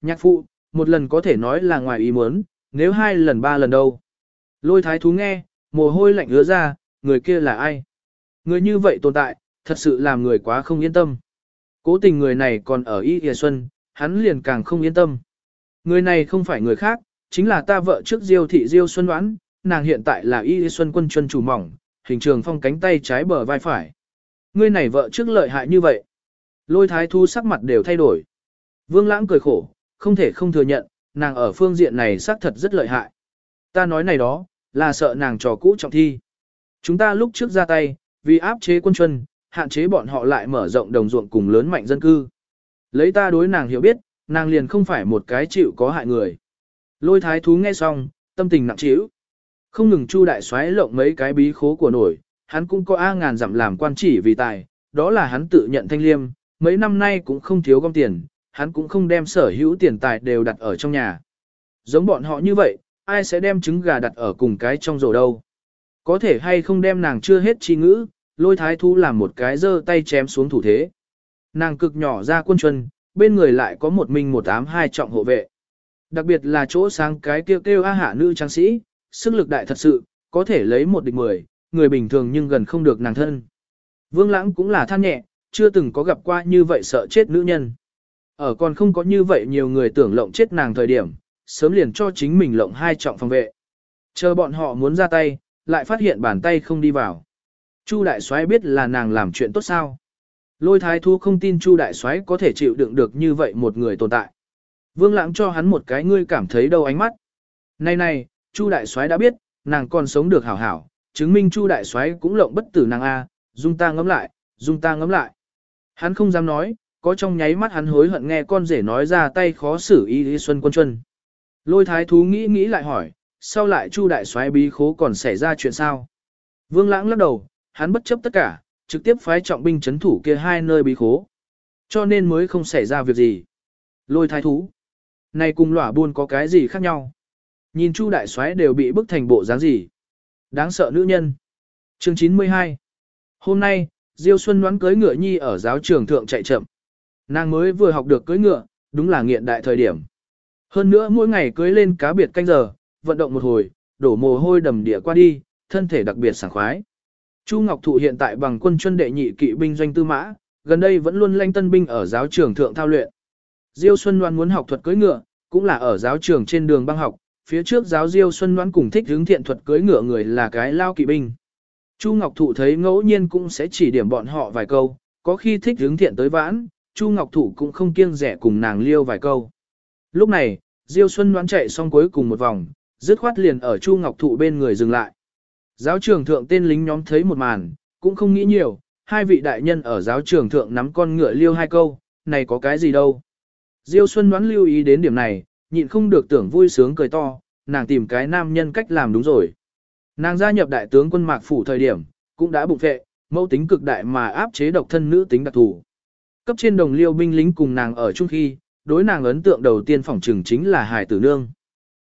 Nhạc phụ, một lần có thể nói là ngoài ý muốn, nếu hai lần ba lần đâu. Lôi thái thú nghe, mồ hôi lạnh ứa ra, người kia là ai? Người như vậy tồn tại, thật sự làm người quá không yên tâm. Cố tình người này còn ở Y Kìa Xuân, hắn liền càng không yên tâm. Người này không phải người khác, chính là ta vợ trước Diêu thị Diêu Xuân đoán, nàng hiện tại là Y Xuân quân chân chủ mỏng, hình trường phong cánh tay trái bờ vai phải. Người này vợ trước lợi hại như vậy. Lôi thái thu sắc mặt đều thay đổi. Vương lãng cười khổ, không thể không thừa nhận, nàng ở phương diện này xác thật rất lợi hại. Ta nói này đó, là sợ nàng trò cũ trọng thi. Chúng ta lúc trước ra tay, vì áp chế quân chuân, hạn chế bọn họ lại mở rộng đồng ruộng cùng lớn mạnh dân cư. Lấy ta đối nàng hiểu biết, nàng liền không phải một cái chịu có hại người. Lôi thái thú nghe xong, tâm tình nặng trĩu. Không ngừng chu đại xoáy lộng mấy cái bí khố của nổi, hắn cũng có A ngàn dặm làm quan chỉ vì tài, đó là hắn tự nhận thanh liêm, mấy năm nay cũng không thiếu gom tiền, hắn cũng không đem sở hữu tiền tài đều đặt ở trong nhà. Giống bọn họ như vậy, ai sẽ đem trứng gà đặt ở cùng cái trong rổ đâu. Có thể hay không đem nàng chưa hết chi ngữ, lôi thái thú làm một cái giơ tay chém xuống thủ thế. Nàng cực nhỏ ra quân chuân, bên người lại có một mình một ám hai trọng hộ vệ. Đặc biệt là chỗ sáng cái kêu kêu a hạ nữ trang sĩ, sức lực đại thật sự, có thể lấy một địch mười, người bình thường nhưng gần không được nàng thân. Vương lãng cũng là than nhẹ, chưa từng có gặp qua như vậy sợ chết nữ nhân. Ở còn không có như vậy nhiều người tưởng lộng chết nàng thời điểm, sớm liền cho chính mình lộng hai trọng phòng vệ. Chờ bọn họ muốn ra tay, lại phát hiện bàn tay không đi vào. Chu đại soái biết là nàng làm chuyện tốt sao. Lôi thái thu không tin Chu đại soái có thể chịu đựng được như vậy một người tồn tại. Vương lãng cho hắn một cái ngươi cảm thấy đâu ánh mắt. Này này, Chu đại soái đã biết, nàng còn sống được hảo hảo, chứng minh Chu đại soái cũng lộng bất tử nàng a, dung ta ngấm lại, dung ta ngấm lại. Hắn không dám nói, có trong nháy mắt hắn hối hận nghe con rể nói ra tay khó xử y lý xuân quân chuân. Lôi thái thú nghĩ nghĩ lại hỏi, sau lại Chu đại soái bí khố còn xảy ra chuyện sao? Vương lãng lắc đầu, hắn bất chấp tất cả, trực tiếp phái trọng binh chấn thủ kia hai nơi bí khố. Cho nên mới không xảy ra việc gì. Lôi thái thú. Này cùng lỏa buôn có cái gì khác nhau? Nhìn Chu đại soái đều bị bức thành bộ dáng gì? Đáng sợ nữ nhân. Chương 92. Hôm nay, Diêu Xuân đoán cưới ngựa nhi ở giáo trường thượng chạy chậm. Nàng mới vừa học được cưỡi ngựa, đúng là nghiện đại thời điểm. Hơn nữa mỗi ngày cưới lên cá biệt canh giờ, vận động một hồi, đổ mồ hôi đầm địa qua đi, thân thể đặc biệt sảng khoái. Chu Ngọc Thụ hiện tại bằng quân chuyên đệ nhị kỵ binh doanh tư mã, gần đây vẫn luôn lanh tân binh ở giáo trường thượng thao luyện. Diêu Xuân Loan muốn học thuật cưỡi ngựa, cũng là ở giáo trường trên đường băng học, phía trước giáo Diêu Xuân Loan cùng thích hướng thiện thuật cưỡi ngựa người là cái lao kỵ binh. Chu Ngọc Thụ thấy ngẫu nhiên cũng sẽ chỉ điểm bọn họ vài câu, có khi thích hướng thiện tới vãn, Chu Ngọc Thụ cũng không kiêng rẻ cùng nàng liêu vài câu. Lúc này, Diêu Xuân Đoán chạy xong cuối cùng một vòng, dứt khoát liền ở Chu Ngọc Thụ bên người dừng lại. Giáo trường thượng tên lính nhóm thấy một màn, cũng không nghĩ nhiều, hai vị đại nhân ở giáo trường thượng nắm con ngựa liêu hai câu, này có cái gì đâu. Diêu Xuân đoán lưu ý đến điểm này, nhịn không được tưởng vui sướng cười to, nàng tìm cái nam nhân cách làm đúng rồi. Nàng gia nhập đại tướng quân mạc phủ thời điểm, cũng đã bụng vệ, mẫu tính cực đại mà áp chế độc thân nữ tính đặc thù. Cấp trên đồng liêu binh lính cùng nàng ở chung khi, đối nàng ấn tượng đầu tiên phỏng trừng chính là hải tử nương.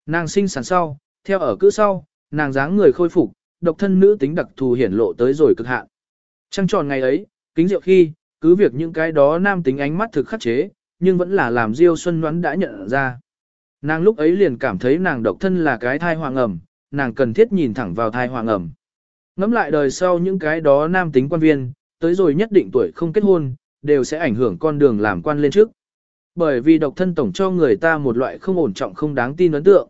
Nàng sinh sản sau, theo ở cữ sau, nàng dáng người khôi phục, độc thân nữ tính đặc thù hiển lộ tới rồi cực hạn. Trăng tròn ngày ấy, kính rượu khi, cứ việc những cái đó nam tính ánh mắt thực khắc chế, nhưng vẫn là làm Diêu Xuân Ngoãn đã nhận ra. Nàng lúc ấy liền cảm thấy nàng độc thân là cái thai hoàng ẩm, nàng cần thiết nhìn thẳng vào thai hoàng ẩm. Ngắm lại đời sau những cái đó nam tính quan viên, tới rồi nhất định tuổi không kết hôn, đều sẽ ảnh hưởng con đường làm quan lên trước. Bởi vì độc thân tổng cho người ta một loại không ổn trọng không đáng tin ấn tượng.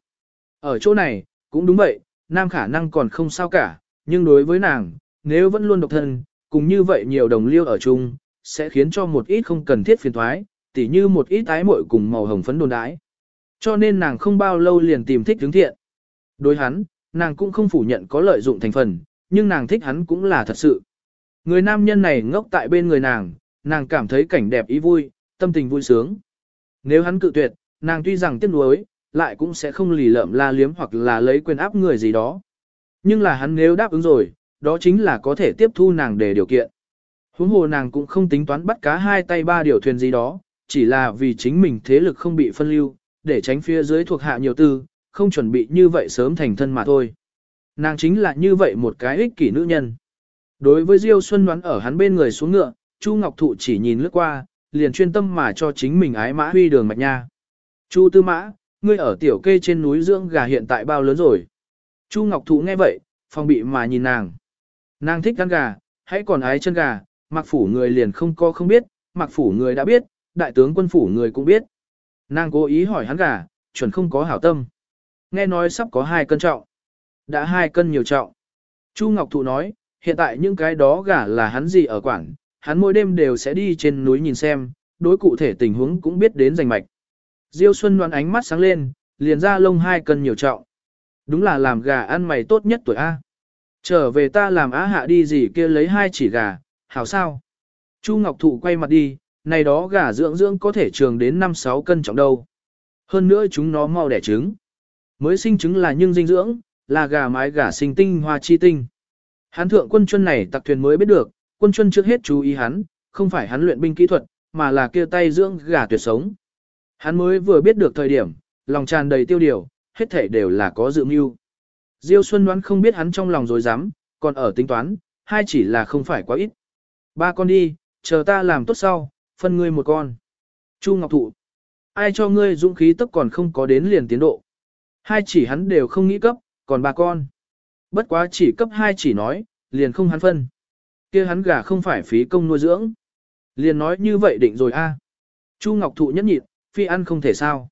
Ở chỗ này, cũng đúng vậy, nam khả năng còn không sao cả, nhưng đối với nàng, nếu vẫn luôn độc thân, cùng như vậy nhiều đồng liêu ở chung, sẽ khiến cho một ít không cần thiết phiền thoái, tỉ như một ít ái muội cùng màu hồng phấn đồn đái. Cho nên nàng không bao lâu liền tìm thích hướng thiện. Đối hắn, nàng cũng không phủ nhận có lợi dụng thành phần, nhưng nàng thích hắn cũng là thật sự. Người nam nhân này ngốc tại bên người nàng, nàng cảm thấy cảnh đẹp ý vui, tâm tình vui sướng. Nếu hắn cự tuyệt, nàng tuy rằng tiếc nuối, lại cũng sẽ không lì lợm la liếm hoặc là lấy quyền áp người gì đó. Nhưng là hắn nếu đáp ứng rồi, đó chính là có thể tiếp thu nàng để điều kiện. Huống hồ nàng cũng không tính toán bắt cá hai tay ba điều thuyền gì đó, chỉ là vì chính mình thế lực không bị phân lưu, để tránh phía dưới thuộc hạ nhiều tư, không chuẩn bị như vậy sớm thành thân mà thôi. Nàng chính là như vậy một cái ích kỷ nữ nhân. Đối với Diêu Xuân đoán ở hắn bên người xuống ngựa, Chu Ngọc Thụ chỉ nhìn lướt qua, liền chuyên tâm mà cho chính mình ái mã huy đường mạch nha. Chu Tư Mã, ngươi ở tiểu kê trên núi dưỡng gà hiện tại bao lớn rồi? Chu Ngọc Thụ nghe vậy, phòng bị mà nhìn nàng. Nàng thích ăn gà, hãy còn ái chân gà, mặc phủ người liền không có không biết, mặc phủ người đã biết, đại tướng quân phủ người cũng biết. Nàng cố ý hỏi hắn gà, chuẩn không có hảo tâm. Nghe nói sắp có hai cân trọng. Đã hai cân nhiều trọng. Chu Ngọc Thụ nói, hiện tại những cái đó gà là hắn gì ở quảng, hắn mỗi đêm đều sẽ đi trên núi nhìn xem, đối cụ thể tình huống cũng biết đến rành mạch. Diêu Xuân đoán ánh mắt sáng lên, liền ra lông hai cân nhiều trọng. Đúng là làm gà ăn mày tốt nhất tuổi A. Trở về ta làm á hạ đi gì kia lấy hai chỉ gà, hảo sao? Chu Ngọc Thụ quay mặt đi, này đó gà dưỡng dưỡng có thể trường đến 5-6 cân trọng đâu. Hơn nữa chúng nó mau đẻ trứng. Mới sinh trứng là nhưng dinh dưỡng, là gà mái gà sinh tinh hoa chi tinh. Hán thượng quân chuân này tặc thuyền mới biết được, quân chuân trước hết chú ý hắn, không phải hắn luyện binh kỹ thuật, mà là kia tay dưỡng gà tuyệt sống. Hắn mới vừa biết được thời điểm, lòng tràn đầy tiêu điều, hết thể đều là có dự mưu. Diêu Xuân đoán không biết hắn trong lòng dối dám, còn ở tính toán, hai chỉ là không phải quá ít. Ba con đi, chờ ta làm tốt sau, phân ngươi một con. Chu Ngọc Thụ, ai cho ngươi dũng khí tức còn không có đến liền tiến độ. Hai chỉ hắn đều không nghĩ cấp, còn ba con. Bất quá chỉ cấp hai chỉ nói, liền không hắn phân kia hắn gà không phải phí công nuôi dưỡng. Liền nói như vậy định rồi a. Chu Ngọc Thụ nhất nhịn, phi ăn không thể sao.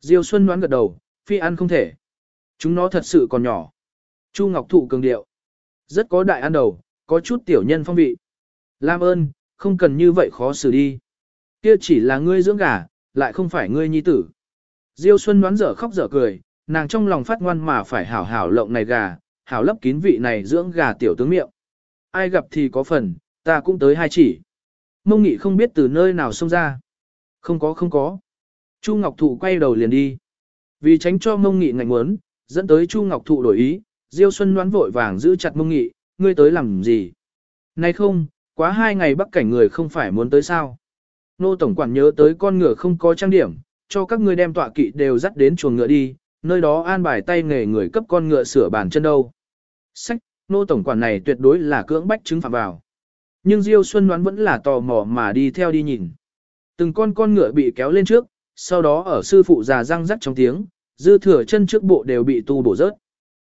Diêu Xuân đoán gật đầu, phi ăn không thể. Chúng nó thật sự còn nhỏ. Chu Ngọc Thụ cường điệu. Rất có đại ăn đầu, có chút tiểu nhân phong vị. Lam ơn, không cần như vậy khó xử đi. Kia chỉ là ngươi dưỡng gà, lại không phải ngươi nhi tử. Diêu Xuân đoán dở khóc dở cười, nàng trong lòng phát ngoan mà phải hảo hảo lộng này gà, hảo lấp kín vị này dưỡng gà tiểu tướng miệng. Ai gặp thì có phần, ta cũng tới hai chỉ. Mông nghị không biết từ nơi nào xông ra. Không có không có. Chu Ngọc Thụ quay đầu liền đi. Vì tránh cho mông nghị ngạnh muốn, dẫn tới Chu Ngọc Thụ đổi ý, Diêu Xuân đoán vội vàng giữ chặt mông nghị, ngươi tới làm gì? Này không, quá hai ngày bắc cảnh người không phải muốn tới sao? Nô Tổng Quản nhớ tới con ngựa không có trang điểm, cho các ngươi đem tọa kỵ đều dắt đến chuồng ngựa đi, nơi đó an bài tay nghề người cấp con ngựa sửa bàn chân đâu. Sách, nô Tổng Quản này tuyệt đối là cưỡng bách chứng phạm vào. Nhưng Diêu Xuân đoán vẫn là tò mò mà đi theo đi nhìn. Từng con con ngựa bị kéo lên trước, sau đó ở sư phụ già răng rắc trong tiếng, dư thừa chân trước bộ đều bị tu bổ rớt.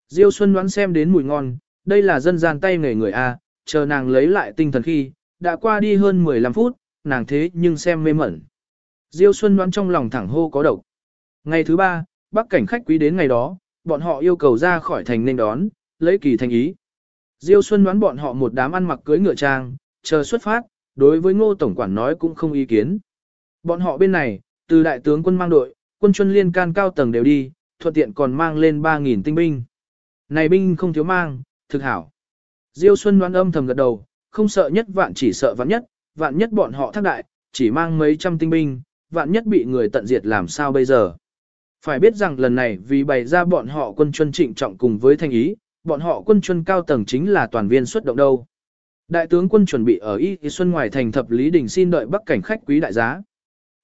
Diêu Xuân đoán xem đến mùi ngon, đây là dân gian tay nghề người A, chờ nàng lấy lại tinh thần khi, đã qua đi hơn 15 phút, nàng thế nhưng xem mê mẩn. Diêu Xuân đoán trong lòng thẳng hô có độc. Ngày thứ ba, bắc cảnh khách quý đến ngày đó, bọn họ yêu cầu ra khỏi thành nên đón, lấy kỳ thành ý. Diêu Xuân đoán bọn họ một đám ăn mặc cưới ngựa trang, chờ xuất phát, đối với ngô tổng quản nói cũng không ý kiến. Bọn họ bên này, từ đại tướng quân mang đội, quân chuân liên can cao tầng đều đi, thuận tiện còn mang lên 3.000 tinh binh. Này binh không thiếu mang, thực hảo. Diêu Xuân đoán âm thầm gật đầu, không sợ nhất vạn chỉ sợ vạn nhất, vạn nhất bọn họ thác đại, chỉ mang mấy trăm tinh binh, vạn nhất bị người tận diệt làm sao bây giờ. Phải biết rằng lần này vì bày ra bọn họ quân chuân trịnh trọng cùng với thanh ý, bọn họ quân chuân cao tầng chính là toàn viên xuất động đâu. Đại tướng quân chuẩn bị ở Y Xuân ngoài thành thập lý đình xin đợi bắc cảnh khách quý đại giá.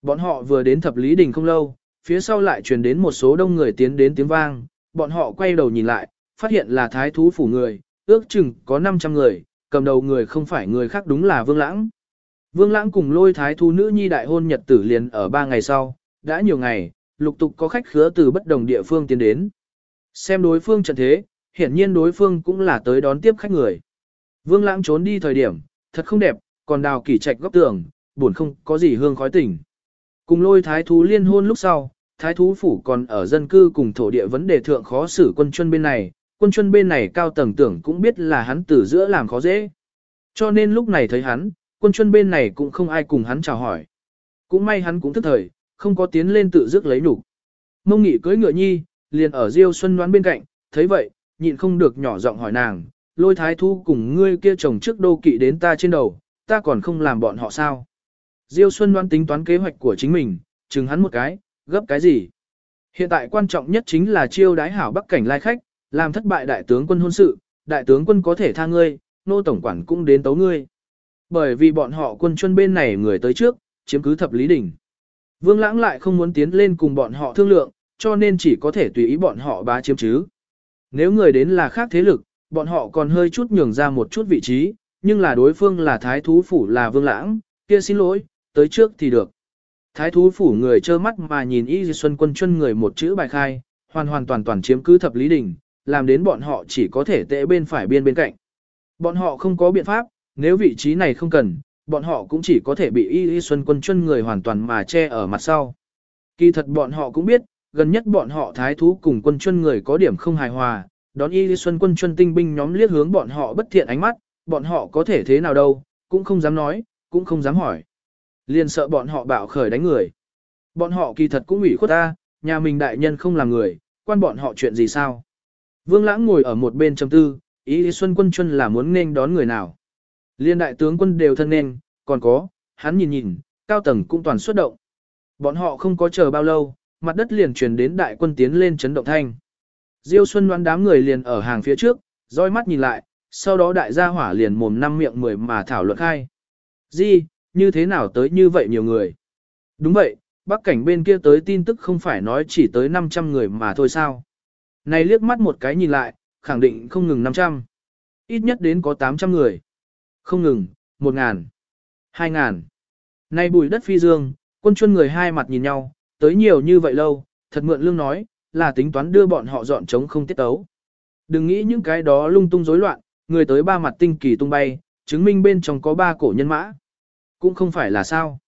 Bọn họ vừa đến thập lý đình không lâu, phía sau lại truyền đến một số đông người tiến đến tiếng vang, bọn họ quay đầu nhìn lại, phát hiện là thái thú phủ người, ước chừng có 500 người, cầm đầu người không phải người khác đúng là Vương Lãng. Vương Lãng cùng lôi thái thú nữ nhi đại hôn nhật tử liền ở 3 ngày sau, đã nhiều ngày, lục tục có khách khứa từ bất đồng địa phương tiến đến. Xem đối phương trận thế, hiển nhiên đối phương cũng là tới đón tiếp khách người. Vương Lãng trốn đi thời điểm, thật không đẹp, còn đào kỷ trạch góc tường, buồn không có gì hương khói tỉnh. Cùng lôi thái thú liên hôn lúc sau, thái thú phủ còn ở dân cư cùng thổ địa vấn đề thượng khó xử quân chuân bên này, quân chuân bên này cao tầng tưởng cũng biết là hắn từ giữa làm khó dễ. Cho nên lúc này thấy hắn, quân chuân bên này cũng không ai cùng hắn chào hỏi. Cũng may hắn cũng thức thời, không có tiến lên tự dứt lấy nhục. Mông nghị cưới ngựa nhi, liền ở Diêu Xuân đoán bên cạnh, thấy vậy, nhịn không được nhỏ giọng hỏi nàng, lôi thái thu cùng ngươi kia chồng trước đô kỵ đến ta trên đầu, ta còn không làm bọn họ sao. Diêu Xuân đoán tính toán kế hoạch của chính mình, chừng hắn một cái, gấp cái gì. Hiện tại quan trọng nhất chính là chiêu đái hảo bắc cảnh lai khách, làm thất bại đại tướng quân hôn sự, đại tướng quân có thể tha ngươi, nô tổng quản cũng đến tấu ngươi. Bởi vì bọn họ quân chuân bên này người tới trước, chiếm cứ thập lý đỉnh. Vương Lãng lại không muốn tiến lên cùng bọn họ thương lượng, cho nên chỉ có thể tùy ý bọn họ bá chiếm chứ. Nếu người đến là khác thế lực, bọn họ còn hơi chút nhường ra một chút vị trí, nhưng là đối phương là thái thú phủ là Vương Lãng, kia xin lỗi, tới trước thì được. Thái thú phủ người trơ mắt mà nhìn Y Xuân quân chân người một chữ bài khai, hoàn hoàn toàn toàn chiếm cứ thập lý đỉnh, làm đến bọn họ chỉ có thể tệ bên phải biên bên cạnh. Bọn họ không có biện pháp, nếu vị trí này không cần, bọn họ cũng chỉ có thể bị Y Y Xuân quân chân người hoàn toàn mà che ở mặt sau. Kỳ thật bọn họ cũng biết, gần nhất bọn họ thái thú cùng quân chuân người có điểm không hài hòa, đón Y Y Xuân quân chuân tinh binh nhóm liếc hướng bọn họ bất thiện ánh mắt, bọn họ có thể thế nào đâu, cũng không dám nói, cũng không dám hỏi. Liền sợ bọn họ bạo khởi đánh người. Bọn họ kỳ thật cũng ủy khuất ta, nhà mình đại nhân không làm người, quan bọn họ chuyện gì sao. Vương Lãng ngồi ở một bên trầm tư, ý Xuân quân chuân là muốn nên đón người nào. Liên đại tướng quân đều thân nên, còn có, hắn nhìn nhìn, cao tầng cũng toàn xuất động. Bọn họ không có chờ bao lâu, mặt đất liền truyền đến đại quân tiến lên chấn động thanh. Diêu Xuân đoán đám người liền ở hàng phía trước, roi mắt nhìn lại, sau đó đại gia hỏa liền mồm năm miệng mười mà thảo luận khai. Di, như thế nào tới như vậy nhiều người? Đúng vậy, bắc cảnh bên kia tới tin tức không phải nói chỉ tới 500 người mà thôi sao? Này liếc mắt một cái nhìn lại, khẳng định không ngừng 500. Ít nhất đến có 800 người. Không ngừng, 1 ngàn, 2 ngàn. Này bùi đất phi dương, quân chuân người hai mặt nhìn nhau, tới nhiều như vậy lâu, thật mượn lương nói, là tính toán đưa bọn họ dọn trống không tiết tấu. Đừng nghĩ những cái đó lung tung rối loạn, người tới ba mặt tinh kỳ tung bay, chứng minh bên trong có ba cổ nhân mã. Cũng không phải là sao.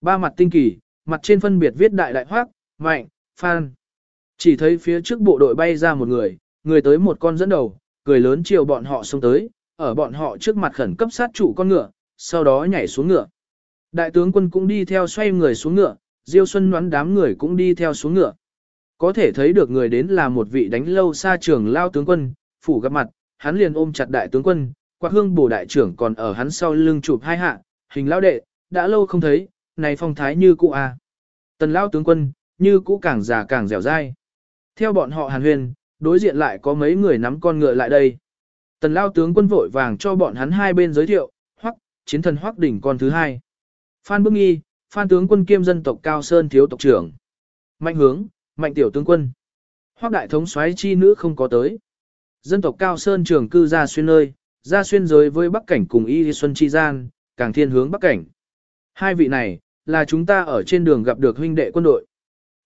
Ba mặt tinh kỳ, mặt trên phân biệt viết đại đại hoác, mạnh, phan. Chỉ thấy phía trước bộ đội bay ra một người, người tới một con dẫn đầu, cười lớn chiều bọn họ xông tới, ở bọn họ trước mặt khẩn cấp sát chủ con ngựa, sau đó nhảy xuống ngựa. Đại tướng quân cũng đi theo xoay người xuống ngựa, Diêu Xuân đoán đám người cũng đi theo xuống ngựa. Có thể thấy được người đến là một vị đánh lâu xa trường lao tướng quân, phủ gặp mặt, hắn liền ôm chặt đại tướng quân, quạt hương bổ đại trưởng còn ở hắn sau lưng chụp hai hạ, hình lao đệ, đã lâu không thấy, này phong thái như cũ à. Tần lao tướng quân, như cũ càng già càng dẻo dai. Theo bọn họ hàn huyền, đối diện lại có mấy người nắm con ngựa lại đây. Tần lao tướng quân vội vàng cho bọn hắn hai bên giới thiệu, hoắc, chiến thần hoắc đỉnh con thứ hai. Phan Bức Nghi, Phan tướng quân kiêm dân tộc Cao Sơn thiếu tộc trưởng. Mạnh hướng, mạnh tiểu tướng quân. Hoác đại thống soái chi nữ không có tới. Dân tộc Cao Sơn trường cư ra xuyên nơi, ra xuyên giới với Bắc Cảnh cùng Y Xuân Chi Gian, càng thiên hướng Bắc Cảnh. Hai vị này, là chúng ta ở trên đường gặp được huynh đệ quân đội.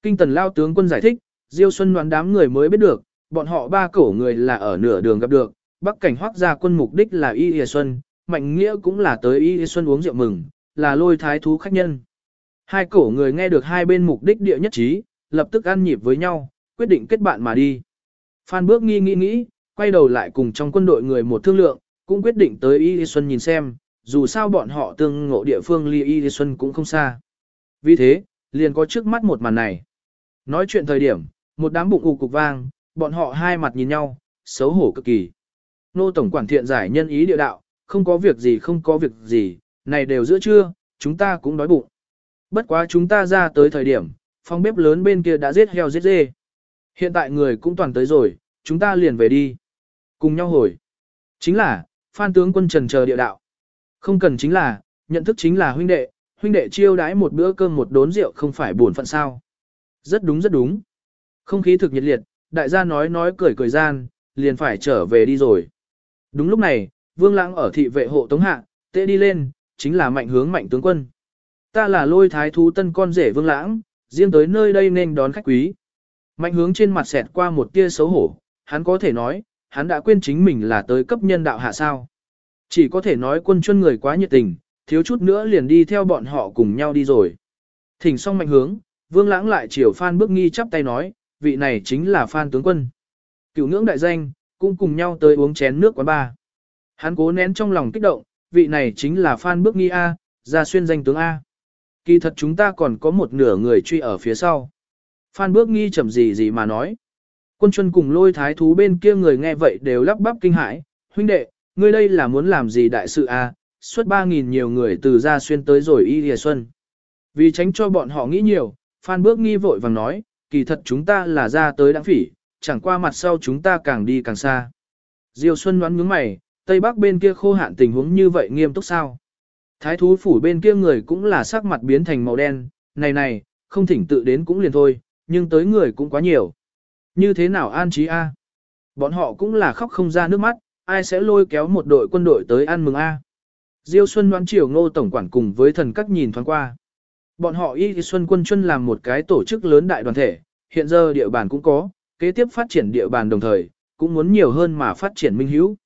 Kinh tần lao tướng quân giải thích, Diêu Xuân đoán đám người mới biết được, bọn họ ba cổ người là ở nửa đường gặp được, Bắc Cảnh hoác ra quân mục đích là Y Y Xuân, Mạnh Nghĩa cũng là tới Y Y Xuân uống rượu mừng, là lôi thái thú khách nhân. Hai cổ người nghe được hai bên mục đích địa nhất trí, lập tức ăn nhịp với nhau, quyết định kết bạn mà đi. Phan bước nghi nghĩ nghĩ, quay đầu lại cùng trong quân đội người một thương lượng, cũng quyết định tới Y Xuân nhìn xem, dù sao bọn họ tương ngộ địa phương ly Y Y Xuân cũng không xa. Vì thế, liền có trước mắt một màn này. Nói chuyện thời điểm, một đám bụng ù cục vang, bọn họ hai mặt nhìn nhau, xấu hổ cực kỳ. Nô Tổng quản thiện giải nhân ý địa đạo, không có việc gì không có việc gì, này đều giữa trưa, chúng ta cũng đói bụng. Bất quá chúng ta ra tới thời điểm, phòng bếp lớn bên kia đã giết heo giết dê. Hiện tại người cũng toàn tới rồi, chúng ta liền về đi. Cùng nhau hồi. Chính là, phan tướng quân trần chờ địa đạo. Không cần chính là, nhận thức chính là huynh đệ, huynh đệ chiêu đãi một bữa cơm một đốn rượu không phải buồn phận sao. Rất đúng rất đúng. Không khí thực nhiệt liệt, đại gia nói nói cười cười gian, liền phải trở về đi rồi. Đúng lúc này, Vương Lãng ở thị vệ hộ tống hạ, tệ đi lên, chính là mạnh hướng mạnh tướng quân. Ta là lôi thái thú tân con rể Vương Lãng, riêng tới nơi đây nên đón khách quý. Mạnh hướng trên mặt xẹt qua một tia xấu hổ, hắn có thể nói, hắn đã quên chính mình là tới cấp nhân đạo hạ sao. Chỉ có thể nói quân chuân người quá nhiệt tình, thiếu chút nữa liền đi theo bọn họ cùng nhau đi rồi. Thỉnh xong mạnh hướng, Vương Lãng lại chiều Phan Bước Nghi chắp tay nói, vị này chính là Phan tướng quân. cựu ngưỡng đại danh, cũng cùng nhau tới uống chén nước quán ba. Hắn cố nén trong lòng kích động, vị này chính là Phan Bước Nghi A, ra xuyên danh tướng A. Kỳ thật chúng ta còn có một nửa người truy ở phía sau. Phan Bước Nghi chậm gì gì mà nói. Quân chuân cùng lôi thái thú bên kia người nghe vậy đều lắp bắp kinh hãi, huynh đệ, ngươi đây là muốn làm gì đại sự A, suốt 3.000 nhiều người từ ra xuyên tới rồi y lìa xuân. Vì tránh cho bọn họ nghĩ nhiều, Phan Bước Nghi vội vàng nói, kỳ thật chúng ta là ra tới đáng phỉ, chẳng qua mặt sau chúng ta càng đi càng xa. Diêu Xuân đoán nhướng mày, Tây Bắc bên kia khô hạn tình huống như vậy nghiêm túc sao? Thái thú phủ bên kia người cũng là sắc mặt biến thành màu đen, này này, không thỉnh tự đến cũng liền thôi, nhưng tới người cũng quá nhiều. Như thế nào an trí a? Bọn họ cũng là khóc không ra nước mắt, ai sẽ lôi kéo một đội quân đội tới ăn mừng a? Diêu Xuân đoán chiều ngô tổng quản cùng với thần các nhìn thoáng qua. Bọn họ Y Xuân Quân chuyên làm một cái tổ chức lớn đại đoàn thể, hiện giờ địa bàn cũng có, kế tiếp phát triển địa bàn đồng thời, cũng muốn nhiều hơn mà phát triển minh hữu.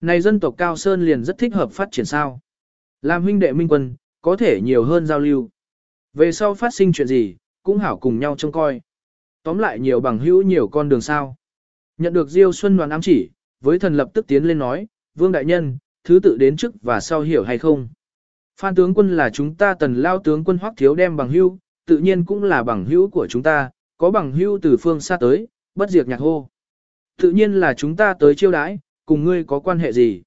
Này dân tộc Cao Sơn liền rất thích hợp phát triển sao. Làm huynh đệ minh quân, có thể nhiều hơn giao lưu. Về sau phát sinh chuyện gì, cũng hảo cùng nhau trông coi. Tóm lại nhiều bằng hữu nhiều con đường sao. Nhận được Diêu Xuân đoàn ám chỉ, với thần lập tức tiến lên nói, Vương Đại Nhân, thứ tự đến trước và sau hiểu hay không. Phan tướng quân là chúng ta tần lao tướng quân hoắc thiếu đem bằng hữu, tự nhiên cũng là bằng hữu của chúng ta, có bằng hữu từ phương xa tới, bất diệt nhạc hô. Tự nhiên là chúng ta tới chiêu đãi, cùng ngươi có quan hệ gì.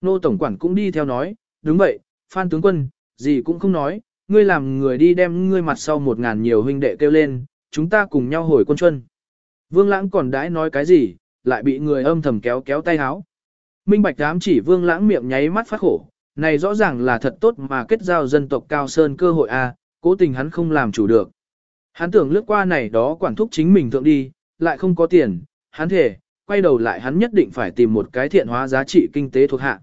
Nô Tổng Quản cũng đi theo nói, đúng vậy, Phan tướng quân, gì cũng không nói, ngươi làm người đi đem ngươi mặt sau một ngàn nhiều huynh đệ kêu lên, chúng ta cùng nhau hồi quân chuân. Vương Lãng còn đãi nói cái gì, lại bị người âm thầm kéo kéo tay háo. Minh Bạch dám chỉ Vương Lãng miệng nháy mắt phát khổ, này rõ ràng là thật tốt mà kết giao dân tộc Cao Sơn cơ hội a, cố tình hắn không làm chủ được. Hắn tưởng lướt qua này đó quản thúc chính mình thượng đi, lại không có tiền, hắn thể, quay đầu lại hắn nhất định phải tìm một cái thiện hóa giá trị kinh tế thuộc hạ.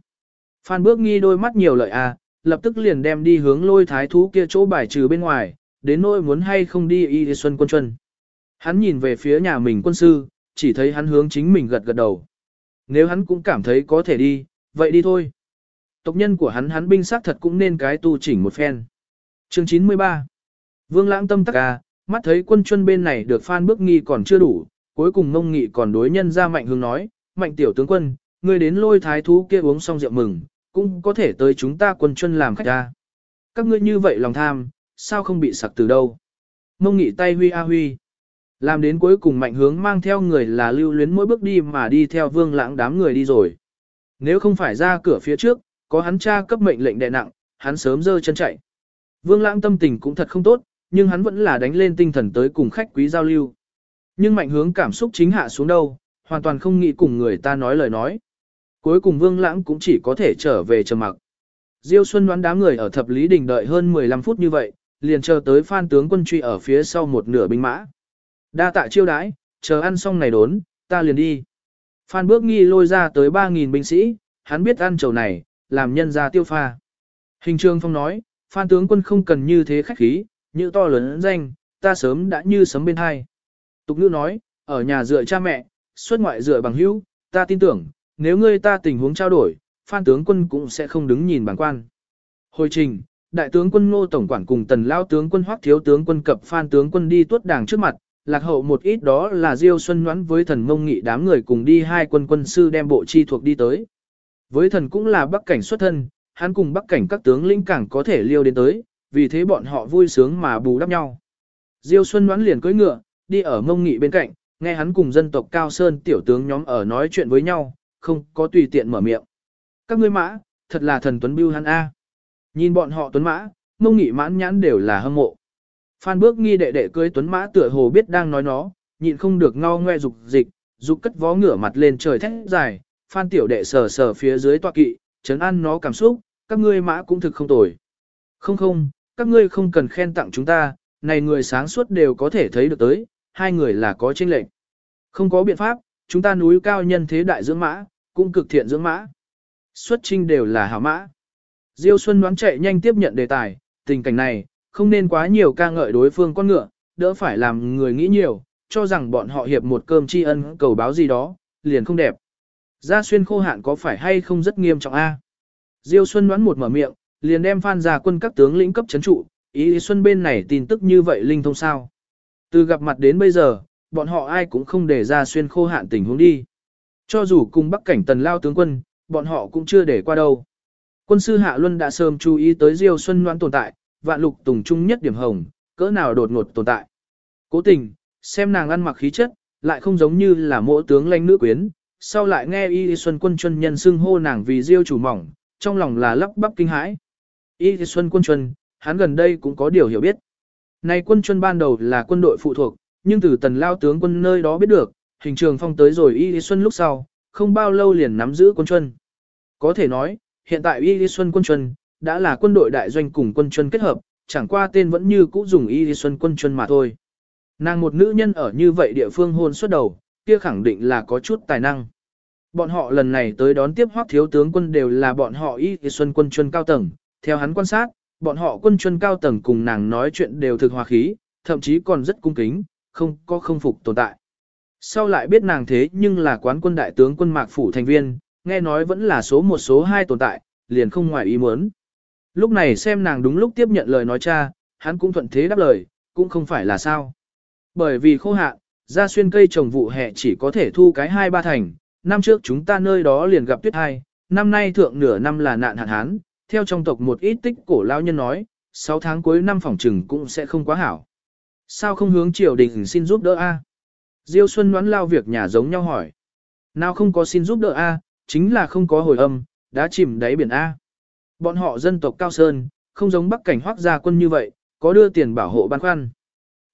Phan bước nghi đôi mắt nhiều lợi a, lập tức liền đem đi hướng lôi thái thú kia chỗ bài trừ bên ngoài, đến nỗi muốn hay không đi y xuân quân chuân. Hắn nhìn về phía nhà mình quân sư, chỉ thấy hắn hướng chính mình gật gật đầu. Nếu hắn cũng cảm thấy có thể đi, vậy đi thôi. Tộc nhân của hắn hắn binh xác thật cũng nên cái tu chỉnh một phen. Chương 93 Vương lãng tâm tắc à, mắt thấy quân chuân bên này được phan bước nghi còn chưa đủ, cuối cùng ngông nghị còn đối nhân ra mạnh hướng nói, mạnh tiểu tướng quân, ngươi đến lôi thái thú kia uống xong rượu mừng, cũng có thể tới chúng ta quân chân làm khách ra. Các ngươi như vậy lòng tham, sao không bị sặc từ đâu. Mông nghị tay huy a huy. Làm đến cuối cùng mạnh hướng mang theo người là lưu luyến mỗi bước đi mà đi theo vương lãng đám người đi rồi. Nếu không phải ra cửa phía trước, có hắn cha cấp mệnh lệnh đè nặng, hắn sớm dơ chân chạy. Vương lãng tâm tình cũng thật không tốt, nhưng hắn vẫn là đánh lên tinh thần tới cùng khách quý giao lưu. Nhưng mạnh hướng cảm xúc chính hạ xuống đâu, hoàn toàn không nghĩ cùng người ta nói lời nói. Cuối cùng vương lãng cũng chỉ có thể trở về trầm mặc. Diêu Xuân đoán đám người ở thập lý đình đợi hơn 15 phút như vậy, liền chờ tới phan tướng quân truy ở phía sau một nửa binh mã. Đa tạ chiêu đãi, chờ ăn xong này đốn, ta liền đi. Phan bước nghi lôi ra tới 3.000 binh sĩ, hắn biết ăn chầu này, làm nhân ra tiêu pha. Hình trương phong nói, phan tướng quân không cần như thế khách khí, như to lớn danh, ta sớm đã như sấm bên hai. Tục ngữ nói, ở nhà dựa cha mẹ, xuất ngoại dựa bằng hữu, ta tin tưởng, nếu ngươi ta tình huống trao đổi, phan tướng quân cũng sẽ không đứng nhìn bằng quan. Hồi trình, đại tướng quân ngô tổng quản cùng tần lao tướng quân hoắc thiếu tướng quân cập phan tướng quân đi tuốt đảng trước mặt, lạc hậu một ít đó là Diêu Xuân Ngoãn với thần mông nghị đám người cùng đi hai quân quân sư đem bộ chi thuộc đi tới. Với thần cũng là bắc cảnh xuất thân, hắn cùng bắc cảnh các tướng lĩnh cảng có thể liêu đến tới, vì thế bọn họ vui sướng mà bù đắp nhau. Diêu Xuân Ngoãn liền cưỡi ngựa, đi ở mông nghị bên cạnh, nghe hắn cùng dân tộc Cao Sơn tiểu tướng nhóm ở nói chuyện với nhau, không có tùy tiện mở miệng. Các ngươi mã, thật là thần tuấn bưu hắn A. Nhìn bọn họ tuấn mã, mông nghị mãn nhãn đều là hâm mộ. Phan bước nghi đệ đệ cưới tuấn mã tựa hồ biết đang nói nó, nhịn không được ngao ngoe dục dịch, dục cất vó ngửa mặt lên trời thét dài, Phan tiểu đệ sờ sờ phía dưới tọa kỵ, chấn an nó cảm xúc, các ngươi mã cũng thực không tồi. Không không, các ngươi không cần khen tặng chúng ta, này người sáng suốt đều có thể thấy được tới, hai người là có chênh lệnh. Không có biện pháp, chúng ta núi cao nhân thế đại dưỡng mã, cũng cực thiện dưỡng mã. Xuất trinh đều là hảo mã. Diêu Xuân đoán chạy nhanh tiếp nhận đề tài, tình cảnh này, không nên quá nhiều ca ngợi đối phương con ngựa, đỡ phải làm người nghĩ nhiều, cho rằng bọn họ hiệp một cơm tri ân cầu báo gì đó, liền không đẹp. Gia xuyên khô hạn có phải hay không rất nghiêm trọng a? Diêu Xuân đoán một mở miệng, liền đem phan ra quân các tướng lĩnh cấp chấn trụ, ý Xuân bên này tin tức như vậy linh thông sao. Từ gặp mặt đến bây giờ, bọn họ ai cũng không để ra xuyên khô hạn tình huống đi. Cho dù cùng bắc cảnh tần lao tướng quân, bọn họ cũng chưa để qua đâu. Quân sư Hạ Luân đã sớm chú ý tới Diêu Xuân Loan tồn tại, vạn lục tùng trung nhất điểm hồng, cỡ nào đột ngột tồn tại. Cố tình, xem nàng ăn mặc khí chất, lại không giống như là mộ tướng lãnh nữ quyến, sau lại nghe Y Xuân quân chuân nhân xưng hô nàng vì Diêu chủ mỏng, trong lòng là lắp bắp kinh hãi. Y Xuân quân chuân, hắn gần đây cũng có điều hiểu biết. Này quân chuân ban đầu là quân đội phụ thuộc, nhưng từ tần lao tướng quân nơi đó biết được, hình trường phong tới rồi Y Xuân lúc sau, không bao lâu liền nắm giữ quân chuân. Có thể nói, hiện tại Y Xuân quân chuân, đã là quân đội đại doanh cùng quân chuân kết hợp, chẳng qua tên vẫn như cũ dùng Y Xuân quân chuân mà thôi. Nàng một nữ nhân ở như vậy địa phương hôn suốt đầu, kia khẳng định là có chút tài năng. Bọn họ lần này tới đón tiếp hoác thiếu tướng quân đều là bọn họ Y Xuân quân chuân cao tầng, theo hắn quan sát, bọn họ quân chuân cao tầng cùng nàng nói chuyện đều thực hòa khí, thậm chí còn rất cung kính, không có không phục tồn tại. Sau lại biết nàng thế nhưng là quán quân đại tướng quân mạc phủ thành viên, nghe nói vẫn là số một số hai tồn tại, liền không ngoài ý muốn. Lúc này xem nàng đúng lúc tiếp nhận lời nói cha, hắn cũng thuận thế đáp lời, cũng không phải là sao. Bởi vì khô hạn, ra xuyên cây trồng vụ hè chỉ có thể thu cái hai ba thành, năm trước chúng ta nơi đó liền gặp tuyết hai, năm nay thượng nửa năm là nạn hạn hán, theo trong tộc một ít tích cổ lao nhân nói, 6 tháng cuối năm phòng trừng cũng sẽ không quá hảo. Sao không hướng triều đình xin giúp đỡ a? Diêu Xuân đoán lao việc nhà giống nhau hỏi. Nào không có xin giúp đỡ a, chính là không có hồi âm, đã chìm đáy biển a. Bọn họ dân tộc cao sơn, không giống bắc cảnh hoác gia quân như vậy, có đưa tiền bảo hộ ban khoăn.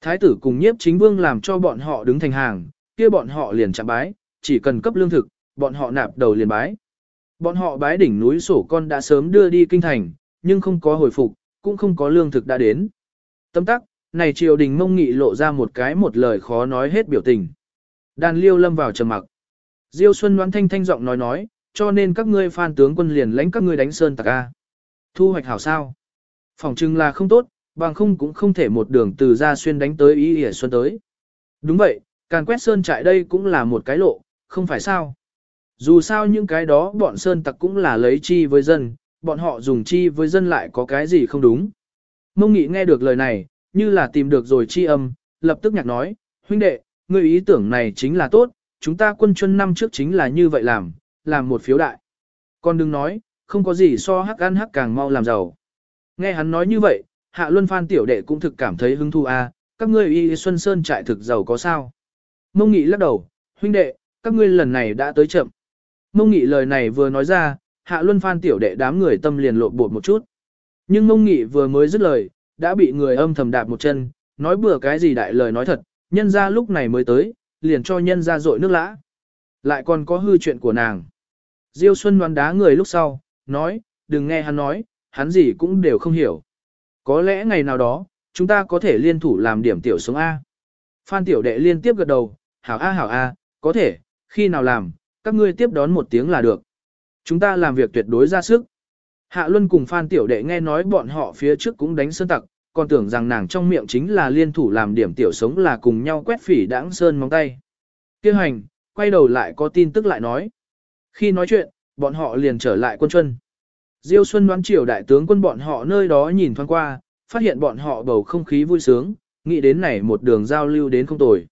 Thái tử cùng nhiếp chính vương làm cho bọn họ đứng thành hàng, kia bọn họ liền chạm bái, chỉ cần cấp lương thực, bọn họ nạp đầu liền bái. Bọn họ bái đỉnh núi sổ con đã sớm đưa đi kinh thành, nhưng không có hồi phục, cũng không có lương thực đã đến. Tâm tắc, này triều đình mông nghị lộ ra một cái một lời khó nói hết biểu tình. Đàn liêu lâm vào trầm mặc. Diêu Xuân đoán thanh thanh giọng nói nói, cho nên các ngươi phan tướng quân liền lãnh các ngươi đánh sơn tặc A. Thu hoạch hảo sao? Phòng trưng là không tốt, bằng không cũng không thể một đường từ ra xuyên đánh tới ý ỉa xuân tới. Đúng vậy, càng quét sơn trại đây cũng là một cái lộ, không phải sao? Dù sao những cái đó bọn sơn tặc cũng là lấy chi với dân, bọn họ dùng chi với dân lại có cái gì không đúng. Mông nghị nghe được lời này, như là tìm được rồi chi âm, lập tức nhạc nói, huynh đệ, ngươi ý tưởng này chính là tốt, chúng ta quân chuân năm trước chính là như vậy làm, làm một phiếu đại. Còn đừng nói, không có gì so hắc ăn hắc càng mau làm giàu. Nghe hắn nói như vậy, hạ luân phan tiểu đệ cũng thực cảm thấy hứng thú a, các ngươi y xuân sơn trại thực giàu có sao. Mông nghị lắc đầu, huynh đệ, các ngươi lần này đã tới chậm. Mông nghị lời này vừa nói ra, hạ luân phan tiểu đệ đám người tâm liền lộn bột một chút. Nhưng mông nghị vừa mới dứt lời, đã bị người âm thầm đạp một chân, nói bừa cái gì đại lời nói thật, nhân ra lúc này mới tới, liền cho nhân ra dội nước lã. Lại còn có hư chuyện của nàng. Diêu Xuân đoán đá người lúc sau, nói, đừng nghe hắn nói, hắn gì cũng đều không hiểu. Có lẽ ngày nào đó, chúng ta có thể liên thủ làm điểm tiểu sống A. Phan tiểu đệ liên tiếp gật đầu, hảo A hảo A, có thể, khi nào làm, các ngươi tiếp đón một tiếng là được. Chúng ta làm việc tuyệt đối ra sức. Hạ Luân cùng Phan Tiểu Đệ nghe nói bọn họ phía trước cũng đánh sơn tặc, còn tưởng rằng nàng trong miệng chính là liên thủ làm điểm tiểu sống là cùng nhau quét phỉ đãng sơn móng tay. Kêu hành, quay đầu lại có tin tức lại nói. Khi nói chuyện, bọn họ liền trở lại quân chuân. Diêu Xuân đoán triều đại tướng quân bọn họ nơi đó nhìn thoáng qua, phát hiện bọn họ bầu không khí vui sướng, nghĩ đến này một đường giao lưu đến không tồi.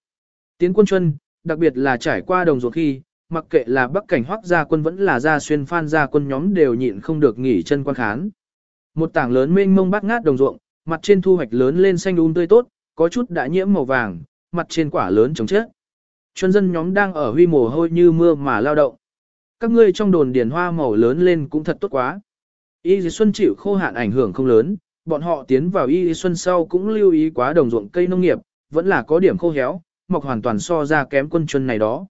Tiến quân chuân, đặc biệt là trải qua đồng ruộng khi, mặc kệ là bắc cảnh hoác gia quân vẫn là gia xuyên phan gia quân nhóm đều nhịn không được nghỉ chân quan khán. Một tảng lớn mênh mông bát ngát đồng ruộng, mặt trên thu hoạch lớn lên xanh um tươi tốt, có chút đã nhiễm màu vàng, mặt trên quả lớn trống chết. Chuân dân nhóm đang ở huy mồ hôi như mưa mà lao động. Các ngươi trong đồn điền hoa màu lớn lên cũng thật tốt quá. Y Xuân chịu khô hạn ảnh hưởng không lớn, bọn họ tiến vào Y Xuân sau cũng lưu ý quá đồng ruộng cây nông nghiệp, vẫn là có điểm khô héo, mọc hoàn toàn so ra kém quân chuân này đó.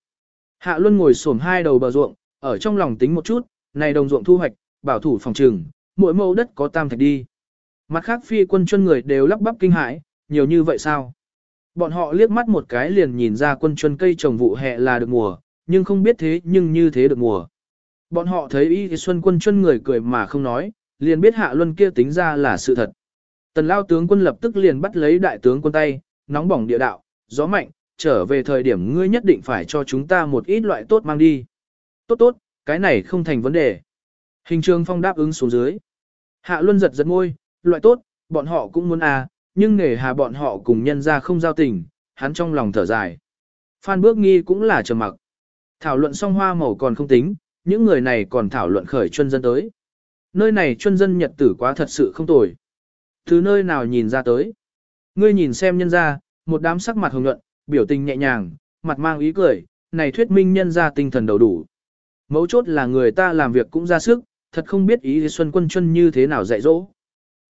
Hạ Luân ngồi xổm hai đầu bờ ruộng, ở trong lòng tính một chút, này đồng ruộng thu hoạch, bảo thủ phòng trừng, mỗi mẫu đất có tam thạch đi. Mặt khác phi quân chuân người đều lắp bắp kinh hãi, nhiều như vậy sao? Bọn họ liếc mắt một cái liền nhìn ra quân chuân cây trồng vụ hè là được mùa, nhưng không biết thế nhưng như thế được mùa. Bọn họ thấy y xuân quân chuân người cười mà không nói, liền biết hạ luân kia tính ra là sự thật. Tần lao tướng quân lập tức liền bắt lấy đại tướng quân tay, nóng bỏng địa đạo, gió mạnh, trở về thời điểm ngươi nhất định phải cho chúng ta một ít loại tốt mang đi. Tốt tốt, cái này không thành vấn đề. Hình trường phong đáp ứng xuống dưới. Hạ Luân giật giật ngôi, loại tốt, bọn họ cũng muốn à, nhưng nghề hà bọn họ cùng nhân ra không giao tình, hắn trong lòng thở dài. Phan Bước Nghi cũng là trầm mặc. Thảo luận xong hoa màu còn không tính, những người này còn thảo luận khởi chuyên dân tới. Nơi này chuyên dân nhật tử quá thật sự không tồi. Từ nơi nào nhìn ra tới. Ngươi nhìn xem nhân ra, một đám sắc mặt hồng nhuận, biểu tình nhẹ nhàng, mặt mang ý cười, này thuyết minh nhân ra tinh thần đầu đủ. Mấu chốt là người ta làm việc cũng ra sức, thật không biết ý Xuân Quân Chuân như thế nào dạy dỗ.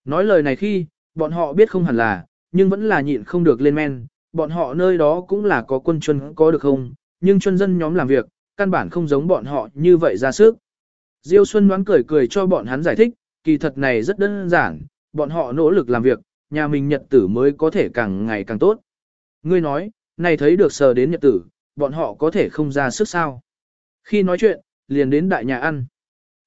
Nói lời này khi, bọn họ biết không hẳn là, nhưng vẫn là nhịn không được lên men, bọn họ nơi đó cũng là có quân Chuân có được không, nhưng Chuân dân nhóm làm việc, căn bản không giống bọn họ như vậy ra sức. Diêu Xuân đoán cười cười cho bọn hắn giải thích, kỳ thật này rất đơn giản, bọn họ nỗ lực làm việc, nhà mình nhật tử mới có thể càng ngày càng tốt. Ngươi nói, này thấy được sờ đến nhật tử, bọn họ có thể không ra sức sao. Khi nói chuyện, liền đến đại nhà ăn.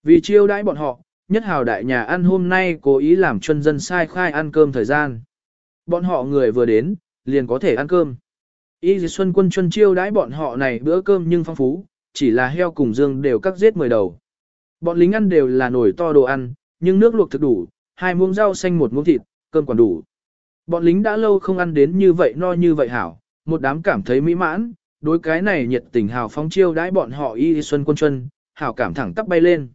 Vì chiêu đãi bọn họ, nhất hào đại nhà ăn hôm nay cố ý làm chân dân sai khai ăn cơm thời gian. Bọn họ người vừa đến, liền có thể ăn cơm. Y dì xuân quân chân chiêu đãi bọn họ này bữa cơm nhưng phong phú, chỉ là heo cùng dương đều cắt giết mười đầu. Bọn lính ăn đều là nổi to đồ ăn, nhưng nước luộc thực đủ, hai muỗng rau xanh một muỗng thịt, cơm còn đủ. Bọn lính đã lâu không ăn đến như vậy no như vậy hảo, một đám cảm thấy mỹ mãn, đối cái này nhiệt tình hào phóng chiêu đãi bọn họ y xuân quân chuân, hảo cảm thẳng tắp bay lên.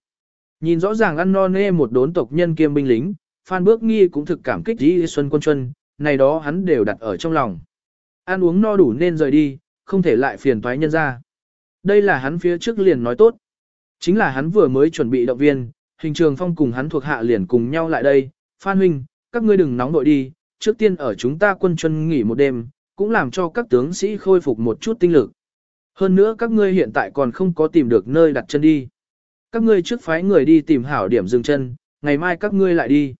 Nhìn rõ ràng ăn no nê một đốn tộc nhân kiêm binh lính, Phan Bước Nghi cũng thực cảm kích y xuân quân chuân, này đó hắn đều đặt ở trong lòng. Ăn uống no đủ nên rời đi, không thể lại phiền toái nhân ra. Đây là hắn phía trước liền nói tốt. Chính là hắn vừa mới chuẩn bị động viên, hình trường phong cùng hắn thuộc hạ liền cùng nhau lại đây. Phan huynh, các ngươi đừng nóng nội đi, trước tiên ở chúng ta quân chuân nghỉ một đêm, cũng làm cho các tướng sĩ khôi phục một chút tinh lực. Hơn nữa các ngươi hiện tại còn không có tìm được nơi đặt chân đi. Các ngươi trước phái người đi tìm hảo điểm dừng chân, ngày mai các ngươi lại đi.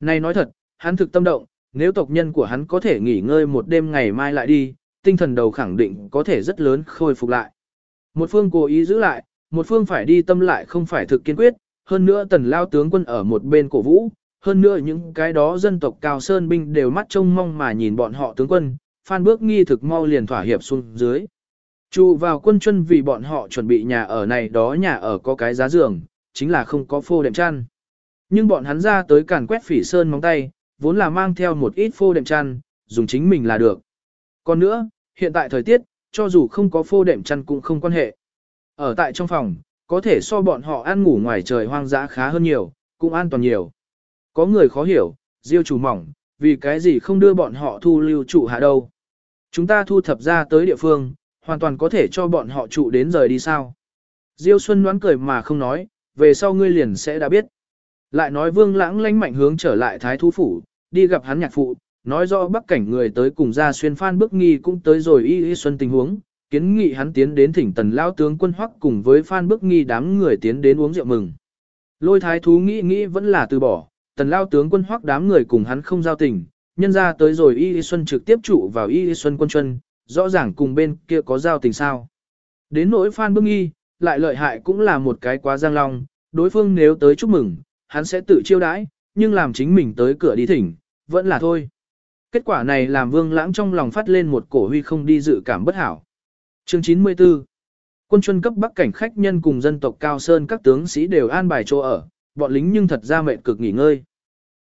Này nói thật, hắn thực tâm động, nếu tộc nhân của hắn có thể nghỉ ngơi một đêm ngày mai lại đi, tinh thần đầu khẳng định có thể rất lớn khôi phục lại. Một phương cố ý giữ lại, một phương phải đi tâm lại không phải thực kiên quyết, hơn nữa tần lao tướng quân ở một bên cổ vũ, hơn nữa những cái đó dân tộc cao sơn binh đều mắt trông mong mà nhìn bọn họ tướng quân, Phan Bước nghi thực mau liền thỏa hiệp xuống dưới. Chu vào quân chân vì bọn họ chuẩn bị nhà ở này đó nhà ở có cái giá giường, chính là không có phô đệm chăn. Nhưng bọn hắn ra tới càn quét phỉ sơn móng tay, vốn là mang theo một ít phô đệm chăn, dùng chính mình là được. Còn nữa, hiện tại thời tiết, cho dù không có phô đệm chăn cũng không quan hệ. Ở tại trong phòng, có thể so bọn họ ăn ngủ ngoài trời hoang dã khá hơn nhiều, cũng an toàn nhiều. Có người khó hiểu, diêu chủ mỏng, vì cái gì không đưa bọn họ thu lưu trụ hạ đâu. Chúng ta thu thập ra tới địa phương, hoàn toàn có thể cho bọn họ trụ đến rời đi sao. Diêu Xuân đoán cười mà không nói, về sau ngươi liền sẽ đã biết. Lại nói vương lãng lánh mạnh hướng trở lại thái thú phủ, đi gặp hắn nhạc phụ, nói rõ bắc cảnh người tới cùng ra xuyên phan bước nghi cũng tới rồi y y xuân tình huống, kiến nghị hắn tiến đến thỉnh tần lao tướng quân hoắc cùng với phan bước nghi đám người tiến đến uống rượu mừng. Lôi thái thú nghĩ nghĩ vẫn là từ bỏ, tần lao tướng quân hoắc đám người cùng hắn không giao tình, nhân ra tới rồi y y xuân trực tiếp trụ vào y y xuân quân chân, rõ ràng cùng bên kia có giao tình sao. Đến nỗi phan bước nghi, lại lợi hại cũng là một cái quá giang long, đối phương nếu tới chúc mừng, hắn sẽ tự chiêu đãi, nhưng làm chính mình tới cửa đi thỉnh, vẫn là thôi. Kết quả này làm vương lãng trong lòng phát lên một cổ huy không đi dự cảm bất hảo. Chương 94 Quân chuân cấp bắc cảnh khách nhân cùng dân tộc Cao Sơn các tướng sĩ đều an bài chỗ ở, bọn lính nhưng thật ra mệt cực nghỉ ngơi.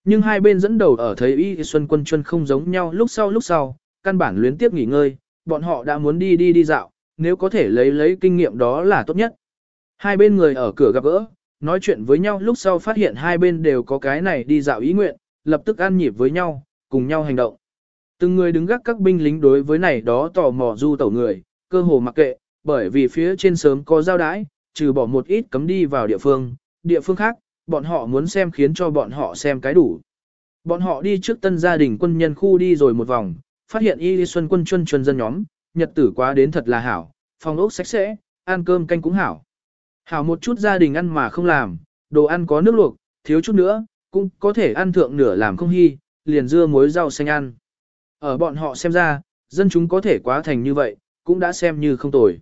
Nhưng hai bên dẫn đầu ở thấy Y Xuân quân chuân không giống nhau lúc sau lúc sau, căn bản luyến tiếp nghỉ ngơi, bọn họ đã muốn đi đi đi dạo, nếu có thể lấy lấy kinh nghiệm đó là tốt nhất. Hai bên người ở cửa gặp gỡ, nói chuyện với nhau lúc sau phát hiện hai bên đều có cái này đi dạo ý nguyện, lập tức ăn nhịp với nhau, cùng nhau hành động. Từng người đứng gác các binh lính đối với này đó tò mò du tẩu người, cơ hồ mặc kệ, bởi vì phía trên sớm có giao đái, trừ bỏ một ít cấm đi vào địa phương, địa phương khác, bọn họ muốn xem khiến cho bọn họ xem cái đủ. Bọn họ đi trước tân gia đình quân nhân khu đi rồi một vòng, phát hiện y xuân quân chuân chuân dân nhóm, nhật tử quá đến thật là hảo, phòng ốc sạch sẽ, ăn cơm canh cũng hảo. Hảo một chút gia đình ăn mà không làm, đồ ăn có nước luộc, thiếu chút nữa, cũng có thể ăn thượng nửa làm không hy, liền dưa muối rau xanh ăn. Ở bọn họ xem ra, dân chúng có thể quá thành như vậy, cũng đã xem như không tồi.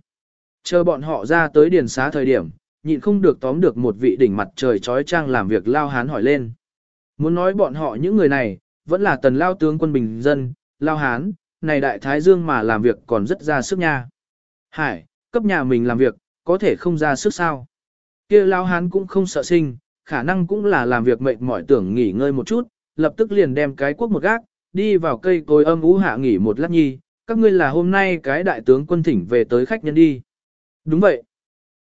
Chờ bọn họ ra tới điền xá thời điểm, nhịn không được tóm được một vị đỉnh mặt trời trói trang làm việc lao hán hỏi lên. Muốn nói bọn họ những người này, vẫn là tần lao tướng quân bình dân, lao hán, này đại thái dương mà làm việc còn rất ra sức nha. Hải, cấp nhà mình làm việc, có thể không ra sức sao. kia lao hán cũng không sợ sinh, khả năng cũng là làm việc mệt mỏi tưởng nghỉ ngơi một chút, lập tức liền đem cái quốc một gác, đi vào cây cối âm ú hạ nghỉ một lát nhi, các ngươi là hôm nay cái đại tướng quân thỉnh về tới khách nhân đi. Đúng vậy.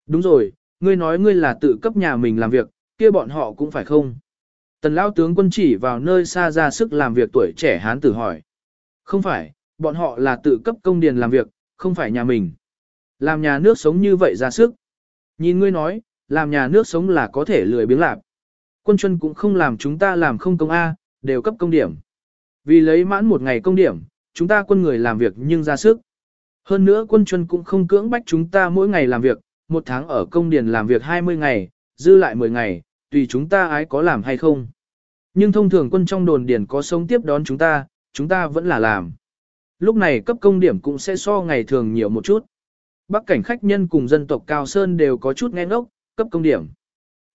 Đúng rồi, ngươi nói ngươi là tự cấp nhà mình làm việc, kia bọn họ cũng phải không? Tần lao tướng quân chỉ vào nơi xa ra sức làm việc tuổi trẻ hán tử hỏi. Không phải, bọn họ là tự cấp công điền làm việc, không phải nhà mình. Làm nhà nước sống như vậy ra sức. Nhìn ngươi nói, làm nhà nước sống là có thể lười biếng lạc. Quân chân cũng không làm chúng ta làm không công A, đều cấp công điểm. Vì lấy mãn một ngày công điểm, chúng ta quân người làm việc nhưng ra sức. Hơn nữa quân chân cũng không cưỡng bách chúng ta mỗi ngày làm việc, một tháng ở công điền làm việc 20 ngày, dư lại 10 ngày, tùy chúng ta ái có làm hay không. Nhưng thông thường quân trong đồn điền có sống tiếp đón chúng ta, chúng ta vẫn là làm. Lúc này cấp công điểm cũng sẽ so ngày thường nhiều một chút. Bắc cảnh khách nhân cùng dân tộc Cao Sơn đều có chút nghe ngốc, cấp công điểm.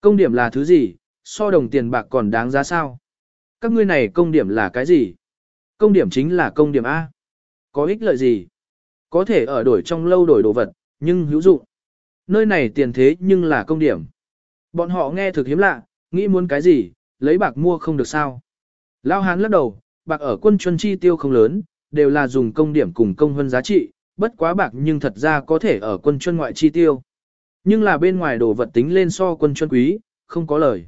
Công điểm là thứ gì, so đồng tiền bạc còn đáng giá sao? Các ngươi này công điểm là cái gì? Công điểm chính là công điểm A. Có ích lợi gì? Có thể ở đổi trong lâu đổi đồ vật, nhưng hữu dụng. Nơi này tiền thế nhưng là công điểm. Bọn họ nghe thực hiếm lạ, nghĩ muốn cái gì, lấy bạc mua không được sao. Lao hán lắc đầu, bạc ở quân chuân chi tiêu không lớn, đều là dùng công điểm cùng công hơn giá trị, bất quá bạc nhưng thật ra có thể ở quân chuân ngoại chi tiêu. Nhưng là bên ngoài đồ vật tính lên so quân chuân quý, không có lời.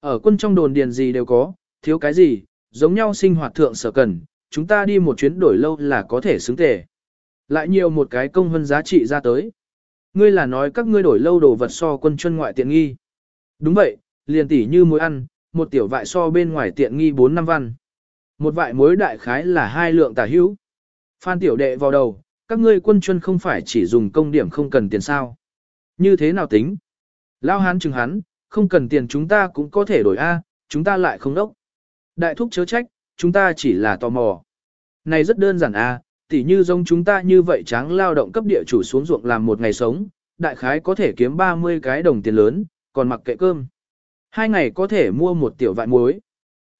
Ở quân trong đồn điền gì đều có, thiếu cái gì, giống nhau sinh hoạt thượng sở cần, chúng ta đi một chuyến đổi lâu là có thể xứng tề. Lại nhiều một cái công hơn giá trị ra tới. Ngươi là nói các ngươi đổi lâu đồ vật so quân chân ngoại tiện nghi. Đúng vậy, liền tỉ như muối ăn, một tiểu vại so bên ngoài tiện nghi 4 năm văn. Một vại muối đại khái là hai lượng tả hữu. Phan tiểu đệ vào đầu, các ngươi quân chân không phải chỉ dùng công điểm không cần tiền sao. Như thế nào tính? Lao hán chừng hắn, không cần tiền chúng ta cũng có thể đổi A, chúng ta lại không đốc. Đại thúc chớ trách, chúng ta chỉ là tò mò. Này rất đơn giản A, tỉ như giống chúng ta như vậy tráng lao động cấp địa chủ xuống ruộng làm một ngày sống, đại khái có thể kiếm 30 cái đồng tiền lớn, còn mặc kệ cơm. Hai ngày có thể mua một tiểu vại muối.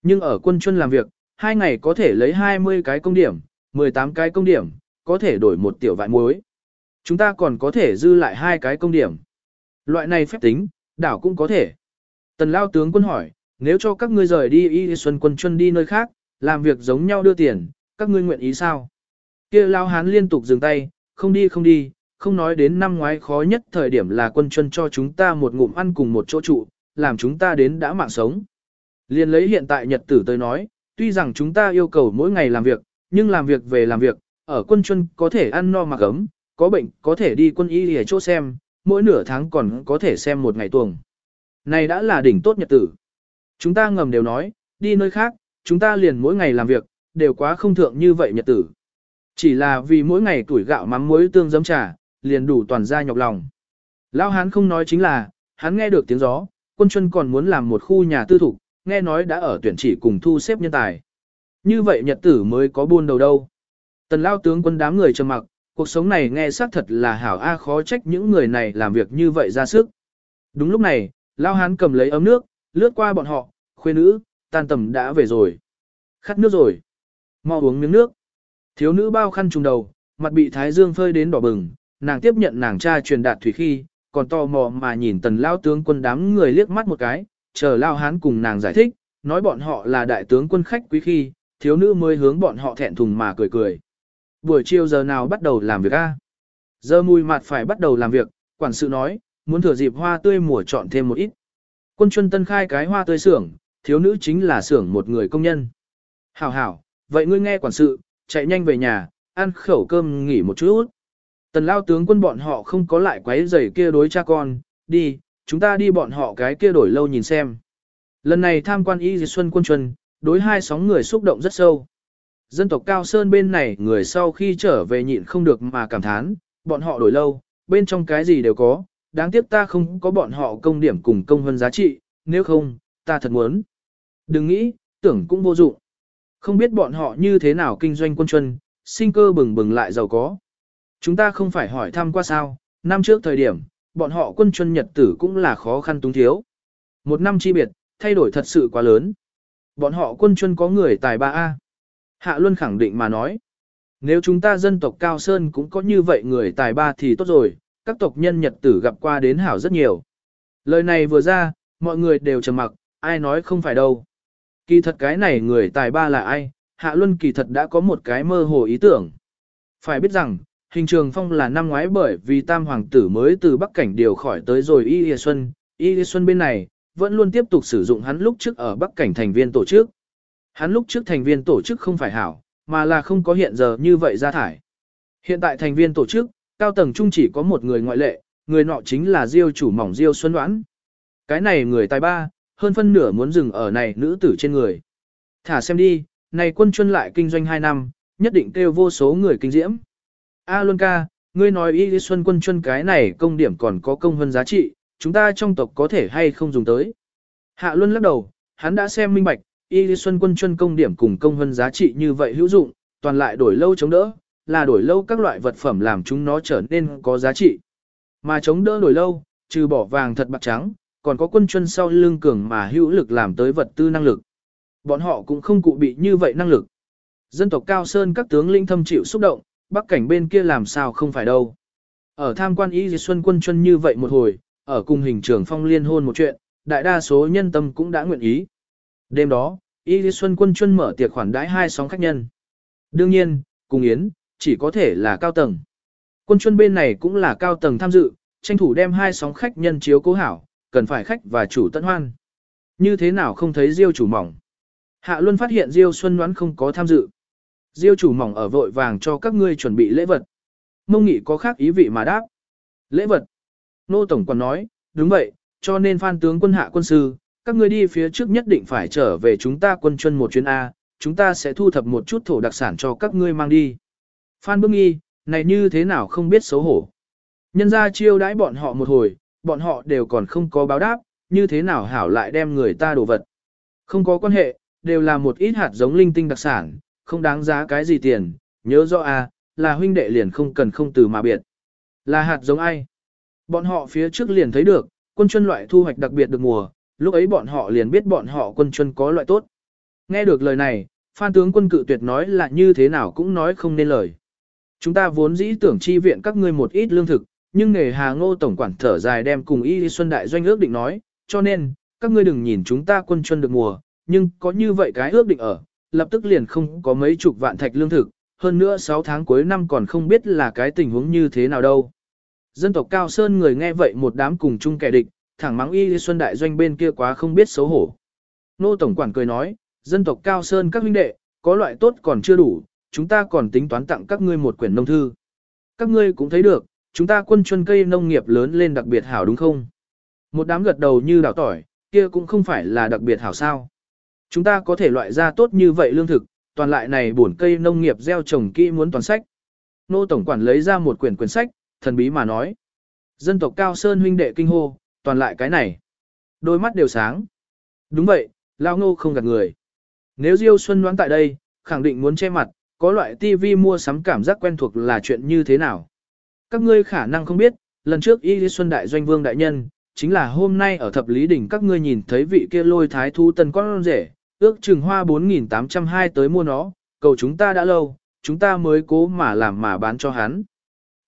Nhưng ở quân chuân làm việc, hai ngày có thể lấy 20 cái công điểm, 18 cái công điểm, có thể đổi một tiểu vại muối. Chúng ta còn có thể dư lại hai cái công điểm. Loại này phép tính, đảo cũng có thể. Tần lao tướng quân hỏi, nếu cho các ngươi rời đi y xuân quân chuân đi nơi khác, làm việc giống nhau đưa tiền, các ngươi nguyện ý sao? Kia lao hán liên tục dừng tay, không đi không đi, không nói đến năm ngoái khó nhất thời điểm là quân chân cho chúng ta một ngụm ăn cùng một chỗ trụ, làm chúng ta đến đã mạng sống. Liên lấy hiện tại nhật tử tới nói, tuy rằng chúng ta yêu cầu mỗi ngày làm việc, nhưng làm việc về làm việc, ở quân chân có thể ăn no mặc ấm, có bệnh có thể đi quân y để chỗ xem, mỗi nửa tháng còn có thể xem một ngày tuồng. Này đã là đỉnh tốt nhật tử. Chúng ta ngầm đều nói, đi nơi khác, chúng ta liền mỗi ngày làm việc, đều quá không thượng như vậy nhật tử. Chỉ là vì mỗi ngày tuổi gạo mắm muối tương giấm trà, liền đủ toàn ra nhọc lòng. Lão hán không nói chính là, hắn nghe được tiếng gió, quân chân còn muốn làm một khu nhà tư thục, nghe nói đã ở tuyển chỉ cùng thu xếp nhân tài. Như vậy nhật tử mới có buôn đầu đâu. Tần lao tướng quân đám người trầm mặc, cuộc sống này nghe xác thật là hảo a khó trách những người này làm việc như vậy ra sức. Đúng lúc này, lao hán cầm lấy ấm nước, lướt qua bọn họ, khuê nữ, tan tầm đã về rồi. Khát nước rồi. Mau uống miếng nước. Thiếu nữ bao khăn trùng đầu, mặt bị thái dương phơi đến đỏ bừng, nàng tiếp nhận nàng cha truyền đạt thủy khi, còn tò mò mà nhìn tần lao tướng quân đám người liếc mắt một cái, chờ lao hán cùng nàng giải thích, nói bọn họ là đại tướng quân khách quý khi, thiếu nữ mới hướng bọn họ thẹn thùng mà cười cười. Buổi chiều giờ nào bắt đầu làm việc a? Giờ mùi mặt phải bắt đầu làm việc, quản sự nói, muốn thừa dịp hoa tươi mùa chọn thêm một ít. Quân chuân tân khai cái hoa tươi xưởng, thiếu nữ chính là xưởng một người công nhân. Hảo hảo, vậy ngươi nghe quản sự, chạy nhanh về nhà, ăn khẩu cơm nghỉ một chút. Tần lao tướng quân bọn họ không có lại quấy rầy kia đối cha con, đi, chúng ta đi bọn họ cái kia đổi lâu nhìn xem. Lần này tham quan y xuân quân chuân, đối hai sóng người xúc động rất sâu. Dân tộc Cao Sơn bên này người sau khi trở về nhịn không được mà cảm thán, bọn họ đổi lâu, bên trong cái gì đều có, đáng tiếc ta không có bọn họ công điểm cùng công hơn giá trị, nếu không, ta thật muốn. Đừng nghĩ, tưởng cũng vô dụng. Không biết bọn họ như thế nào kinh doanh quân chuân, sinh cơ bừng bừng lại giàu có. Chúng ta không phải hỏi thăm qua sao, năm trước thời điểm, bọn họ quân chuân nhật tử cũng là khó khăn túng thiếu. Một năm chi biệt, thay đổi thật sự quá lớn. Bọn họ quân chuân có người tài ba A. Hạ Luân khẳng định mà nói. Nếu chúng ta dân tộc Cao Sơn cũng có như vậy người tài ba thì tốt rồi, các tộc nhân nhật tử gặp qua đến hảo rất nhiều. Lời này vừa ra, mọi người đều trầm mặc, ai nói không phải đâu. Kỳ thật cái này người tài ba là ai, Hạ Luân kỳ thật đã có một cái mơ hồ ý tưởng. Phải biết rằng, hình trường phong là năm ngoái bởi vì tam hoàng tử mới từ Bắc Cảnh điều khỏi tới rồi Y Y Xuân, Y Y Xuân bên này, vẫn luôn tiếp tục sử dụng hắn lúc trước ở Bắc Cảnh thành viên tổ chức. Hắn lúc trước thành viên tổ chức không phải hảo, mà là không có hiện giờ như vậy ra thải. Hiện tại thành viên tổ chức, cao tầng trung chỉ có một người ngoại lệ, người nọ chính là Diêu chủ mỏng Diêu Xuân Đoán. Cái này người tài ba, hơn phân nửa muốn dừng ở này nữ tử trên người. Thả xem đi, này quân chuân lại kinh doanh 2 năm, nhất định kêu vô số người kinh diễm. A Luân ca, ngươi nói y lý xuân quân chuân cái này công điểm còn có công hơn giá trị, chúng ta trong tộc có thể hay không dùng tới. Hạ Luân lắc đầu, hắn đã xem minh bạch, y lý xuân quân chuân công điểm cùng công hơn giá trị như vậy hữu dụng, toàn lại đổi lâu chống đỡ, là đổi lâu các loại vật phẩm làm chúng nó trở nên có giá trị. Mà chống đỡ đổi lâu, trừ bỏ vàng thật bạc trắng, còn có quân chuân sau lưng cường mà hữu lực làm tới vật tư năng lực. Bọn họ cũng không cụ bị như vậy năng lực. Dân tộc Cao Sơn các tướng lĩnh thâm chịu xúc động, bắc cảnh bên kia làm sao không phải đâu. Ở tham quan Y Di Xuân quân chuân như vậy một hồi, ở cùng hình trưởng phong liên hôn một chuyện, đại đa số nhân tâm cũng đã nguyện ý. Đêm đó, Y Di Xuân quân chuân mở tiệc khoản đãi hai sóng khách nhân. Đương nhiên, cùng Yến, chỉ có thể là cao tầng. Quân chuân bên này cũng là cao tầng tham dự, tranh thủ đem hai sóng khách nhân chiếu cố hảo, cần phải khách và chủ tận hoan. Như thế nào không thấy Diêu chủ mỏng. Hạ Luân phát hiện Diêu Xuân đoán không có tham dự. Diêu chủ mỏng ở vội vàng cho các ngươi chuẩn bị lễ vật. Mông nghị có khác ý vị mà đáp. Lễ vật. Nô Tổng còn nói, đúng vậy, cho nên phan tướng quân hạ quân sư, các ngươi đi phía trước nhất định phải trở về chúng ta quân chân một chuyến A, chúng ta sẽ thu thập một chút thổ đặc sản cho các ngươi mang đi. Phan Bức Nghi, này như thế nào không biết xấu hổ. Nhân ra chiêu đãi bọn họ một hồi, bọn họ đều còn không có báo đáp, như thế nào hảo lại đem người ta đồ vật. Không có quan hệ, đều là một ít hạt giống linh tinh đặc sản, không đáng giá cái gì tiền, nhớ rõ à là huynh đệ liền không cần không từ mà biệt. Là hạt giống ai? Bọn họ phía trước liền thấy được, quân chuân loại thu hoạch đặc biệt được mùa, lúc ấy bọn họ liền biết bọn họ quân chuân có loại tốt. Nghe được lời này, phan tướng quân cự tuyệt nói là như thế nào cũng nói không nên lời. Chúng ta vốn dĩ tưởng chi viện các ngươi một ít lương thực, nhưng nghề hà ngô tổng quản thở dài đem cùng y xuân đại doanh ước định nói, cho nên, các ngươi đừng nhìn chúng ta quân chuân được mùa, nhưng có như vậy cái ước định ở, lập tức liền không có mấy chục vạn thạch lương thực, hơn nữa 6 tháng cuối năm còn không biết là cái tình huống như thế nào đâu. Dân tộc Cao Sơn người nghe vậy một đám cùng chung kẻ địch, thẳng mắng y xuân đại doanh bên kia quá không biết xấu hổ. Nô Tổng Quản cười nói, dân tộc Cao Sơn các huynh đệ, có loại tốt còn chưa đủ, chúng ta còn tính toán tặng các ngươi một quyển nông thư. Các ngươi cũng thấy được, chúng ta quân chuân cây nông nghiệp lớn lên đặc biệt hảo đúng không? Một đám gật đầu như đảo tỏi, kia cũng không phải là đặc biệt hảo sao. Chúng ta có thể loại ra tốt như vậy lương thực, toàn lại này bổn cây nông nghiệp gieo trồng kỹ muốn toàn sách. Nô Tổng Quản lấy ra một quyển quyển sách, thần bí mà nói. Dân tộc Cao Sơn huynh đệ kinh hô, toàn lại cái này. Đôi mắt đều sáng. Đúng vậy, Lao Ngô không gạt người. Nếu Diêu Xuân đoán tại đây, khẳng định muốn che mặt, có loại tivi mua sắm cảm giác quen thuộc là chuyện như thế nào. Các ngươi khả năng không biết, lần trước Y Xuân Đại Doanh Vương Đại Nhân, chính là hôm nay ở thập lý đỉnh các ngươi nhìn thấy vị kia lôi thái thu tần con rể, ước chừng hoa 4.802 tới mua nó, cầu chúng ta đã lâu, chúng ta mới cố mà làm mà bán cho hắn.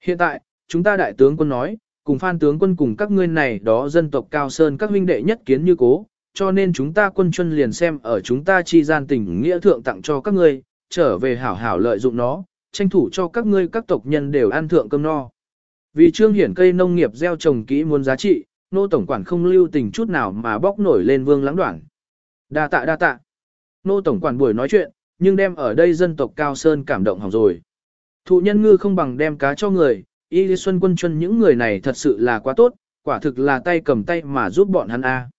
Hiện tại, chúng ta đại tướng quân nói, cùng phan tướng quân cùng các ngươi này đó dân tộc cao sơn các huynh đệ nhất kiến như cố, cho nên chúng ta quân chuân liền xem ở chúng ta chi gian tình nghĩa thượng tặng cho các ngươi, trở về hảo hảo lợi dụng nó, tranh thủ cho các ngươi các tộc nhân đều ăn thượng cơm no. Vì trương hiển cây nông nghiệp gieo trồng kỹ muốn giá trị, nô tổng quản không lưu tình chút nào mà bóc nổi lên vương lãng đoạn. Đa tạ đa tạ. Nô tổng quản buổi nói chuyện, nhưng đem ở đây dân tộc cao sơn cảm động hỏng rồi. Thụ nhân ngư không bằng đem cá cho người, y lý xuân quân chân những người này thật sự là quá tốt, quả thực là tay cầm tay mà giúp bọn hắn a.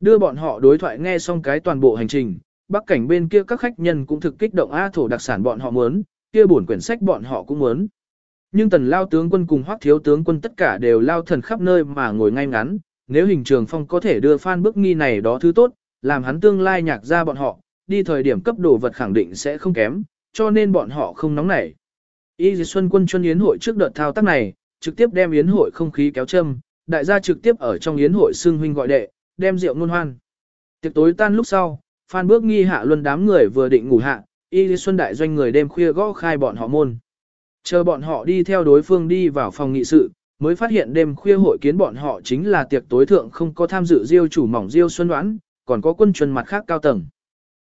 Đưa bọn họ đối thoại nghe xong cái toàn bộ hành trình, bắc cảnh bên kia các khách nhân cũng thực kích động a thổ đặc sản bọn họ muốn, kia bổn quyển sách bọn họ cũng muốn. Nhưng tần lao tướng quân cùng hoác thiếu tướng quân tất cả đều lao thần khắp nơi mà ngồi ngay ngắn, nếu hình trường phong có thể đưa phan bức nghi này đó thứ tốt, làm hắn tương lai nhạc ra bọn họ, đi thời điểm cấp đồ vật khẳng định sẽ không kém, cho nên bọn họ không nóng nảy. Y Dì Xuân quân chuân yến hội trước đợt thao tác này, trực tiếp đem yến hội không khí kéo châm, đại gia trực tiếp ở trong yến hội xưng huynh gọi đệ, đem rượu ngôn hoan. Tiệc tối tan lúc sau, Phan Bước nghi hạ luân đám người vừa định ngủ hạ, Y Lý Xuân đại doanh người đêm khuya gõ khai bọn họ môn. Chờ bọn họ đi theo đối phương đi vào phòng nghị sự, mới phát hiện đêm khuya hội kiến bọn họ chính là tiệc tối thượng không có tham dự diêu chủ mỏng diêu xuân đoán, còn có quân chuân mặt khác cao tầng.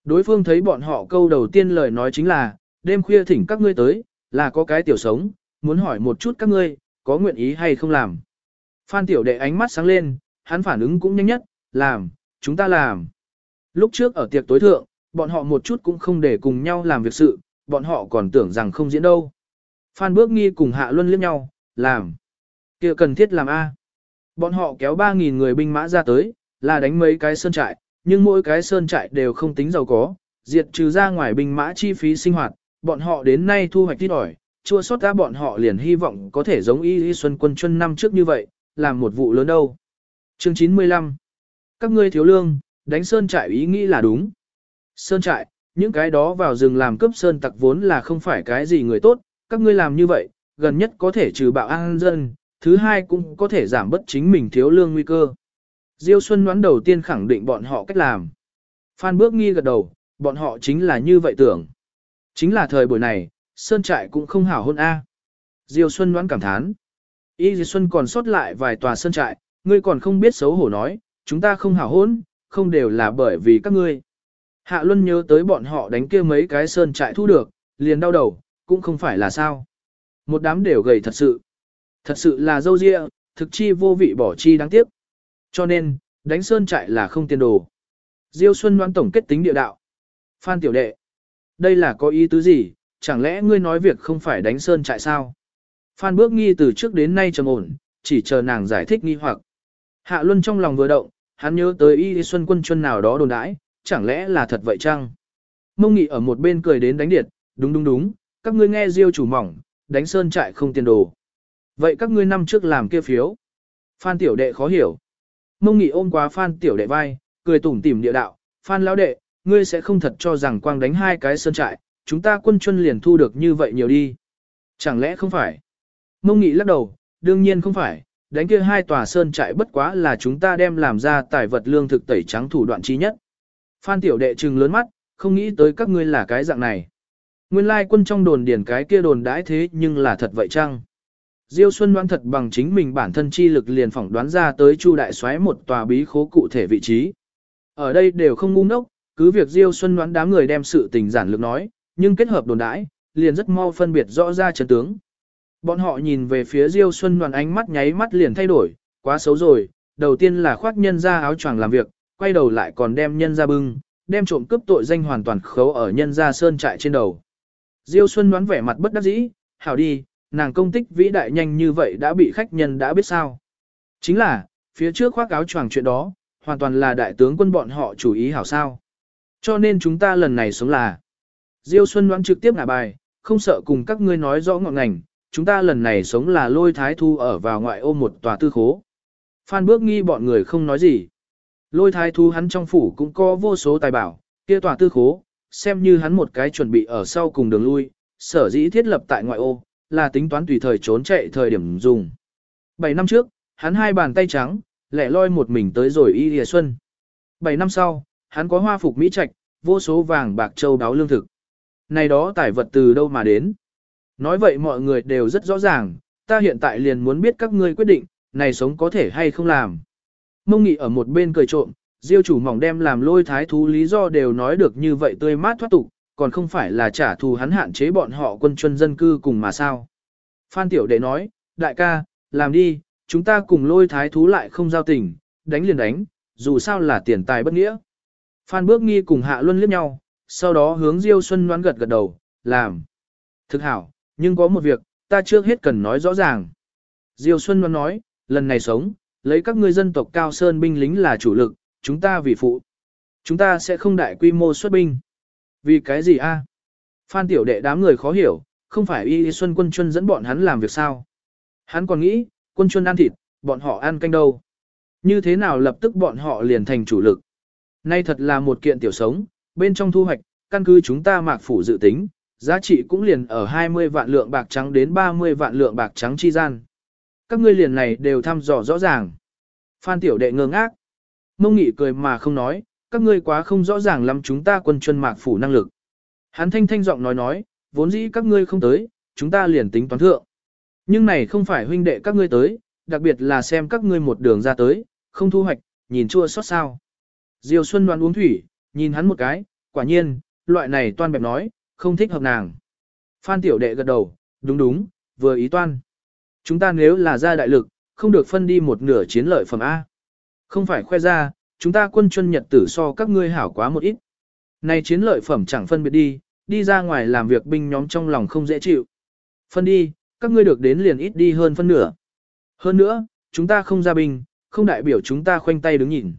Đối phương thấy bọn họ câu đầu tiên lời nói chính là, đêm khuya thỉnh các ngươi tới, là có cái tiểu sống, muốn hỏi một chút các ngươi, có nguyện ý hay không làm. Phan tiểu đệ ánh mắt sáng lên, hắn phản ứng cũng nhanh nhất, làm, chúng ta làm. Lúc trước ở tiệc tối thượng, bọn họ một chút cũng không để cùng nhau làm việc sự, bọn họ còn tưởng rằng không diễn đâu. Phan bước nghi cùng Hạ Luân liếc nhau, làm. kia cần thiết làm A. Bọn họ kéo 3.000 người binh mã ra tới, là đánh mấy cái sơn trại, nhưng mỗi cái sơn trại đều không tính giàu có, diệt trừ ra ngoài binh mã chi phí sinh hoạt, bọn họ đến nay thu hoạch ít ỏi, chua sót ra bọn họ liền hy vọng có thể giống y y xuân quân chuân năm trước như vậy, làm một vụ lớn đâu. Chương 95 Các ngươi thiếu lương, đánh sơn trại ý nghĩ là đúng. Sơn trại, những cái đó vào rừng làm cướp sơn tặc vốn là không phải cái gì người tốt, các ngươi làm như vậy, gần nhất có thể trừ bạo an dân, thứ hai cũng có thể giảm bất chính mình thiếu lương nguy cơ. Diêu Xuân đoán đầu tiên khẳng định bọn họ cách làm. Phan bước nghi gật đầu, bọn họ chính là như vậy tưởng. Chính là thời buổi này, Sơn Trại cũng không hảo hôn A. Diêu Xuân đoán cảm thán. Y Diêu Xuân còn sót lại vài tòa Sơn Trại, ngươi còn không biết xấu hổ nói, chúng ta không hảo hôn, không đều là bởi vì các ngươi. Hạ Luân nhớ tới bọn họ đánh kia mấy cái Sơn Trại thu được, liền đau đầu, cũng không phải là sao. Một đám đều gầy thật sự. Thật sự là dâu dịa, thực chi vô vị bỏ chi đáng tiếc. Cho nên, đánh Sơn Trại là không tiền đồ. Diêu Xuân đoán tổng kết tính địa đạo. Phan Tiểu Đệ. Đây là có ý tứ gì, chẳng lẽ ngươi nói việc không phải đánh Sơn Trại sao? Phan bước nghi từ trước đến nay trầm ổn, chỉ chờ nàng giải thích nghi hoặc. Hạ Luân trong lòng vừa động, hắn nhớ tới y xuân quân chuân nào đó đồn đãi, chẳng lẽ là thật vậy chăng? Mông nghị ở một bên cười đến đánh điệt, đúng đúng đúng, các ngươi nghe diêu chủ mỏng, đánh sơn trại không tiền đồ. Vậy các ngươi năm trước làm kia phiếu. Phan tiểu đệ khó hiểu. Mông nghị ôm quá phan tiểu đệ vai, cười tủm tỉm địa đạo, phan lão đệ, ngươi sẽ không thật cho rằng quang đánh hai cái sơn trại, chúng ta quân chuân liền thu được như vậy nhiều đi. Chẳng lẽ không phải? Mông nghị lắc đầu, đương nhiên không phải, đánh kia hai tòa sơn trại bất quá là chúng ta đem làm ra tài vật lương thực tẩy trắng thủ đoạn chi nhất. Phan tiểu đệ trừng lớn mắt, không nghĩ tới các ngươi là cái dạng này. Nguyên lai quân trong đồn điển cái kia đồn đãi thế nhưng là thật vậy chăng? Diêu Xuân đoán thật bằng chính mình bản thân chi lực liền phỏng đoán ra tới Chu đại soái một tòa bí khố cụ thể vị trí. Ở đây đều không ngu ngốc, cứ việc Diêu Xuân đoán đám người đem sự tình giản lược nói, nhưng kết hợp đồn đãi, liền rất mau phân biệt rõ ra chân tướng. Bọn họ nhìn về phía Diêu Xuân đoán ánh mắt nháy mắt liền thay đổi, quá xấu rồi, đầu tiên là khoác nhân ra áo choàng làm việc, quay đầu lại còn đem nhân ra bưng, đem trộm cướp tội danh hoàn toàn khấu ở nhân ra sơn trại trên đầu. Diêu Xuân đoán vẻ mặt bất đắc dĩ, hảo đi, nàng công tích vĩ đại nhanh như vậy đã bị khách nhân đã biết sao. Chính là, phía trước khoác áo choàng chuyện đó, hoàn toàn là đại tướng quân bọn họ chủ ý hảo sao. Cho nên chúng ta lần này sống là. Diêu Xuân đoán trực tiếp ngả bài, không sợ cùng các ngươi nói rõ ngọn ngành, chúng ta lần này sống là lôi thái thu ở vào ngoại ô một tòa tư khố. Phan bước nghi bọn người không nói gì. Lôi thái thu hắn trong phủ cũng có vô số tài bảo, kia tòa tư khố, xem như hắn một cái chuẩn bị ở sau cùng đường lui, sở dĩ thiết lập tại ngoại ô, là tính toán tùy thời trốn chạy thời điểm dùng. Bảy năm trước, hắn hai bàn tay trắng, lẻ loi một mình tới rồi y lìa xuân. Bảy năm sau, hắn có hoa phục mỹ trạch, vô số vàng bạc châu đáo lương thực. Này đó tài vật từ đâu mà đến? Nói vậy mọi người đều rất rõ ràng, ta hiện tại liền muốn biết các ngươi quyết định, này sống có thể hay không làm. Mông nghị ở một bên cười trộm, diêu chủ mỏng đem làm lôi thái thú lý do đều nói được như vậy tươi mát thoát tục, còn không phải là trả thù hắn hạn chế bọn họ quân chuân dân cư cùng mà sao. Phan Tiểu Đệ nói, đại ca, làm đi, chúng ta cùng lôi thái thú lại không giao tình, đánh liền đánh, dù sao là tiền tài bất nghĩa. Phan Bước Nghi cùng Hạ Luân liếc nhau, sau đó hướng Diêu Xuân đoán gật gật đầu, làm. Thực hảo, nhưng có một việc, ta trước hết cần nói rõ ràng. Diêu Xuân Ngoan nói, lần này sống, lấy các ngươi dân tộc Cao Sơn binh lính là chủ lực, chúng ta vì phụ. Chúng ta sẽ không đại quy mô xuất binh. Vì cái gì a? Phan tiểu đệ đám người khó hiểu, không phải Y Xuân quân chuân dẫn bọn hắn làm việc sao? Hắn còn nghĩ, quân chuân ăn thịt, bọn họ ăn canh đâu? Như thế nào lập tức bọn họ liền thành chủ lực? Nay thật là một kiện tiểu sống, bên trong thu hoạch, căn cứ chúng ta mạc phủ dự tính, giá trị cũng liền ở 20 vạn lượng bạc trắng đến 30 vạn lượng bạc trắng chi gian. Các ngươi liền này đều thăm dò rõ ràng. Phan tiểu đệ ngơ ngác. Mông nghị cười mà không nói, các ngươi quá không rõ ràng lắm chúng ta quân chuân mạc phủ năng lực. Hắn thanh thanh giọng nói nói, vốn dĩ các ngươi không tới, chúng ta liền tính toán thượng. Nhưng này không phải huynh đệ các ngươi tới, đặc biệt là xem các ngươi một đường ra tới, không thu hoạch, nhìn chua xót sao. Diêu Xuân đoán uống thủy, nhìn hắn một cái, quả nhiên, loại này toan bẹp nói, không thích hợp nàng. Phan tiểu đệ gật đầu, đúng đúng, vừa ý toan. Chúng ta nếu là ra đại lực, không được phân đi một nửa chiến lợi phẩm A. Không phải khoe ra, chúng ta quân chuân nhật tử so các ngươi hảo quá một ít. Này chiến lợi phẩm chẳng phân biệt đi, đi ra ngoài làm việc binh nhóm trong lòng không dễ chịu. Phân đi, các ngươi được đến liền ít đi hơn phân nửa. Hơn nữa, chúng ta không ra binh, không đại biểu chúng ta khoanh tay đứng nhìn.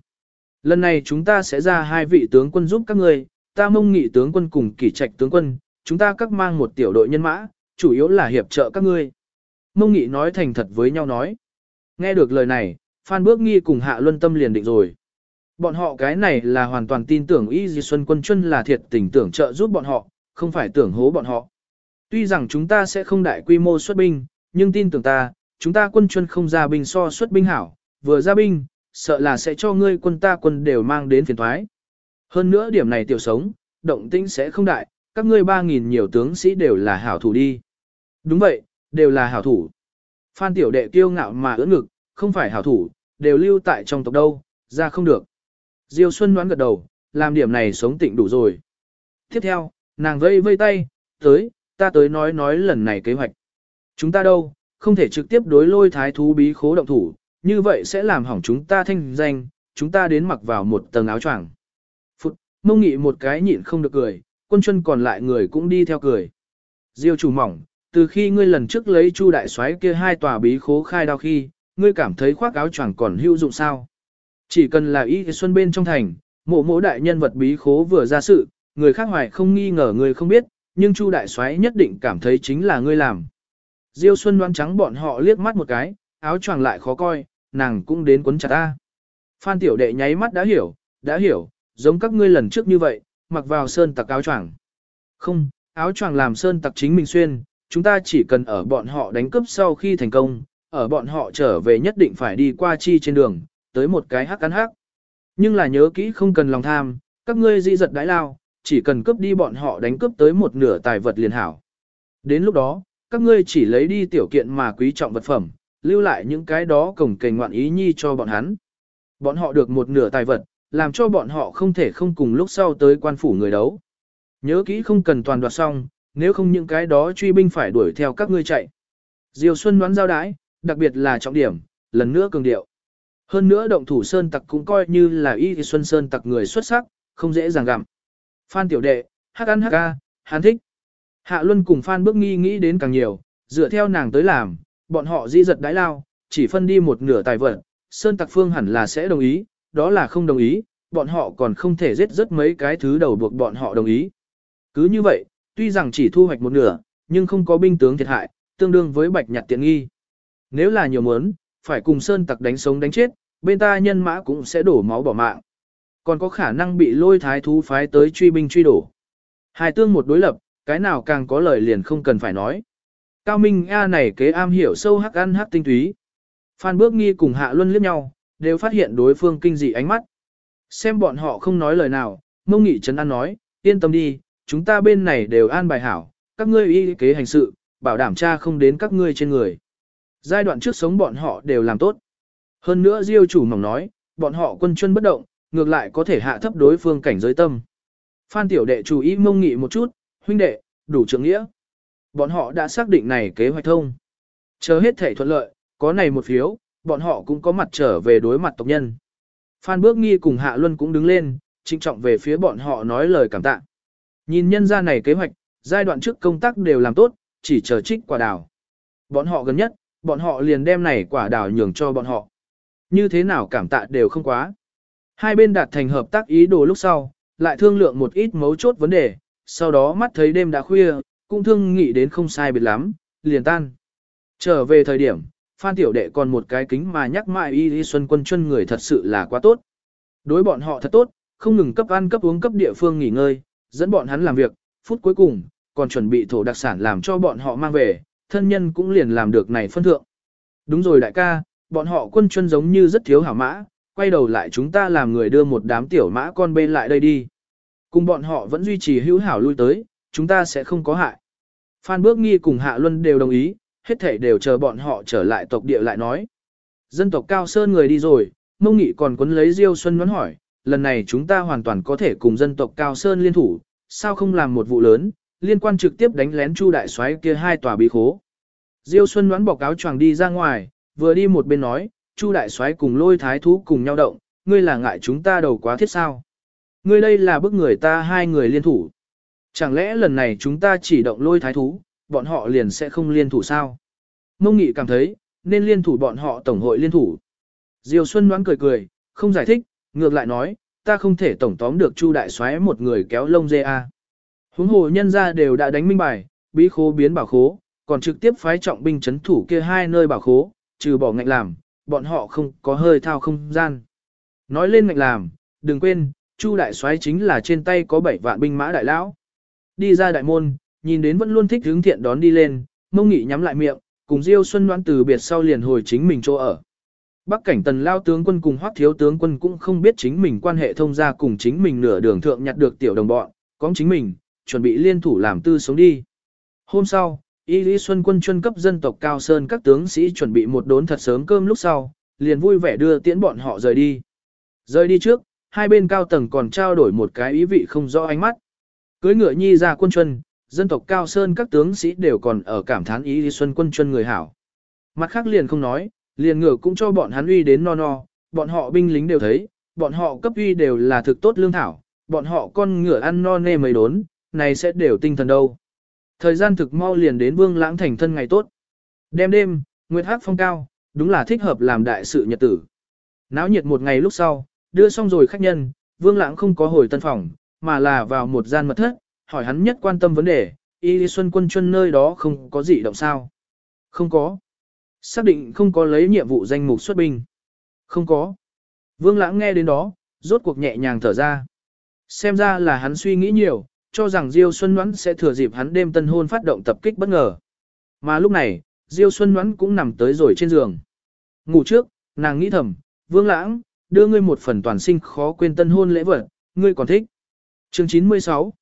Lần này chúng ta sẽ ra hai vị tướng quân giúp các ngươi, ta mông nghị tướng quân cùng kỷ trạch tướng quân, chúng ta các mang một tiểu đội nhân mã, chủ yếu là hiệp trợ các ngươi. Mông nghị nói thành thật với nhau nói. Nghe được lời này, Phan Bước Nghi cùng Hạ Luân Tâm liền định rồi. Bọn họ cái này là hoàn toàn tin tưởng Y Di Xuân Quân Chuân là thiệt tình tưởng trợ giúp bọn họ, không phải tưởng hố bọn họ. Tuy rằng chúng ta sẽ không đại quy mô xuất binh, nhưng tin tưởng ta, chúng ta quân chuân không ra binh so xuất binh hảo, vừa ra binh, sợ là sẽ cho ngươi quân ta quân đều mang đến phiền thoái. Hơn nữa điểm này tiểu sống, động tĩnh sẽ không đại, các ngươi 3.000 nhiều tướng sĩ đều là hảo thủ đi. Đúng vậy, đều là hảo thủ. Phan tiểu đệ kiêu ngạo mà ưỡn ngực, không phải hảo thủ, đều lưu tại trong tộc đâu, ra không được. Diêu Xuân đoán gật đầu, làm điểm này sống tịnh đủ rồi. Tiếp theo, nàng vây vây tay, tới, ta tới nói nói lần này kế hoạch. Chúng ta đâu, không thể trực tiếp đối lôi thái thú bí khố động thủ, như vậy sẽ làm hỏng chúng ta thanh danh, chúng ta đến mặc vào một tầng áo choàng. Phụt, mông nghị một cái nhịn không được cười, quân chân còn lại người cũng đi theo cười. Diêu chủ mỏng, từ khi ngươi lần trước lấy chu đại soái kia hai tòa bí khố khai đao khi, ngươi cảm thấy khoác áo choàng còn hữu dụng sao? Chỉ cần là y xuân bên trong thành, mộ mộ đại nhân vật bí khố vừa ra sự, người khác hoài không nghi ngờ người không biết, nhưng chu đại soái nhất định cảm thấy chính là ngươi làm. Diêu Xuân đoán trắng bọn họ liếc mắt một cái, áo choàng lại khó coi, nàng cũng đến quấn chặt ta. Phan tiểu đệ nháy mắt đã hiểu, đã hiểu, giống các ngươi lần trước như vậy, mặc vào sơn tặc áo choàng. Không, áo choàng làm sơn tặc chính mình xuyên, chúng ta chỉ cần ở bọn họ đánh cướp sau khi thành công, ở bọn họ trở về nhất định phải đi qua chi trên đường, tới một cái hắc cắn hắc. Nhưng là nhớ kỹ không cần lòng tham, các ngươi di giật đái lao, chỉ cần cướp đi bọn họ đánh cướp tới một nửa tài vật liền hảo. Đến lúc đó, các ngươi chỉ lấy đi tiểu kiện mà quý trọng vật phẩm, lưu lại những cái đó cổng kềnh ngoạn ý nhi cho bọn hắn. Bọn họ được một nửa tài vật, làm cho bọn họ không thể không cùng lúc sau tới quan phủ người đấu. Nhớ kỹ không cần toàn đoạt xong, nếu không những cái đó truy binh phải đuổi theo các ngươi chạy. Diều Xuân đoán giao đái, đặc biệt là trọng điểm, lần nữa cường điệu. Hơn nữa động thủ Sơn Tặc cũng coi như là y Xuân Sơn Tặc người xuất sắc, không dễ dàng gặm. Phan tiểu đệ, hắc ăn hắc ca, hắn thích. Hạ Luân cùng Phan bước nghi nghĩ đến càng nhiều, dựa theo nàng tới làm, bọn họ di giật đái lao, chỉ phân đi một nửa tài vật, Sơn Tặc Phương hẳn là sẽ đồng ý, đó là không đồng ý, bọn họ còn không thể giết rất mấy cái thứ đầu buộc bọn họ đồng ý. Cứ như vậy, tuy rằng chỉ thu hoạch một nửa, nhưng không có binh tướng thiệt hại, tương đương với bạch nhặt tiện nghi. Nếu là nhiều muốn, phải cùng Sơn Tặc đánh sống đánh chết, bên ta nhân mã cũng sẽ đổ máu bỏ mạng. Còn có khả năng bị lôi thái thú phái tới truy binh truy đổ. Hai tương một đối lập, cái nào càng có lời liền không cần phải nói. Cao Minh A này kế am hiểu sâu hắc ăn hắc tinh túy. Phan Bước Nghi cùng Hạ Luân liếc nhau, đều phát hiện đối phương kinh dị ánh mắt. Xem bọn họ không nói lời nào, mông nghị trấn an nói, yên tâm đi, chúng ta bên này đều an bài hảo, các ngươi y kế hành sự, bảo đảm cha không đến các ngươi trên người. Giai đoạn trước sống bọn họ đều làm tốt. Hơn nữa Diêu chủ mỏng nói, bọn họ quân chân bất động, ngược lại có thể hạ thấp đối phương cảnh giới tâm. Phan tiểu đệ chú ý mông nghị một chút, huynh đệ, đủ trưởng nghĩa. Bọn họ đã xác định này kế hoạch thông. Chờ hết thể thuận lợi, có này một phiếu, bọn họ cũng có mặt trở về đối mặt tộc nhân. Phan Bước Nghi cùng Hạ Luân cũng đứng lên, trinh trọng về phía bọn họ nói lời cảm tạ. Nhìn nhân ra này kế hoạch, giai đoạn trước công tác đều làm tốt, chỉ chờ trích quả đào. Bọn họ gần nhất, bọn họ liền đem này quả đào nhường cho bọn họ. Như thế nào cảm tạ đều không quá. Hai bên đạt thành hợp tác ý đồ lúc sau, lại thương lượng một ít mấu chốt vấn đề, sau đó mắt thấy đêm đã khuya, cũng thương nghị đến không sai biệt lắm, liền tan. Trở về thời điểm, Phan Tiểu Đệ còn một cái kính mà nhắc mãi y y xuân quân chân người thật sự là quá tốt. Đối bọn họ thật tốt, không ngừng cấp ăn cấp uống cấp địa phương nghỉ ngơi, dẫn bọn hắn làm việc, phút cuối cùng, còn chuẩn bị thổ đặc sản làm cho bọn họ mang về, thân nhân cũng liền làm được này phân thượng. Đúng rồi đại ca, bọn họ quân chân giống như rất thiếu hảo mã, quay đầu lại chúng ta làm người đưa một đám tiểu mã con bên lại đây đi. Cùng bọn họ vẫn duy trì hữu hảo lui tới, chúng ta sẽ không có hại. Phan Bước Nghi cùng Hạ Luân đều đồng ý, hết thảy đều chờ bọn họ trở lại tộc địa lại nói. Dân tộc Cao Sơn người đi rồi, mông nghị còn quấn lấy Diêu Xuân muốn hỏi, lần này chúng ta hoàn toàn có thể cùng dân tộc Cao Sơn liên thủ, sao không làm một vụ lớn, liên quan trực tiếp đánh lén Chu đại soái kia hai tòa bí khố. Diêu Xuân đoán bọc áo choàng đi ra ngoài, vừa đi một bên nói, Chu đại soái cùng lôi thái thú cùng nhau động, ngươi là ngại chúng ta đầu quá thiết sao? Ngươi đây là bức người ta hai người liên thủ. Chẳng lẽ lần này chúng ta chỉ động lôi thái thú, bọn họ liền sẽ không liên thủ sao? Mông Nghị cảm thấy, nên liên thủ bọn họ tổng hội liên thủ. Diêu Xuân đoán cười cười, không giải thích, ngược lại nói, ta không thể tổng tóm được Chu đại soái một người kéo lông dê a. Huống hồ nhân gia đều đã đánh minh bài, bí khố biến bảo khố, còn trực tiếp phái trọng binh chấn thủ kia hai nơi bảo khố, trừ bỏ ngạnh làm, bọn họ không có hơi thao không gian. Nói lên ngạch làm, đừng quên, Chu đại soái chính là trên tay có 7 vạn binh mã đại lão. Đi ra đại môn, nhìn đến vẫn luôn thích hướng thiện đón đi lên, mông nghị nhắm lại miệng, cùng Diêu Xuân Loan từ biệt sau liền hồi chính mình chỗ ở. Bắc cảnh tần lao tướng quân cùng hoác thiếu tướng quân cũng không biết chính mình quan hệ thông gia cùng chính mình nửa đường thượng nhặt được tiểu đồng bọn, có chính mình, chuẩn bị liên thủ làm tư sống đi. Hôm sau, Y Lý Xuân quân chuyên cấp dân tộc Cao Sơn các tướng sĩ chuẩn bị một đốn thật sớm cơm lúc sau, liền vui vẻ đưa tiễn bọn họ rời đi. Rời đi trước, hai bên cao tầng còn trao đổi một cái ý vị không rõ ánh mắt. Cưới ngựa nhi ra quân chuân, dân tộc Cao Sơn các tướng sĩ đều còn ở cảm thán ý Lý Xuân quân chuân người hảo. Mặt khác liền không nói, liền ngựa cũng cho bọn hắn uy đến no no, bọn họ binh lính đều thấy, bọn họ cấp uy đều là thực tốt lương thảo, bọn họ con ngựa ăn no nê mấy đốn, này sẽ đều tinh thần đâu. Thời gian thực mau liền đến Vương Lãng thành thân ngày tốt. Đêm đêm, Nguyệt Hắc phong cao, đúng là thích hợp làm đại sự nhật tử. Náo nhiệt một ngày lúc sau, đưa xong rồi khách nhân, Vương Lãng không có hồi tân phòng, mà là vào một gian mật thất, hỏi hắn nhất quan tâm vấn đề, Y Xuân quân chuân nơi đó không có gì động sao. Không có. Xác định không có lấy nhiệm vụ danh mục xuất binh. Không có. Vương Lãng nghe đến đó, rốt cuộc nhẹ nhàng thở ra. Xem ra là hắn suy nghĩ nhiều, cho rằng Diêu Xuân Ngoãn sẽ thừa dịp hắn đêm tân hôn phát động tập kích bất ngờ. Mà lúc này, Diêu Xuân Ngoãn cũng nằm tới rồi trên giường. Ngủ trước, nàng nghĩ thầm, Vương Lãng, đưa ngươi một phần toàn sinh khó quên tân hôn lễ vật, ngươi còn thích. Chương 96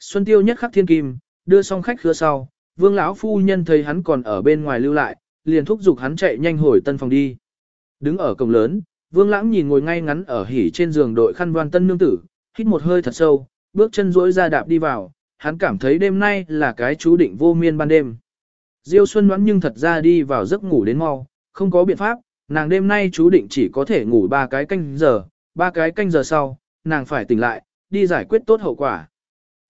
Xuân Tiêu nhất khắc thiên kim, đưa xong khách khứa sau, Vương lão phu nhân thấy hắn còn ở bên ngoài lưu lại, liền thúc giục hắn chạy nhanh hồi tân phòng đi. Đứng ở cổng lớn, Vương Lãng nhìn ngồi ngay ngắn ở hỉ trên giường đội khăn voan tân nương tử, hít một hơi thật sâu, bước chân duỗi ra đạp đi vào, hắn cảm thấy đêm nay là cái chú định vô miên ban đêm. Diêu Xuân đoán nhưng thật ra đi vào giấc ngủ đến mau, không có biện pháp, nàng đêm nay chú định chỉ có thể ngủ ba cái canh giờ, ba cái canh giờ sau, nàng phải tỉnh lại, đi giải quyết tốt hậu quả.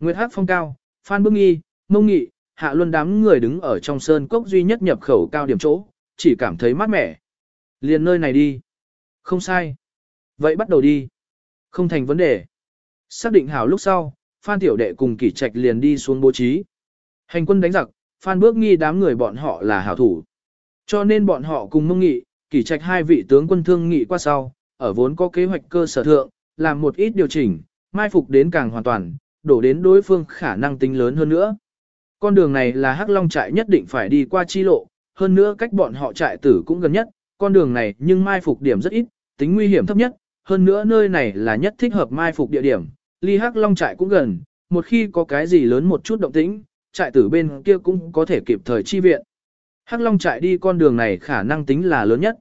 Nguyệt Hắc phong cao, Phan bương Nghi, Mông Nghị, Hạ Luân đám người đứng ở trong sơn cốc duy nhất nhập khẩu cao điểm chỗ, chỉ cảm thấy mát mẻ. Liền nơi này đi. Không sai. Vậy bắt đầu đi. Không thành vấn đề. Xác định hảo lúc sau, Phan Tiểu Đệ cùng Kỷ Trạch liền đi xuống bố trí. Hành quân đánh giặc, Phan Bước nghi đám người bọn họ là hảo thủ. Cho nên bọn họ cùng mông nghị, Kỷ Trạch hai vị tướng quân thương nghị qua sau, ở vốn có kế hoạch cơ sở thượng, làm một ít điều chỉnh, mai phục đến càng hoàn toàn, đổ đến đối phương khả năng tính lớn hơn nữa. Con đường này là Hắc Long trại nhất định phải đi qua chi lộ, hơn nữa cách bọn họ trại tử cũng gần nhất, con đường này nhưng mai phục điểm rất ít, tính nguy hiểm thấp nhất, hơn nữa nơi này là nhất thích hợp mai phục địa điểm, ly hắc long trại cũng gần, một khi có cái gì lớn một chút động tĩnh, trại tử bên kia cũng có thể kịp thời chi viện. Hắc long trại đi con đường này khả năng tính là lớn nhất.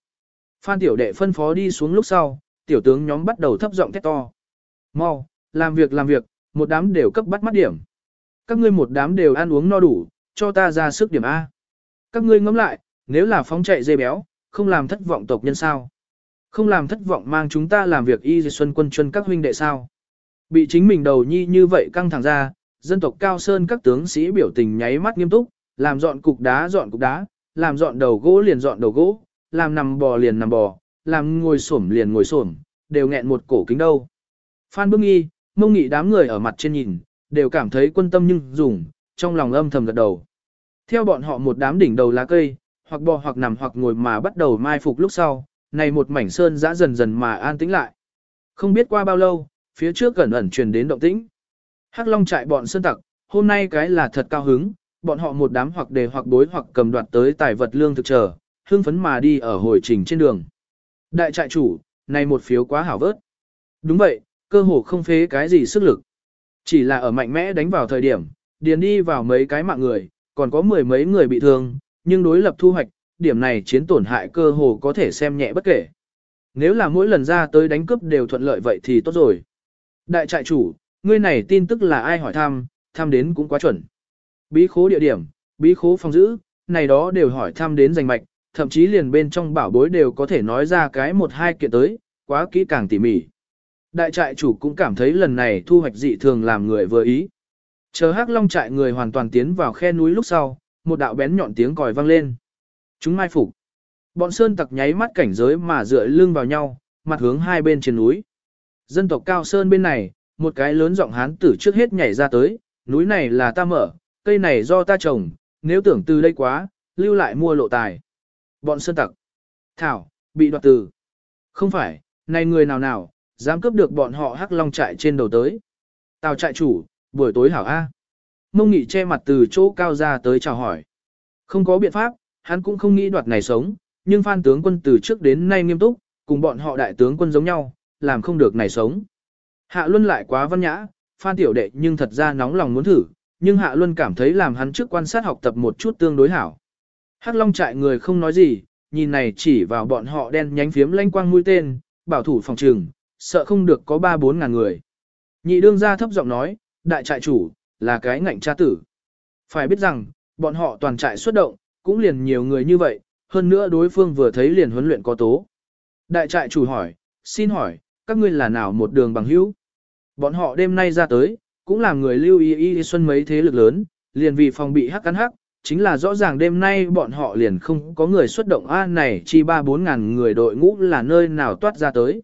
Phan tiểu đệ phân phó đi xuống lúc sau, tiểu tướng nhóm bắt đầu thấp giọng thét to. Mau, làm việc làm việc, một đám đều cấp bắt mắt điểm. Các ngươi một đám đều ăn uống no đủ, cho ta ra sức điểm A. Các ngươi ngẫm lại, nếu là phóng chạy dê béo, không làm thất vọng tộc nhân sao? Không làm thất vọng mang chúng ta làm việc y xuân quân chân các huynh đệ sao? Bị chính mình đầu nhi như vậy căng thẳng ra, dân tộc cao sơn các tướng sĩ biểu tình nháy mắt nghiêm túc, làm dọn cục đá dọn cục đá, làm dọn đầu gỗ liền dọn đầu gỗ, làm nằm bò liền nằm bò, làm ngồi xổm liền ngồi xổm, đều nghẹn một cổ kính đâu. Phan Bưng Nghi, mông nghị đám người ở mặt trên nhìn, đều cảm thấy quân tâm nhưng dùng, trong lòng âm thầm gật đầu. Theo bọn họ một đám đỉnh đầu lá cây, hoặc bò hoặc nằm hoặc ngồi mà bắt đầu mai phục lúc sau, này một mảnh sơn dã dần dần mà an tĩnh lại. Không biết qua bao lâu, phía trước gần ẩn truyền đến động tĩnh. Hắc Long trại bọn sơn tặc, hôm nay cái là thật cao hứng, bọn họ một đám hoặc đề hoặc đối hoặc cầm đoạt tới tài vật lương thực chờ, hương phấn mà đi ở hồi trình trên đường. Đại trại chủ, này một phiếu quá hảo vớt. Đúng vậy, cơ hồ không phế cái gì sức lực. Chỉ là ở mạnh mẽ đánh vào thời điểm, điền đi vào mấy cái mạng người, còn có mười mấy người bị thương, nhưng đối lập thu hoạch, điểm này chiến tổn hại cơ hồ có thể xem nhẹ bất kể. Nếu là mỗi lần ra tới đánh cướp đều thuận lợi vậy thì tốt rồi. Đại trại chủ, ngươi này tin tức là ai hỏi thăm, thăm đến cũng quá chuẩn. Bí khố địa điểm, bí khố phòng giữ, này đó đều hỏi thăm đến danh mạch, thậm chí liền bên trong bảo bối đều có thể nói ra cái một hai kiện tới, quá kỹ càng tỉ mỉ. Đại trại chủ cũng cảm thấy lần này thu hoạch dị thường làm người vừa ý. Chờ hắc long trại người hoàn toàn tiến vào khe núi lúc sau, một đạo bén nhọn tiếng còi vang lên. Chúng mai phục. Bọn sơn tặc nháy mắt cảnh giới mà dựa lưng vào nhau, mặt hướng hai bên trên núi. Dân tộc cao sơn bên này, một cái lớn giọng hán tử trước hết nhảy ra tới, núi này là ta mở, cây này do ta trồng, nếu tưởng từ đây quá, lưu lại mua lộ tài. Bọn sơn tặc. Thảo, bị đoạt từ. Không phải, này người nào nào, dám cướp được bọn họ hắc long trại trên đầu tới. Tào trại chủ, buổi tối hảo A. Mông nghị che mặt từ chỗ cao ra tới chào hỏi. Không có biện pháp, hắn cũng không nghĩ đoạt này sống, nhưng Phan tướng quân từ trước đến nay nghiêm túc, cùng bọn họ đại tướng quân giống nhau, làm không được này sống. Hạ Luân lại quá văn nhã, Phan tiểu đệ nhưng thật ra nóng lòng muốn thử, nhưng Hạ Luân cảm thấy làm hắn trước quan sát học tập một chút tương đối hảo. Hắc Long trại người không nói gì, nhìn này chỉ vào bọn họ đen nhánh phiếm lanh quang mũi tên, bảo thủ phòng trường, sợ không được có ba bốn ngàn người. Nhị đương gia thấp giọng nói, đại trại chủ, là cái ngạnh cha tử. Phải biết rằng, bọn họ toàn trại xuất động, cũng liền nhiều người như vậy, hơn nữa đối phương vừa thấy liền huấn luyện có tố. Đại trại chủ hỏi, xin hỏi, các ngươi là nào một đường bằng hữu? Bọn họ đêm nay ra tới, cũng làm người lưu ý y xuân mấy thế lực lớn, liền vì phòng bị hắc cắn hắc, chính là rõ ràng đêm nay bọn họ liền không có người xuất động A này chi ba bốn ngàn người đội ngũ là nơi nào toát ra tới.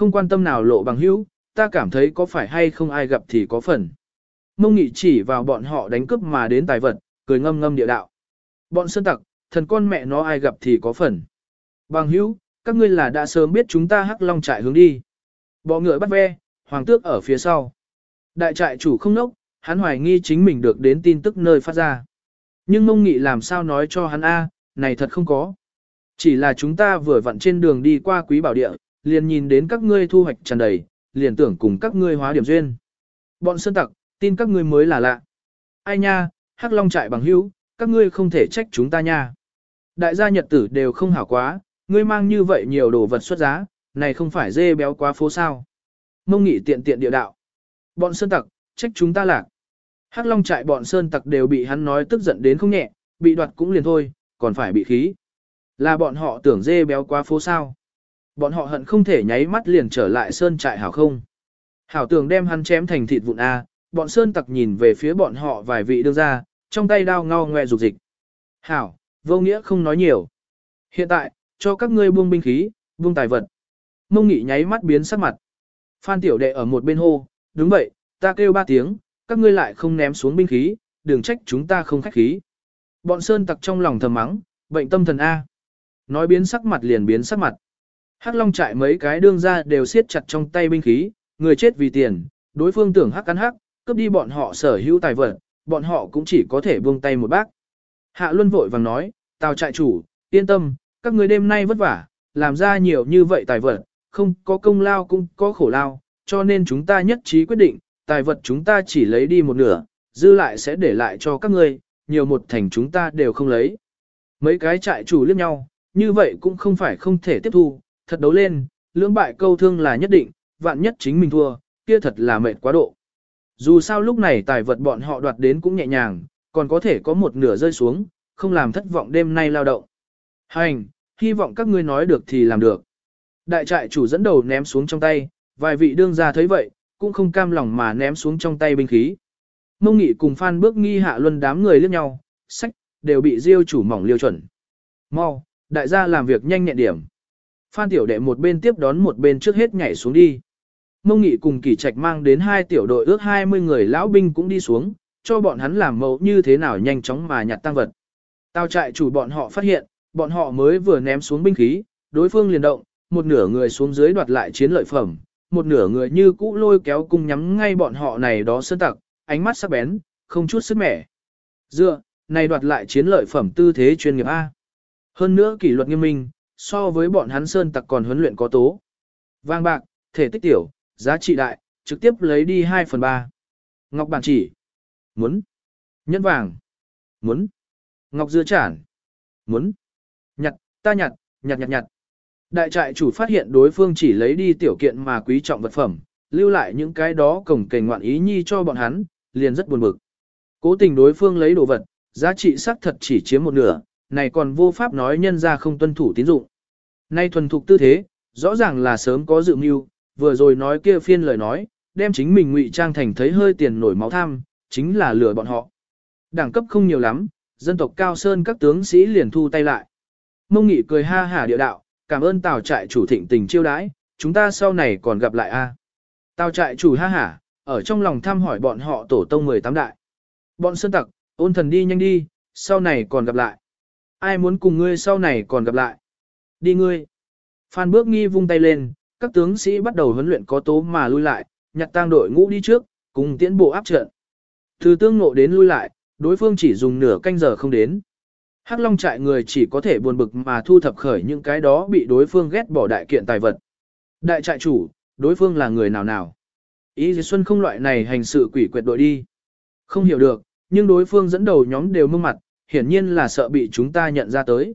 Không quan tâm nào lộ bằng hữu, ta cảm thấy có phải hay không ai gặp thì có phần. Mông nghị chỉ vào bọn họ đánh cướp mà đến tài vật, cười ngâm ngâm địa đạo. Bọn sơn tặc, thần con mẹ nó ai gặp thì có phần. Bằng hữu, các ngươi là đã sớm biết chúng ta hắc long trại hướng đi. Bọ ngựa bắt ve, hoàng tước ở phía sau. Đại trại chủ không nốc, hắn hoài nghi chính mình được đến tin tức nơi phát ra. Nhưng mông nghị làm sao nói cho hắn A, này thật không có. Chỉ là chúng ta vừa vặn trên đường đi qua quý bảo địa, liền nhìn đến các ngươi thu hoạch tràn đầy, liền tưởng cùng các ngươi hóa điểm duyên. Bọn sơn tặc, tin các ngươi mới là lạ. Ai nha, hắc long trại bằng hữu, các ngươi không thể trách chúng ta nha. Đại gia nhật tử đều không hảo quá, ngươi mang như vậy nhiều đồ vật xuất giá, này không phải dê béo quá phố sao. Mông nghị tiện tiện địa đạo. Bọn sơn tặc, trách chúng ta lạc. Hắc long trại bọn sơn tặc đều bị hắn nói tức giận đến không nhẹ, bị đoạt cũng liền thôi, còn phải bị khí. Là bọn họ tưởng dê béo quá phố sao. Bọn họ hận không thể nháy mắt liền trở lại sơn trại hảo không. Hảo tưởng đem hắn chém thành thịt vụn A, bọn sơn tặc nhìn về phía bọn họ vài vị đương ra, trong tay đao ngao ngoe rục dịch. Hảo, vô nghĩa không nói nhiều. Hiện tại, cho các ngươi buông binh khí, buông tài vật. Mông nghị nháy mắt biến sắc mặt. Phan tiểu đệ ở một bên hô, đúng vậy, ta kêu ba tiếng, các ngươi lại không ném xuống binh khí, đừng trách chúng ta không khách khí. Bọn sơn tặc trong lòng thầm mắng, bệnh tâm thần A. Nói biến sắc mặt liền biến sắc mặt. Hắc Long trại mấy cái đương ra đều siết chặt trong tay binh khí, người chết vì tiền, đối phương tưởng hắc cắn hắc, cướp đi bọn họ sở hữu tài vật, bọn họ cũng chỉ có thể buông tay một bác. Hạ Luân vội vàng nói, tào trại chủ, yên tâm, các người đêm nay vất vả, làm ra nhiều như vậy tài vật, không có công lao cũng có khổ lao, cho nên chúng ta nhất trí quyết định, tài vật chúng ta chỉ lấy đi một nửa, dư lại sẽ để lại cho các ngươi, nhiều một thành chúng ta đều không lấy. Mấy cái trại chủ liếc nhau, như vậy cũng không phải không thể tiếp thu, thật đấu lên, lưỡng bại câu thương là nhất định, vạn nhất chính mình thua, kia thật là mệt quá độ. Dù sao lúc này tài vật bọn họ đoạt đến cũng nhẹ nhàng, còn có thể có một nửa rơi xuống, không làm thất vọng đêm nay lao động. Hành, hy vọng các ngươi nói được thì làm được. Đại trại chủ dẫn đầu ném xuống trong tay, vài vị đương gia thấy vậy, cũng không cam lòng mà ném xuống trong tay binh khí. Mông nghị cùng Phan bước nghi hạ luân đám người liếc nhau, sách, đều bị diêu chủ mỏng liêu chuẩn. Mau, đại gia làm việc nhanh nhẹn điểm. Phan tiểu đệ một bên tiếp đón một bên trước hết nhảy xuống đi. Mông nghị cùng kỷ trạch mang đến hai tiểu đội ước 20 người lão binh cũng đi xuống, cho bọn hắn làm mẫu như thế nào nhanh chóng mà nhặt tăng vật. Tao trại chủ bọn họ phát hiện, bọn họ mới vừa ném xuống binh khí, đối phương liền động, một nửa người xuống dưới đoạt lại chiến lợi phẩm, một nửa người như cũ lôi kéo cung nhắm ngay bọn họ này đó sơn tặc, ánh mắt sắc bén, không chút sức mẻ. Dựa, này đoạt lại chiến lợi phẩm tư thế chuyên nghiệp A. Hơn nữa kỷ luật nghiêm minh, so với bọn hắn sơn tặc còn huấn luyện có tố. Vang bạc, thể tích tiểu, giá trị đại, trực tiếp lấy đi 2 phần 3. Ngọc bản chỉ. Muốn. nhân vàng. Muốn. Ngọc dưa chản. Muốn. Nhặt, ta nhặt, nhặt nhặt nhặt. Đại trại chủ phát hiện đối phương chỉ lấy đi tiểu kiện mà quý trọng vật phẩm, lưu lại những cái đó cổng kềnh ngoạn ý nhi cho bọn hắn, liền rất buồn bực. Cố tình đối phương lấy đồ vật, giá trị xác thật chỉ chiếm một nửa, này còn vô pháp nói nhân ra không tuân thủ tín dụng. Nay thuần thục tư thế, rõ ràng là sớm có dự mưu, vừa rồi nói kia phiên lời nói, đem chính mình ngụy trang thành thấy hơi tiền nổi máu tham, chính là lừa bọn họ. Đẳng cấp không nhiều lắm, dân tộc cao sơn các tướng sĩ liền thu tay lại. Mông nghị cười ha hả địa đạo, cảm ơn tào trại chủ thịnh tình chiêu đãi, chúng ta sau này còn gặp lại a. À? Tào trại chủ ha hả, ở trong lòng thăm hỏi bọn họ tổ tông 18 đại. Bọn sơn tặc, ôn thần đi nhanh đi, sau này còn gặp lại. Ai muốn cùng ngươi sau này còn gặp lại? Đi ngươi. Phan bước nghi vung tay lên, các tướng sĩ bắt đầu huấn luyện có tố mà lui lại, nhặt tang đội ngũ đi trước, cùng tiễn bộ áp trận. Từ tương ngộ đến lui lại, đối phương chỉ dùng nửa canh giờ không đến. Hắc Long trại người chỉ có thể buồn bực mà thu thập khởi những cái đó bị đối phương ghét bỏ đại kiện tài vật. Đại trại chủ, đối phương là người nào nào? Ý Di Xuân không loại này hành sự quỷ quyệt đội đi. Không hiểu được, nhưng đối phương dẫn đầu nhóm đều mông mặt, hiển nhiên là sợ bị chúng ta nhận ra tới.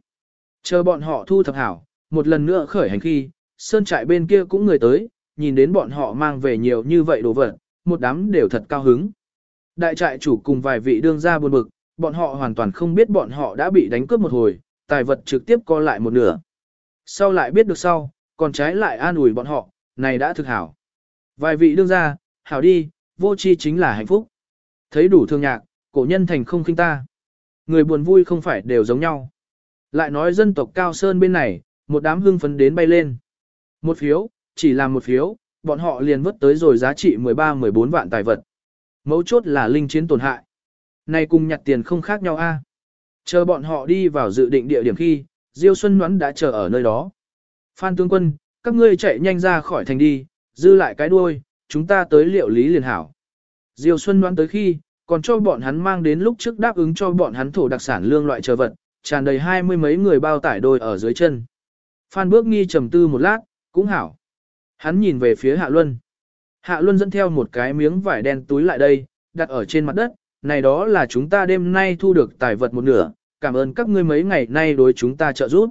Chờ bọn họ thu thập hảo, một lần nữa khởi hành khi, sơn trại bên kia cũng người tới, nhìn đến bọn họ mang về nhiều như vậy đồ vật, một đám đều thật cao hứng. Đại trại chủ cùng vài vị đương gia buồn bực, bọn họ hoàn toàn không biết bọn họ đã bị đánh cướp một hồi, tài vật trực tiếp co lại một nửa. Sau lại biết được sau, còn trái lại an ủi bọn họ, này đã thực hảo. Vài vị đương gia, hảo đi, vô chi chính là hạnh phúc. Thấy đủ thương nhạc, cổ nhân thành không khinh ta. Người buồn vui không phải đều giống nhau. Lại nói dân tộc Cao Sơn bên này, một đám hưng phấn đến bay lên. Một phiếu, chỉ làm một phiếu, bọn họ liền vớt tới rồi giá trị 13-14 vạn tài vật. Mấu chốt là linh chiến tổn hại. Này cùng nhặt tiền không khác nhau a. Chờ bọn họ đi vào dự định địa điểm khi, Diêu Xuân Ngoãn đã chờ ở nơi đó. Phan tướng quân, các ngươi chạy nhanh ra khỏi thành đi, dư lại cái đuôi, chúng ta tới liệu lý liền hảo. Diêu Xuân Ngoãn tới khi, còn cho bọn hắn mang đến lúc trước đáp ứng cho bọn hắn thổ đặc sản lương loại chờ vật, tràn đầy hai mươi mấy người bao tải đôi ở dưới chân. Phan bước nghi trầm tư một lát, cũng hảo. Hắn nhìn về phía Hạ Luân. Hạ Luân dẫn theo một cái miếng vải đen túi lại đây, đặt ở trên mặt đất, này đó là chúng ta đêm nay thu được tài vật một nửa, cảm ơn các ngươi mấy ngày nay đối chúng ta trợ giúp.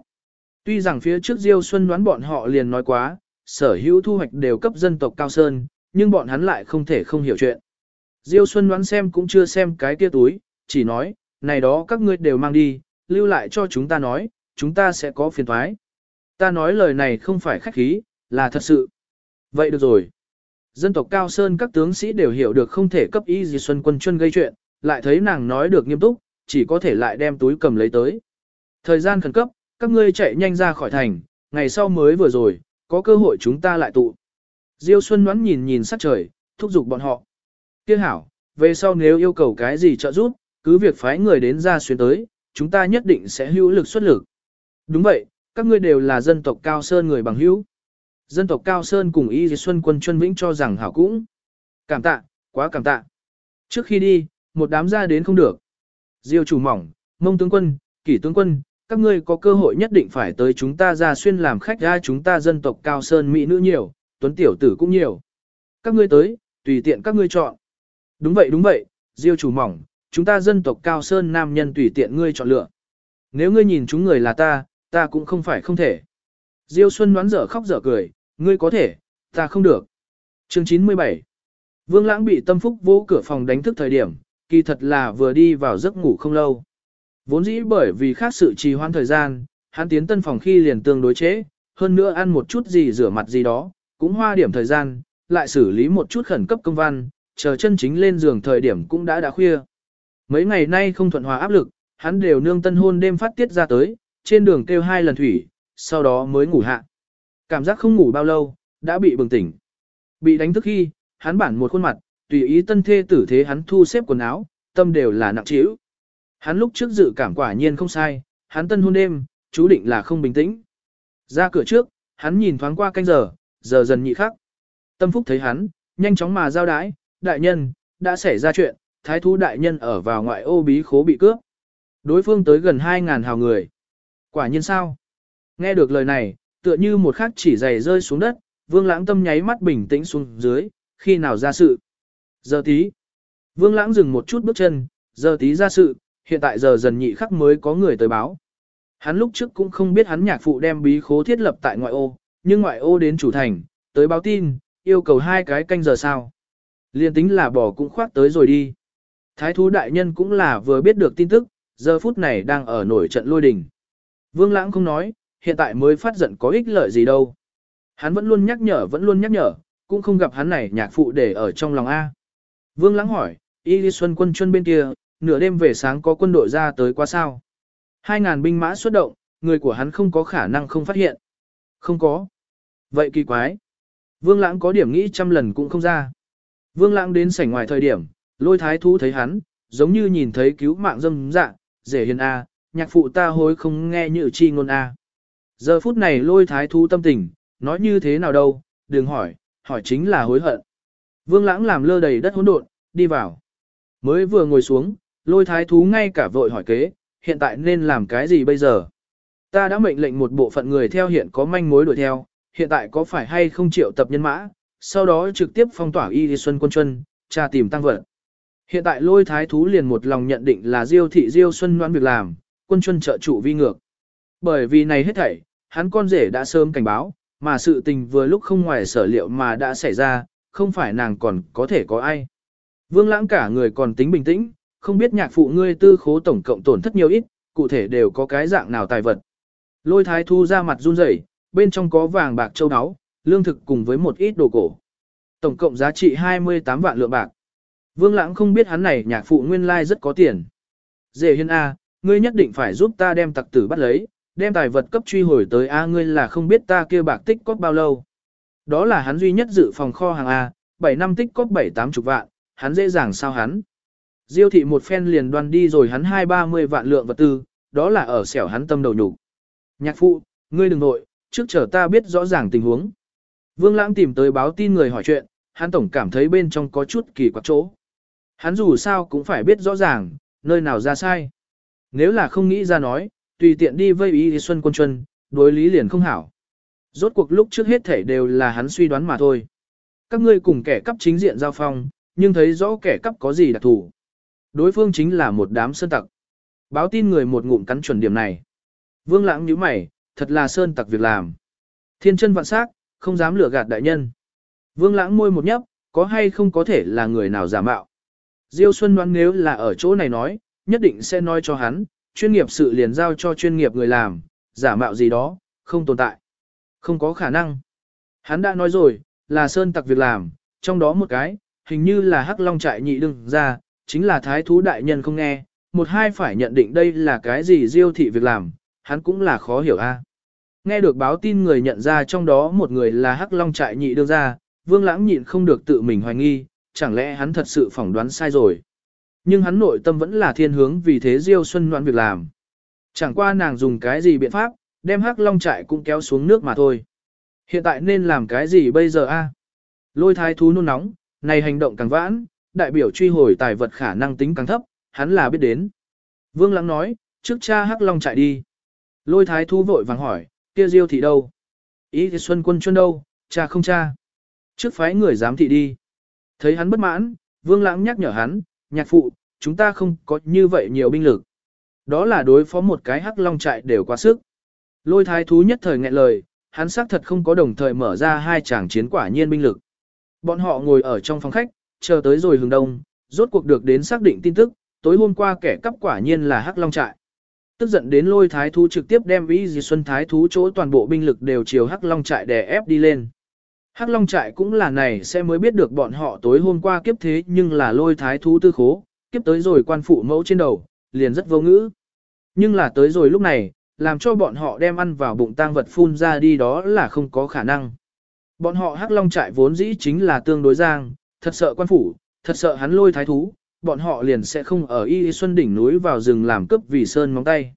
Tuy rằng phía trước Diêu Xuân đoán bọn họ liền nói quá, sở hữu thu hoạch đều cấp dân tộc Cao Sơn, nhưng bọn hắn lại không thể không hiểu chuyện. Diêu Xuân đoán xem cũng chưa xem cái kia túi, chỉ nói, này đó các ngươi đều mang đi, lưu lại cho chúng ta nói, chúng ta sẽ có phiền thoái. Ta nói lời này không phải khách khí, là thật sự. Vậy được rồi. Dân tộc Cao Sơn các tướng sĩ đều hiểu được không thể cấp ý gì Xuân Quân Chuân gây chuyện, lại thấy nàng nói được nghiêm túc, chỉ có thể lại đem túi cầm lấy tới. Thời gian khẩn cấp, các ngươi chạy nhanh ra khỏi thành, ngày sau mới vừa rồi, có cơ hội chúng ta lại tụ. Diêu Xuân ngoãn nhìn nhìn sắc trời, thúc giục bọn họ. Tiếc hảo, về sau nếu yêu cầu cái gì trợ giúp, cứ việc phái người đến ra xuyên tới, chúng ta nhất định sẽ hữu lực xuất lực. Đúng vậy, các ngươi đều là dân tộc Cao Sơn người bằng hữu. Dân tộc Cao Sơn cùng Y Xuân quân Chuân Vĩnh cho rằng hảo cũng. Cảm tạ, quá cảm tạ. Trước khi đi, một đám ra đến không được. Diêu chủ mỏng, mông tướng quân, kỷ tướng quân, các ngươi có cơ hội nhất định phải tới chúng ta ra xuyên làm khách ra chúng ta dân tộc Cao Sơn Mỹ nữ nhiều, tuấn tiểu tử cũng nhiều. Các ngươi tới, tùy tiện các ngươi chọn. Đúng vậy đúng vậy, Diêu chủ mỏng, chúng ta dân tộc Cao Sơn nam nhân tùy tiện ngươi chọn lựa. Nếu ngươi nhìn chúng người là ta, ta cũng không phải không thể. Diêu Xuân đoán dở khóc dở cười, ngươi có thể, ta không được. Chương 97 Vương Lãng bị tâm phúc vô cửa phòng đánh thức thời điểm, kỳ thật là vừa đi vào giấc ngủ không lâu. Vốn dĩ bởi vì khác sự trì hoãn thời gian, hắn tiến tân phòng khi liền tương đối chế, hơn nữa ăn một chút gì rửa mặt gì đó, cũng hoa điểm thời gian, lại xử lý một chút khẩn cấp công văn, chờ chân chính lên giường thời điểm cũng đã đã khuya. Mấy ngày nay không thuận hòa áp lực, hắn đều nương tân hôn đêm phát tiết ra tới, trên đường kêu hai lần thủy, sau đó mới ngủ hạ. Cảm giác không ngủ bao lâu, đã bị bừng tỉnh. Bị đánh thức khi, hắn bản một khuôn mặt, tùy ý tân thê tử thế hắn thu xếp quần áo, tâm đều là nặng trĩu. Hắn lúc trước dự cảm quả nhiên không sai, hắn tân hôn đêm, chú định là không bình tĩnh. Ra cửa trước, hắn nhìn thoáng qua canh giờ, giờ dần nhị khắc. Tâm phúc thấy hắn, nhanh chóng mà giao đái, đại nhân, đã xảy ra chuyện, thái thú đại nhân ở vào ngoại ô bí khố bị cướp. Đối phương tới gần 2.000 hào người. Quả nhiên sao? Nghe được lời này, tựa như một khắc chỉ giày rơi xuống đất, vương lãng tâm nháy mắt bình tĩnh xuống dưới, khi nào ra sự. Giờ tí. Vương lãng dừng một chút bước chân, giờ tí ra sự, hiện tại giờ dần nhị khắc mới có người tới báo. Hắn lúc trước cũng không biết hắn nhạc phụ đem bí khố thiết lập tại ngoại ô, nhưng ngoại ô đến chủ thành, tới báo tin, yêu cầu hai cái canh giờ sao. Liên tính là bỏ cũng khoát tới rồi đi. Thái thú đại nhân cũng là vừa biết được tin tức, giờ phút này đang ở nổi trận lôi đình. Vương lãng không nói, hiện tại mới phát giận có ích lợi gì đâu. Hắn vẫn luôn nhắc nhở vẫn luôn nhắc nhở, cũng không gặp hắn này nhạc phụ để ở trong lòng A. Vương lãng hỏi, Y Lý Xuân quân chuân bên kia, nửa đêm về sáng có quân đội ra tới qua sao? Hai ngàn binh mã xuất động, người của hắn không có khả năng không phát hiện. Không có. Vậy kỳ quái. Vương lãng có điểm nghĩ trăm lần cũng không ra. Vương lãng đến sảnh ngoài thời điểm, lôi thái thú thấy hắn, giống như nhìn thấy cứu mạng dâm dạ, dễ hiền A, nhạc phụ ta hối không nghe như chi ngôn A. Giờ phút này lôi thái thú tâm tình, nói như thế nào đâu, đừng hỏi, hỏi chính là hối hận. Vương lãng làm lơ đầy đất hỗn độn, đi vào. Mới vừa ngồi xuống, lôi thái thú ngay cả vội hỏi kế, hiện tại nên làm cái gì bây giờ? Ta đã mệnh lệnh một bộ phận người theo hiện có manh mối đuổi theo, hiện tại có phải hay không triệu tập nhân mã, sau đó trực tiếp phong tỏa y xuân quân chuân, tra tìm tăng vật. Hiện tại lôi thái thú liền một lòng nhận định là diêu thị diêu xuân ngoan việc làm, quân chuân trợ chủ vi ngược. Bởi vì này hết thảy, hắn con rể đã sớm cảnh báo, mà sự tình vừa lúc không ngoài sở liệu mà đã xảy ra, không phải nàng còn có thể có ai. Vương lãng cả người còn tính bình tĩnh, không biết nhạc phụ ngươi tư khố tổng cộng tổn thất nhiều ít, cụ thể đều có cái dạng nào tài vật. Lôi thái thu ra mặt run rẩy, bên trong có vàng bạc châu áo, lương thực cùng với một ít đồ cổ. Tổng cộng giá trị 28 vạn lượng bạc. Vương lãng không biết hắn này nhạc phụ nguyên lai rất có tiền. Dề hiên A, ngươi nhất định phải giúp ta đem tặc tử bắt lấy, đem tài vật cấp truy hồi tới A ngươi là không biết ta kia bạc tích cóp bao lâu. Đó là hắn duy nhất dự phòng kho hàng A, 7 năm tích cóp 7-8 chục vạn, hắn dễ dàng sao hắn. Diêu thị một phen liền đoan đi rồi hắn hai ba mươi vạn lượng vật tư, đó là ở xẻo hắn tâm đầu nhục. Nhạc phụ, ngươi đừng nội, trước chờ ta biết rõ ràng tình huống. Vương Lãng tìm tới báo tin người hỏi chuyện, hắn tổng cảm thấy bên trong có chút kỳ quặc chỗ. Hắn dù sao cũng phải biết rõ ràng, nơi nào ra sai. Nếu là không nghĩ ra nói, tùy tiện đi vây ý Xuân Quân Chuân, đối lý liền không hảo. Rốt cuộc lúc trước hết thể đều là hắn suy đoán mà thôi. Các ngươi cùng kẻ cắp chính diện giao phong, nhưng thấy rõ kẻ cắp có gì đặc thù. Đối phương chính là một đám sơn tặc. Báo tin người một ngụm cắn chuẩn điểm này. Vương lãng nhíu mày, thật là sơn tặc việc làm. Thiên chân vạn sắc, không dám lừa gạt đại nhân. Vương lãng môi một nhấp, có hay không có thể là người nào giả mạo. Diêu Xuân đoán nếu là ở chỗ này nói, nhất định sẽ nói cho hắn, chuyên nghiệp sự liền giao cho chuyên nghiệp người làm, giả mạo gì đó, không tồn tại. Không có khả năng. Hắn đã nói rồi, là sơn tặc việc làm, trong đó một cái, hình như là hắc long trại nhị đừng ra, chính là thái thú đại nhân không nghe, một hai phải nhận định đây là cái gì diêu thị việc làm, hắn cũng là khó hiểu a. Nghe được báo tin người nhận ra trong đó một người là hắc long trại nhị đương ra, vương lãng nhịn không được tự mình hoài nghi, chẳng lẽ hắn thật sự phỏng đoán sai rồi. Nhưng hắn nội tâm vẫn là thiên hướng vì thế diêu xuân đoán việc làm. Chẳng qua nàng dùng cái gì biện pháp, đem hắc long trại cũng kéo xuống nước mà thôi. Hiện tại nên làm cái gì bây giờ a? Lôi thái thú nôn nóng, này hành động càng vãn, đại biểu truy hồi tài vật khả năng tính càng thấp, hắn là biết đến. Vương Lãng nói, trước cha Hắc Long chạy đi. Lôi thái thú vội vàng hỏi, kia diêu thị đâu? Ý thì xuân quân chuân đâu, cha không cha. Trước phái người giám thị đi. Thấy hắn bất mãn, Vương Lãng nhắc nhở hắn, nhạc phụ, chúng ta không có như vậy nhiều binh lực. Đó là đối phó một cái Hắc Long trại đều quá sức. Lôi thái thú nhất thời nghẹn lời, hắn xác thật không có đồng thời mở ra hai tràng chiến quả nhiên binh lực. Bọn họ ngồi ở trong phòng khách, chờ tới rồi hừng đông, rốt cuộc được đến xác định tin tức, tối hôm qua kẻ cắp quả nhiên là Hắc Long trại. Tức giận đến lôi thái thú trực tiếp đem Vĩ Di Xuân thái thú chỗ toàn bộ binh lực đều chiều Hắc Long trại đè ép đi lên. Hắc Long trại cũng là này sẽ mới biết được bọn họ tối hôm qua kiếp thế nhưng là lôi thái thú tư khố, kiếp tới rồi quan phụ mẫu trên đầu, liền rất vô ngữ. Nhưng là tới rồi lúc này, làm cho bọn họ đem ăn vào bụng tang vật phun ra đi đó là không có khả năng. Bọn họ Hắc Long trại vốn dĩ chính là tương đối giang, thật sợ quan phủ, thật sợ hắn lôi thái thú, bọn họ liền sẽ không ở Y Xuân đỉnh núi vào rừng làm cướp vì sơn móng tay.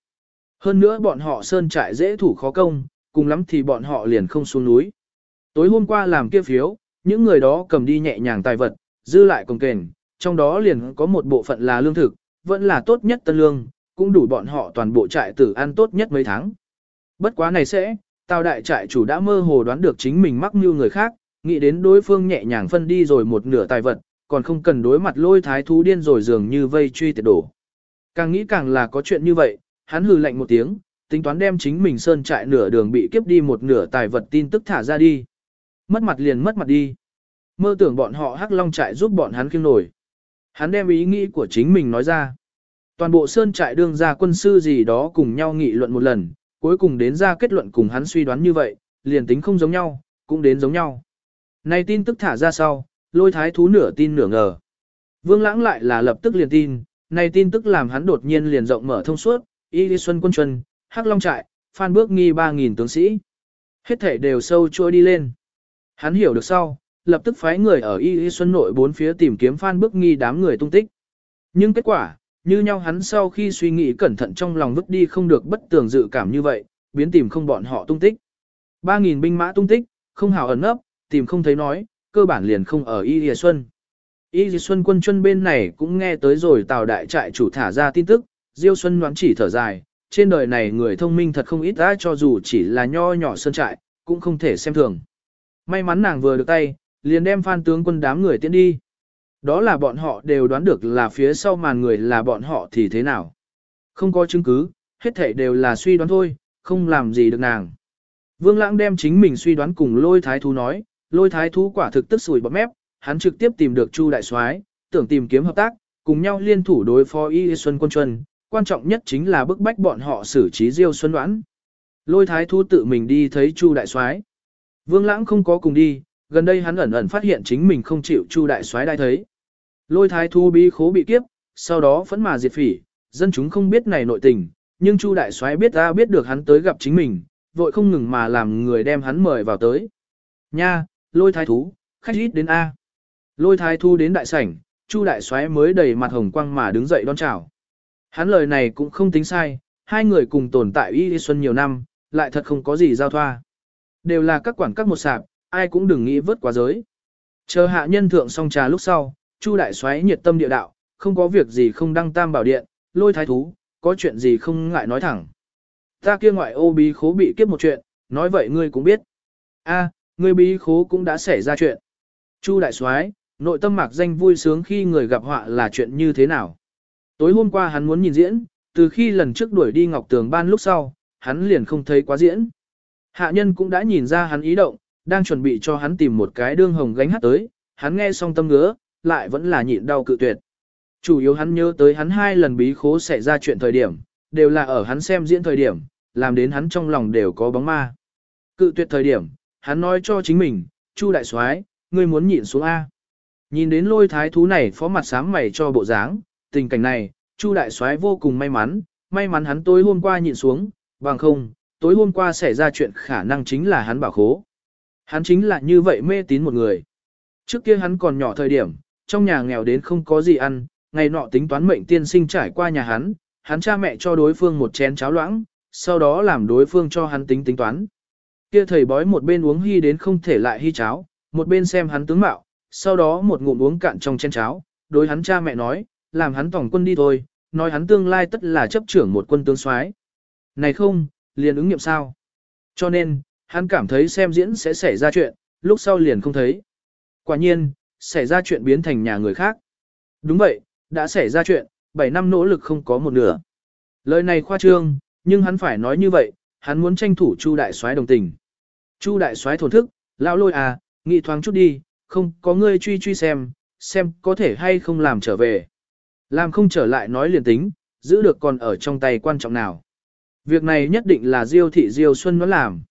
Hơn nữa bọn họ sơn trại dễ thủ khó công, cùng lắm thì bọn họ liền không xuống núi. Tối hôm qua làm kia phiếu, những người đó cầm đi nhẹ nhàng tài vật, dư lại công kềnh, trong đó liền có một bộ phận là lương thực, vẫn là tốt nhất tân lương, cũng đủ bọn họ toàn bộ trại tử ăn tốt nhất mấy tháng. Bất quá này sẽ, Tào đại trại chủ đã mơ hồ đoán được chính mình mắc mưu người khác, nghĩ đến đối phương nhẹ nhàng phân đi rồi một nửa tài vật, còn không cần đối mặt lôi thái thú điên rồi dường như vây truy tiệt đổ. Càng nghĩ càng là có chuyện như vậy, hắn hừ lạnh một tiếng, tính toán đem chính mình sơn trại nửa đường bị kiếp đi một nửa tài vật tin tức thả ra đi. Mất mặt liền mất mặt đi. Mơ tưởng bọn họ hắc long trại giúp bọn hắn kiêng nổi. Hắn đem ý nghĩ của chính mình nói ra. Toàn bộ sơn trại đương ra quân sư gì đó cùng nhau nghị luận một lần, cuối cùng đến ra kết luận cùng hắn suy đoán như vậy, liền tính không giống nhau, cũng đến giống nhau. Này tin tức thả ra sau, lôi thái thú nửa tin nửa ngờ. Vương lãng lại là lập tức liền tin, này tin tức làm hắn đột nhiên liền rộng mở thông suốt, Y đi Xuân quân chuân, Hắc Long trại, Phan Bước nghi 3.000 tướng sĩ. Hết thể đều sâu chua đi lên. Hắn hiểu được sau, lập tức phái người ở Y Y Xuân nội bốn phía tìm kiếm Phan Bức nghi đám người tung tích. Nhưng kết quả, như nhau hắn sau khi suy nghĩ cẩn thận trong lòng vứt đi không được bất tường dự cảm như vậy, biến tìm không bọn họ tung tích. 3.000 binh mã tung tích, không hào ẩn nấp, tìm không thấy nói, cơ bản liền không ở Y Y Xuân. Y Y Xuân quân chân bên này cũng nghe tới rồi Tào đại trại chủ thả ra tin tức, Diêu Xuân đoán chỉ thở dài, trên đời này người thông minh thật không ít đã cho dù chỉ là nho nhỏ sơn trại, cũng không thể xem thường. May mắn nàng vừa được tay, liền đem phan tướng quân đám người tiến đi. Đó là bọn họ đều đoán được là phía sau màn người là bọn họ thì thế nào. Không có chứng cứ, hết thảy đều là suy đoán thôi, không làm gì được nàng. Vương Lãng đem chính mình suy đoán cùng lôi thái thú nói, lôi thái thú quả thực tức sùi bọt mép, hắn trực tiếp tìm được Chu đại soái, tưởng tìm kiếm hợp tác, cùng nhau liên thủ đối phó Y Xuân Quân Chuân, quan trọng nhất chính là bức bách bọn họ xử trí Diêu Xuân Đoán. Lôi thái thú tự mình đi thấy Chu đại soái. Vương Lãng không có cùng đi, gần đây hắn ẩn ẩn phát hiện chính mình không chịu Chu đại soái đai thấy. Lôi thái thú bí khố bị kiếp, sau đó phẫn mà diệt phỉ, dân chúng không biết này nội tình, nhưng Chu đại soái biết ra biết được hắn tới gặp chính mình, vội không ngừng mà làm người đem hắn mời vào tới. Nha, lôi thái thú, khách ít đến A. Lôi thái thú đến đại sảnh, Chu đại soái mới đầy mặt hồng quang mà đứng dậy đón chào. Hắn lời này cũng không tính sai, hai người cùng tồn tại Y Xuân nhiều năm, lại thật không có gì giao thoa. Đều là các quản các một sạp, ai cũng đừng nghĩ vớt quá giới. Chờ hạ nhân thượng xong trà lúc sau, Chu đại soái nhiệt tâm địa đạo, không có việc gì không đăng tam bảo điện, lôi thái thú, có chuyện gì không ngại nói thẳng. Ta kia ngoại ô bí khố bị kiếp một chuyện, nói vậy ngươi cũng biết. A, ngươi bí khố cũng đã xảy ra chuyện. Chu đại soái, nội tâm mạc danh vui sướng khi người gặp họa là chuyện như thế nào. Tối hôm qua hắn muốn nhìn diễn, từ khi lần trước đuổi đi Ngọc Tường Ban lúc sau, hắn liền không thấy quá diễn. Hạ nhân cũng đã nhìn ra hắn ý động, đang chuẩn bị cho hắn tìm một cái đương hồng gánh hát tới, hắn nghe xong tâm ngứa, lại vẫn là nhịn đau cự tuyệt. Chủ yếu hắn nhớ tới hắn hai lần bí khố xảy ra chuyện thời điểm, đều là ở hắn xem diễn thời điểm, làm đến hắn trong lòng đều có bóng ma. Cự tuyệt thời điểm, hắn nói cho chính mình, Chu đại soái, ngươi muốn nhịn xuống A. Nhìn đến lôi thái thú này phó mặt sám mày cho bộ dáng, tình cảnh này, Chu đại soái vô cùng may mắn, may mắn hắn tối hôm qua nhịn xuống, bằng không, tối hôm qua xảy ra chuyện khả năng chính là hắn bảo khố. Hắn chính là như vậy mê tín một người. Trước kia hắn còn nhỏ thời điểm, trong nhà nghèo đến không có gì ăn, ngày nọ tính toán mệnh tiên sinh trải qua nhà hắn, hắn cha mẹ cho đối phương một chén cháo loãng, sau đó làm đối phương cho hắn tính tính toán. Kia thầy bói một bên uống hy đến không thể lại hy cháo, một bên xem hắn tướng mạo, sau đó một ngụm uống cạn trong chén cháo, đối hắn cha mẹ nói, làm hắn tổng quân đi thôi, nói hắn tương lai tất là chấp trưởng một quân tướng soái. Này không, liền ứng nghiệm sao? Cho nên, hắn cảm thấy xem diễn sẽ xảy ra chuyện, lúc sau liền không thấy. Quả nhiên, xảy ra chuyện biến thành nhà người khác. Đúng vậy, đã xảy ra chuyện, 7 năm nỗ lực không có một nửa. Lời này khoa trương, nhưng hắn phải nói như vậy, hắn muốn tranh thủ Chu đại soái đồng tình. Chu đại soái thổn thức, lão lôi à, nghĩ thoáng chút đi, không có ngươi truy truy xem, xem có thể hay không làm trở về. Làm không trở lại nói liền tính, giữ được còn ở trong tay quan trọng nào. Việc này nhất định là Diêu thị Diêu Xuân nó làm.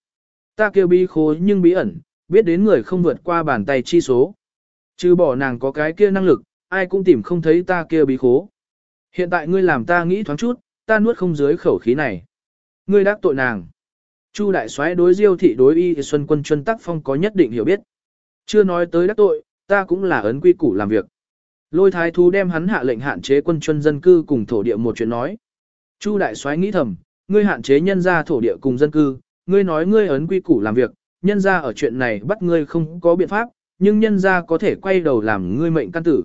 Ta kêu bí khố nhưng bí ẩn, biết đến người không vượt qua bàn tay chi số. Chứ bỏ nàng có cái kia năng lực, ai cũng tìm không thấy ta kia bí khố. Hiện tại ngươi làm ta nghĩ thoáng chút, ta nuốt không dưới khẩu khí này. Ngươi đắc tội nàng. Chu đại soái đối Diêu thị đối y Xuân Quân Chuân Tắc Phong có nhất định hiểu biết. Chưa nói tới đắc tội, ta cũng là ấn quy củ làm việc. Lôi thái thú đem hắn hạ lệnh hạn chế quân chuân dân cư cùng thổ địa một chuyện nói. Chu đại soái nghĩ thầm, ngươi hạn chế nhân gia thổ địa cùng dân cư, ngươi nói ngươi ấn quy củ làm việc, nhân gia ở chuyện này bắt ngươi không có biện pháp, nhưng nhân gia có thể quay đầu làm ngươi mệnh căn tử.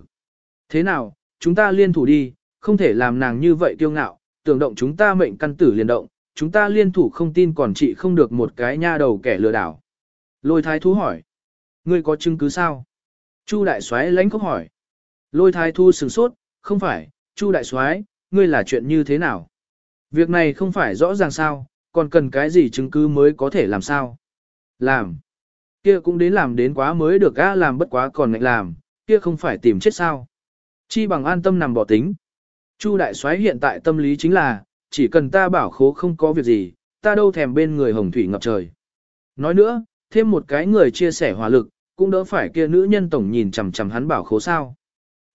Thế nào, chúng ta liên thủ đi, không thể làm nàng như vậy kiêu ngạo, tưởng động chúng ta mệnh căn tử liền động, chúng ta liên thủ không tin còn chị không được một cái nha đầu kẻ lừa đảo. Lôi thái thú hỏi, ngươi có chứng cứ sao? Chu đại soái lãnh khóc hỏi. Lôi thái thu sừng sốt, không phải, Chu đại soái, ngươi là chuyện như thế nào? Việc này không phải rõ ràng sao, còn cần cái gì chứng cứ mới có thể làm sao? Làm. Kia cũng đến làm đến quá mới được á làm bất quá còn ngạnh làm, kia không phải tìm chết sao? Chi bằng an tâm nằm bỏ tính. Chu đại soái hiện tại tâm lý chính là, chỉ cần ta bảo khố không có việc gì, ta đâu thèm bên người hồng thủy ngập trời. Nói nữa, thêm một cái người chia sẻ hỏa lực, cũng đỡ phải kia nữ nhân tổng nhìn chằm chằm hắn bảo khố sao.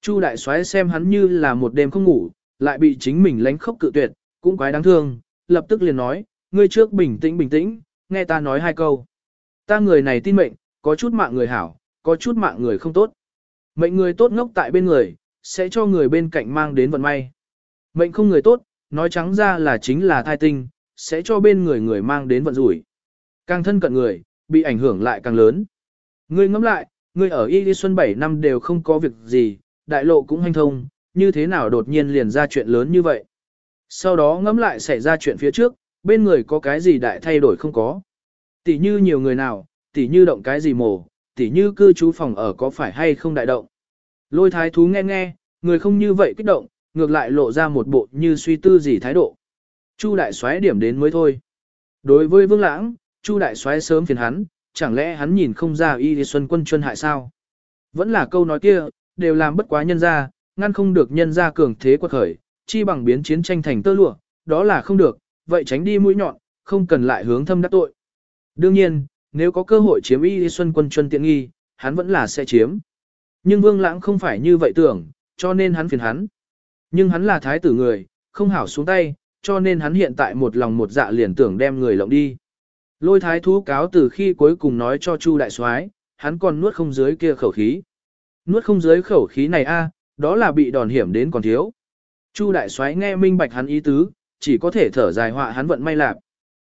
Chu đại soái xem hắn như là một đêm không ngủ, lại bị chính mình lánh khóc cự tuyệt, cũng quái đáng thương, lập tức liền nói, ngươi trước bình tĩnh bình tĩnh, nghe ta nói hai câu. Ta người này tin mệnh, có chút mạng người hảo, có chút mạng người không tốt. Mệnh người tốt ngốc tại bên người, sẽ cho người bên cạnh mang đến vận may. Mệnh không người tốt, nói trắng ra là chính là thai tinh, sẽ cho bên người người mang đến vận rủi. Càng thân cận người, bị ảnh hưởng lại càng lớn. Ngươi ngẫm lại, ngươi ở Y Lý Xuân 7 năm đều không có việc gì, đại lộ cũng hanh thông, như thế nào đột nhiên liền ra chuyện lớn như vậy. Sau đó ngẫm lại xảy ra chuyện phía trước, bên người có cái gì đại thay đổi không có. Tỷ như nhiều người nào, tỷ như động cái gì mổ, tỷ như cư trú phòng ở có phải hay không đại động. Lôi thái thú nghe nghe, người không như vậy kích động, ngược lại lộ ra một bộ như suy tư gì thái độ. Chu đại soái điểm đến mới thôi. Đối với Vương Lãng, Chu đại soái sớm phiền hắn, chẳng lẽ hắn nhìn không ra y xuân quân chuân hại sao? Vẫn là câu nói kia, đều làm bất quá nhân ra, ngăn không được nhân ra cường thế quật khởi, chi bằng biến chiến tranh thành tơ lụa, đó là không được, vậy tránh đi mũi nhọn, không cần lại hướng thâm đắc tội. Đương nhiên, nếu có cơ hội chiếm y xuân quân chuân tiện nghi, hắn vẫn là sẽ chiếm. Nhưng Vương Lãng không phải như vậy tưởng, cho nên hắn phiền hắn. Nhưng hắn là thái tử người, không hảo xuống tay, cho nên hắn hiện tại một lòng một dạ liền tưởng đem người lộng đi. Lôi thái thú cáo từ khi cuối cùng nói cho Chu đại soái, hắn còn nuốt không dưới kia khẩu khí. Nuốt không dưới khẩu khí này a, đó là bị đòn hiểm đến còn thiếu. Chu đại soái nghe minh bạch hắn ý tứ, chỉ có thể thở dài họa hắn vận may lạc.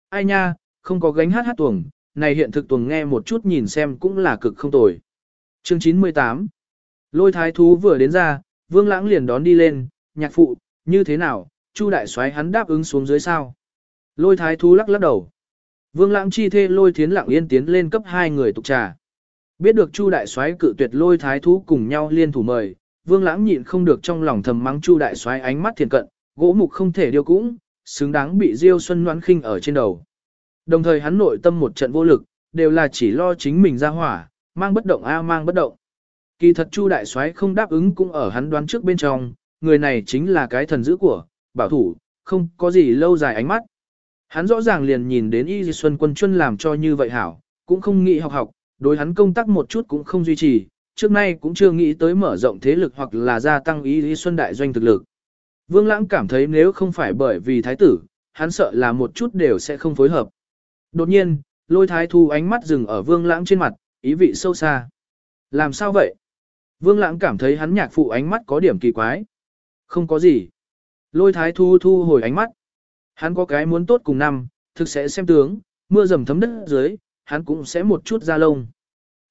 Ai nha, không có gánh hát hát tuồng, này hiện thực tuồng nghe một chút nhìn xem cũng là cực không tồi. Chương 98 Lôi thái thú vừa đến ra, vương lãng liền đón đi lên, nhạc phụ, như thế nào, chu đại soái hắn đáp ứng xuống dưới sao. Lôi thái thú lắc lắc đầu. Vương lãng chi thê lôi thiến lặng yên tiến lên cấp hai người tục trà. Biết được chu đại soái cự tuyệt lôi thái thú cùng nhau liên thủ mời, vương lãng nhịn không được trong lòng thầm mắng chu đại soái ánh mắt thiền cận, gỗ mục không thể điều cũng, xứng đáng bị diêu xuân Loan khinh ở trên đầu. Đồng thời hắn nội tâm một trận vô lực, đều là chỉ lo chính mình ra hỏa, mang bất động a mang bất động. Kỳ thật Chu đại soái không đáp ứng cũng ở hắn đoán trước bên trong, người này chính là cái thần dữ của, bảo thủ, không có gì lâu dài ánh mắt. Hắn rõ ràng liền nhìn đến Y Di Xuân Quân Chuân làm cho như vậy hảo, cũng không nghĩ học học, đối hắn công tác một chút cũng không duy trì, trước nay cũng chưa nghĩ tới mở rộng thế lực hoặc là gia tăng ý lý Xuân đại doanh thực lực. Vương Lãng cảm thấy nếu không phải bởi vì thái tử, hắn sợ là một chút đều sẽ không phối hợp. Đột nhiên, lôi thái thu ánh mắt dừng ở Vương Lãng trên mặt, ý vị sâu xa. Làm sao vậy? Vương Lãng cảm thấy hắn nhạc phụ ánh mắt có điểm kỳ quái. Không có gì. Lôi thái thu thu hồi ánh mắt. Hắn có cái muốn tốt cùng năm, thực sẽ xem tướng, mưa dầm thấm đất dưới, hắn cũng sẽ một chút ra lông.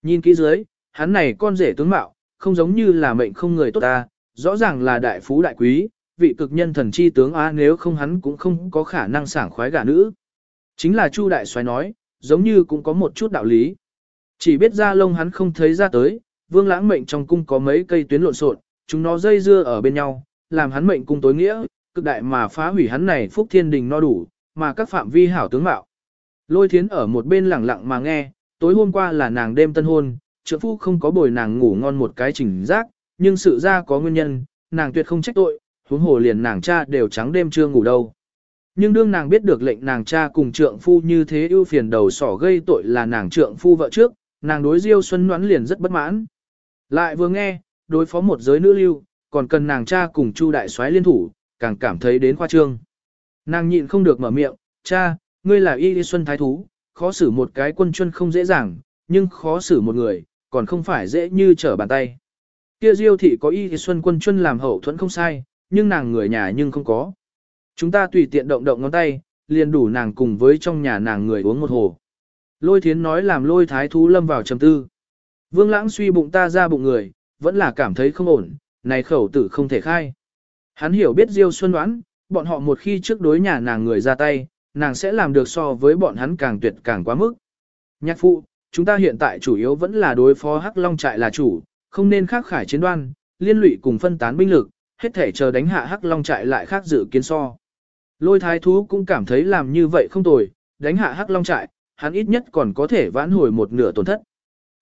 Nhìn kỹ dưới, hắn này con rể tướng mạo, không giống như là mệnh không người tốt ta, rõ ràng là đại phú đại quý, vị cực nhân thần chi tướng á nếu không hắn cũng không có khả năng sảng khoái gả nữ. Chính là Chu đại soái nói, giống như cũng có một chút đạo lý. Chỉ biết ra lông hắn không thấy ra tới, vương lãng mệnh trong cung có mấy cây tuyến lộn xộn, chúng nó dây dưa ở bên nhau, làm hắn mệnh cung tối nghĩa, cực đại mà phá hủy hắn này phúc thiên đình no đủ, mà các phạm vi hảo tướng mạo. Lôi thiến ở một bên lẳng lặng mà nghe, tối hôm qua là nàng đêm tân hôn, trượng phu không có bồi nàng ngủ ngon một cái chỉnh giác, nhưng sự ra có nguyên nhân, nàng tuyệt không trách tội, huống hồ liền nàng cha đều trắng đêm chưa ngủ đâu. Nhưng đương nàng biết được lệnh nàng cha cùng trượng phu như thế ưu phiền đầu sỏ gây tội là nàng trượng phu vợ trước, nàng đối Diêu Xuân Ngoãn liền rất bất mãn. Lại vừa nghe, đối phó một giới nữ lưu, còn cần nàng cha cùng Chu đại soái liên thủ, càng cảm thấy đến khoa trương. Nàng nhịn không được mở miệng, cha, ngươi là y xuân thái thú, khó xử một cái quân chuyên không dễ dàng, nhưng khó xử một người, còn không phải dễ như trở bàn tay. Kia diêu thị có y xuân quân chuân làm hậu thuẫn không sai, nhưng nàng người nhà nhưng không có. Chúng ta tùy tiện động động ngón tay, liền đủ nàng cùng với trong nhà nàng người uống một hồ. Lôi thiến nói làm lôi thái thú lâm vào trầm tư. Vương lãng suy bụng ta ra bụng người, vẫn là cảm thấy không ổn, này khẩu tử không thể khai. Hắn hiểu biết Diêu Xuân đoán, bọn họ một khi trước đối nhà nàng người ra tay, nàng sẽ làm được so với bọn hắn càng tuyệt càng quá mức. Nhạc phụ, chúng ta hiện tại chủ yếu vẫn là đối phó Hắc Long trại là chủ, không nên khắc khải chiến đoan, liên lụy cùng phân tán binh lực, hết thể chờ đánh hạ Hắc Long trại lại khác dự kiến so. Lôi thái thú cũng cảm thấy làm như vậy không tồi, đánh hạ Hắc Long trại, hắn ít nhất còn có thể vãn hồi một nửa tổn thất.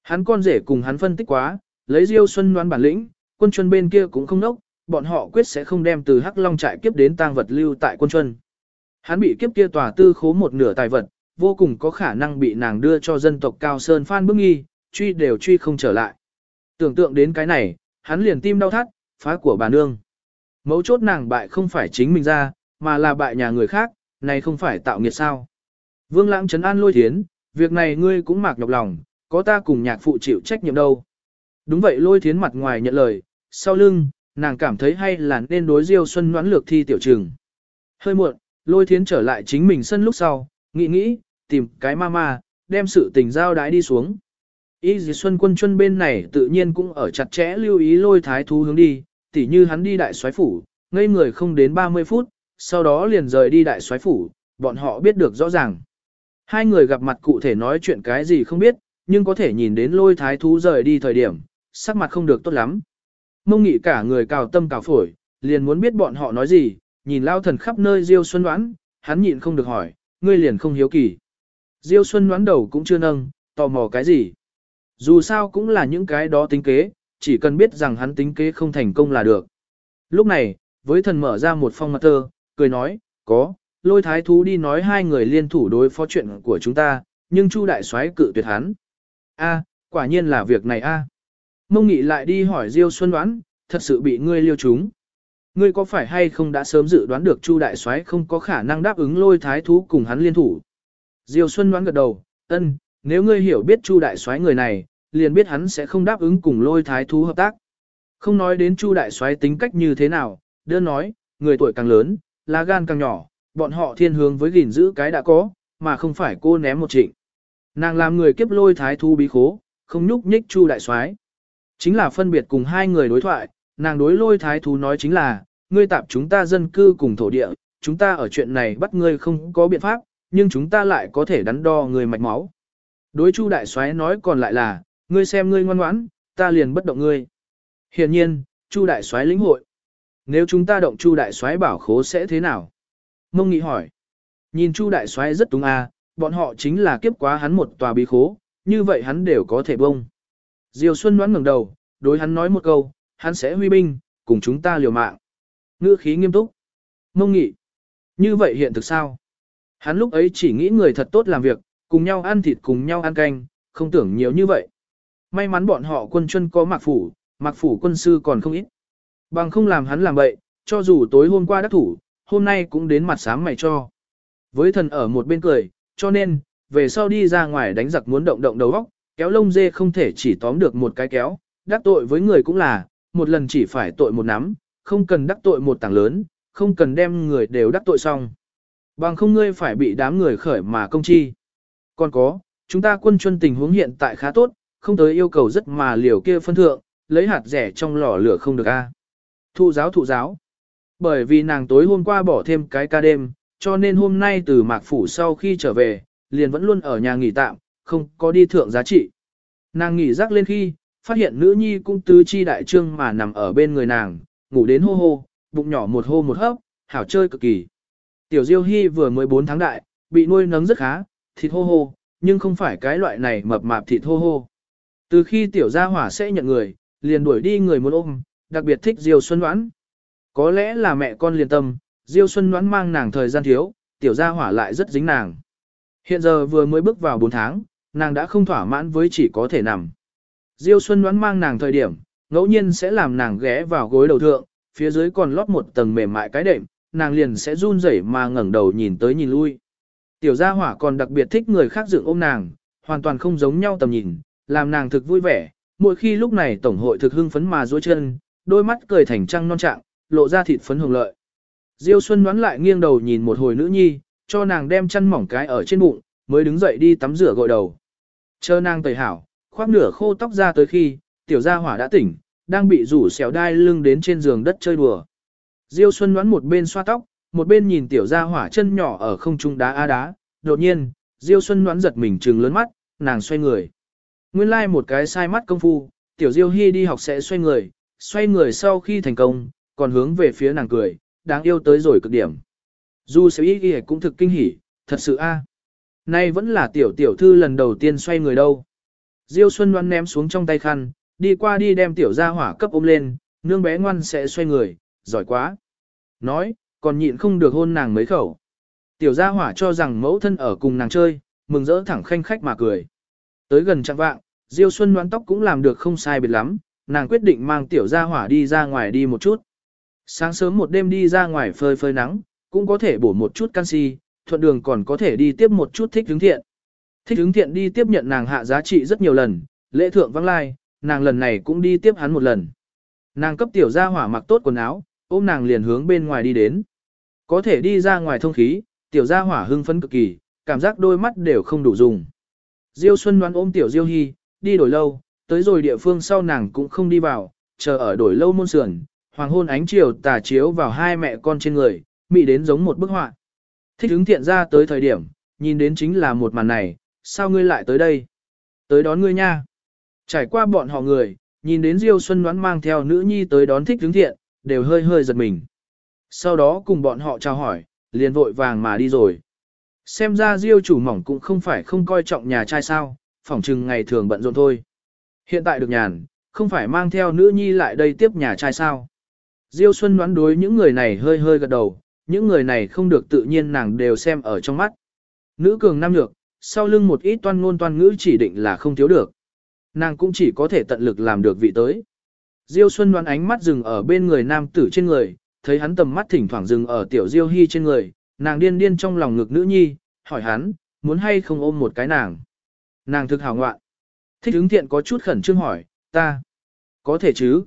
Hắn con rể cùng hắn phân tích quá, lấy Diêu Xuân đoán bản lĩnh, quân chuân bên kia cũng không nốc, bọn họ quyết sẽ không đem từ Hắc Long trại kiếp đến tang vật lưu tại quân chuân. Hắn bị kiếp kia tòa tư khố một nửa tài vật, vô cùng có khả năng bị nàng đưa cho dân tộc Cao Sơn Phan Bức Nghi, truy đều truy không trở lại. Tưởng tượng đến cái này, hắn liền tim đau thắt, phá của bà nương. Mấu chốt nàng bại không phải chính mình ra, mà là bại nhà người khác, này không phải tạo nghiệt sao. Vương Lãng trấn an lôi thiến, việc này ngươi cũng mạc nhọc lòng, có ta cùng nhạc phụ chịu trách nhiệm đâu. Đúng vậy lôi thiến mặt ngoài nhận lời, sau lưng, nàng cảm thấy hay là nên đối Diêu Xuân noãn lược thi tiểu trừng. Hơi muộn, lôi thiến trở lại chính mình sân lúc sau, nghĩ nghĩ, tìm cái ma ma, đem sự tình giao đái đi xuống. Y dì Xuân quân chân bên này tự nhiên cũng ở chặt chẽ lưu ý lôi thái thú hướng đi, tỉ như hắn đi đại soái phủ, ngây người không đến 30 phút, sau đó liền rời đi đại soái phủ, bọn họ biết được rõ ràng. Hai người gặp mặt cụ thể nói chuyện cái gì không biết, nhưng có thể nhìn đến lôi thái thú rời đi thời điểm, sắc mặt không được tốt lắm. Mông nghị cả người cào tâm cào phổi, liền muốn biết bọn họ nói gì, nhìn lao thần khắp nơi Diêu Xuân đoán, hắn nhịn không được hỏi, ngươi liền không hiếu kỳ. Diêu Xuân đoán đầu cũng chưa nâng, tò mò cái gì. Dù sao cũng là những cái đó tính kế, chỉ cần biết rằng hắn tính kế không thành công là được. Lúc này, với thần mở ra một phong mặt tơ, cười nói, có, lôi thái thú đi nói hai người liên thủ đối phó chuyện của chúng ta, nhưng Chu đại soái cự tuyệt hắn. A, quả nhiên là việc này a. Mông Nghị lại đi hỏi Diêu Xuân đoán, thật sự bị ngươi liêu chúng. Ngươi có phải hay không đã sớm dự đoán được Chu đại soái không có khả năng đáp ứng lôi thái thú cùng hắn liên thủ? Diêu Xuân đoán gật đầu, ân, nếu ngươi hiểu biết Chu đại soái người này, liền biết hắn sẽ không đáp ứng cùng lôi thái thú hợp tác. Không nói đến Chu đại soái tính cách như thế nào, đơn nói, người tuổi càng lớn, lá gan càng nhỏ, bọn họ thiên hướng với gìn giữ cái đã có, mà không phải cô ném một trịnh. Nàng làm người kiếp lôi thái thú bí khố, không nhúc nhích Chu đại soái. Chính là phân biệt cùng hai người đối thoại, nàng đối lôi thái thú nói chính là, ngươi tạp chúng ta dân cư cùng thổ địa, chúng ta ở chuyện này bắt ngươi không có biện pháp, nhưng chúng ta lại có thể đắn đo người mạch máu. Đối Chu đại soái nói còn lại là, ngươi xem ngươi ngoan ngoãn, ta liền bất động ngươi. Hiển nhiên, Chu đại soái lĩnh hội. Nếu chúng ta động Chu đại soái bảo khố sẽ thế nào? Mông Nghị hỏi. Nhìn Chu đại soái rất túng a, bọn họ chính là kiếp quá hắn một tòa bí khố, như vậy hắn đều có thể bông. Diều Xuân đoán ngẩng đầu, đối hắn nói một câu, hắn sẽ huy binh, cùng chúng ta liều mạng. Ngữ khí nghiêm túc. Mông Nghị. Như vậy hiện thực sao? Hắn lúc ấy chỉ nghĩ người thật tốt làm việc, cùng nhau ăn thịt cùng nhau ăn canh, không tưởng nhiều như vậy. May mắn bọn họ quân chân có mạc phủ, mạc phủ quân sư còn không ít. Bằng không làm hắn làm bậy, cho dù tối hôm qua đắc thủ, hôm nay cũng đến mặt sáng mày cho. Với thần ở một bên cười, cho nên, về sau đi ra ngoài đánh giặc muốn động động đầu óc, kéo lông dê không thể chỉ tóm được một cái kéo, đắc tội với người cũng là, một lần chỉ phải tội một nắm, không cần đắc tội một tảng lớn, không cần đem người đều đắc tội xong. Bằng không ngươi phải bị đám người khởi mà công chi. Còn có, chúng ta quân chuân tình huống hiện tại khá tốt, không tới yêu cầu rất mà liều kia phân thượng, lấy hạt rẻ trong lò lửa không được a. Thụ giáo thụ giáo. Bởi vì nàng tối hôm qua bỏ thêm cái ca đêm, cho nên hôm nay từ mạc phủ sau khi trở về, liền vẫn luôn ở nhà nghỉ tạm, không có đi thượng giá trị. Nàng nghỉ rắc lên khi, phát hiện nữ nhi cũng tứ chi đại trương mà nằm ở bên người nàng, ngủ đến hô hô, bụng nhỏ một hô một hấp, hảo chơi cực kỳ. Tiểu Diêu Hy vừa mới 4 tháng đại, bị nuôi nấng rất khá, thịt hô hô, nhưng không phải cái loại này mập mạp thịt hô hô. Từ khi tiểu gia hỏa sẽ nhận người, liền đuổi đi người muốn ôm, đặc biệt thích Diêu Xuân Đoán. Có lẽ là mẹ con liền tâm, Diêu Xuân Đoán mang nàng thời gian thiếu, tiểu gia hỏa lại rất dính nàng. Hiện giờ vừa mới bước vào 4 tháng, nàng đã không thỏa mãn với chỉ có thể nằm. Diêu Xuân Đoán mang nàng thời điểm, ngẫu nhiên sẽ làm nàng ghé vào gối đầu thượng, phía dưới còn lót một tầng mềm mại cái đệm, nàng liền sẽ run rẩy mà ngẩng đầu nhìn tới nhìn lui. Tiểu gia hỏa còn đặc biệt thích người khác dựng ôm nàng, hoàn toàn không giống nhau tầm nhìn, làm nàng thực vui vẻ, mỗi khi lúc này tổng hội thực hưng phấn mà duỗi chân, đôi mắt cười thành trăng non trạng, lộ ra thịt phấn hồng lợi. Diêu Xuân đoán lại nghiêng đầu nhìn một hồi nữ nhi, cho nàng đem chăn mỏng cái ở trên bụng, mới đứng dậy đi tắm rửa gội đầu. Chờ nàng tẩy hảo, khoác nửa khô tóc ra tới khi, tiểu gia hỏa đã tỉnh, đang bị rủ xéo đai lưng đến trên giường đất chơi đùa. Diêu Xuân đoán một bên xoa tóc, một bên nhìn tiểu gia hỏa chân nhỏ ở không trung đá a đá, đột nhiên, Diêu Xuân đoán giật mình trừng lớn mắt, nàng xoay người. Nguyên lai like một cái sai mắt công phu, tiểu Diêu Hi đi học sẽ xoay người, xoay người sau khi thành công, còn hướng về phía nàng cười, đáng yêu tới rồi cực điểm. Dù sẽ ý cũng thực kinh hỉ, thật sự a. Nay vẫn là tiểu tiểu thư lần đầu tiên xoay người đâu. Diêu Xuân đoán ném xuống trong tay khăn, đi qua đi đem tiểu gia hỏa cấp ôm lên, nương bé ngoan sẽ xoay người, giỏi quá. Nói, còn nhịn không được hôn nàng mấy khẩu. Tiểu gia hỏa cho rằng mẫu thân ở cùng nàng chơi, mừng rỡ thẳng khanh khách mà cười. Tới gần trạng vạng, Diêu Xuân đoán tóc cũng làm được không sai biệt lắm, nàng quyết định mang tiểu gia hỏa đi ra ngoài đi một chút. Sáng sớm một đêm đi ra ngoài phơi phơi nắng, cũng có thể bổ một chút canxi, thuận đường còn có thể đi tiếp một chút thích hướng thiện. Thích hứng thiện đi tiếp nhận nàng hạ giá trị rất nhiều lần, lễ thượng vắng lai, nàng lần này cũng đi tiếp hắn một lần. Nàng cấp tiểu gia hỏa mặc tốt quần áo, ôm nàng liền hướng bên ngoài đi đến. Có thể đi ra ngoài thông khí, tiểu gia hỏa hưng phấn cực kỳ, cảm giác đôi mắt đều không đủ dùng. Diêu Xuân đoán ôm tiểu Diêu Hy, đi đổi lâu, tới rồi địa phương sau nàng cũng không đi vào, chờ ở đổi lâu môn sườn, hoàng hôn ánh chiều tà chiếu vào hai mẹ con trên người, mị đến giống một bức họa. Thích hứng thiện ra tới thời điểm, nhìn đến chính là một màn này, sao ngươi lại tới đây? Tới đón ngươi nha. Trải qua bọn họ người, nhìn đến Diêu Xuân đoán mang theo nữ nhi tới đón thích hướng thiện, đều hơi hơi giật mình. Sau đó cùng bọn họ chào hỏi, liền vội vàng mà đi rồi. Xem ra Diêu chủ mỏng cũng không phải không coi trọng nhà trai sao, phỏng chừng ngày thường bận rộn thôi. Hiện tại được nhàn, không phải mang theo nữ nhi lại đây tiếp nhà trai sao. Diêu Xuân đoán đối những người này hơi hơi gật đầu, những người này không được tự nhiên nàng đều xem ở trong mắt. Nữ cường nam nhược, sau lưng một ít toan ngôn toan ngữ chỉ định là không thiếu được. Nàng cũng chỉ có thể tận lực làm được vị tới. Diêu Xuân đoán ánh mắt dừng ở bên người nam tử trên người, thấy hắn tầm mắt thỉnh thoảng dừng ở tiểu Diêu Hy trên người, nàng điên điên trong lòng ngực nữ nhi, hỏi hắn, muốn hay không ôm một cái nàng. Nàng thực hào ngoạn. Thích ứng thiện có chút khẩn trương hỏi, ta, có thể chứ?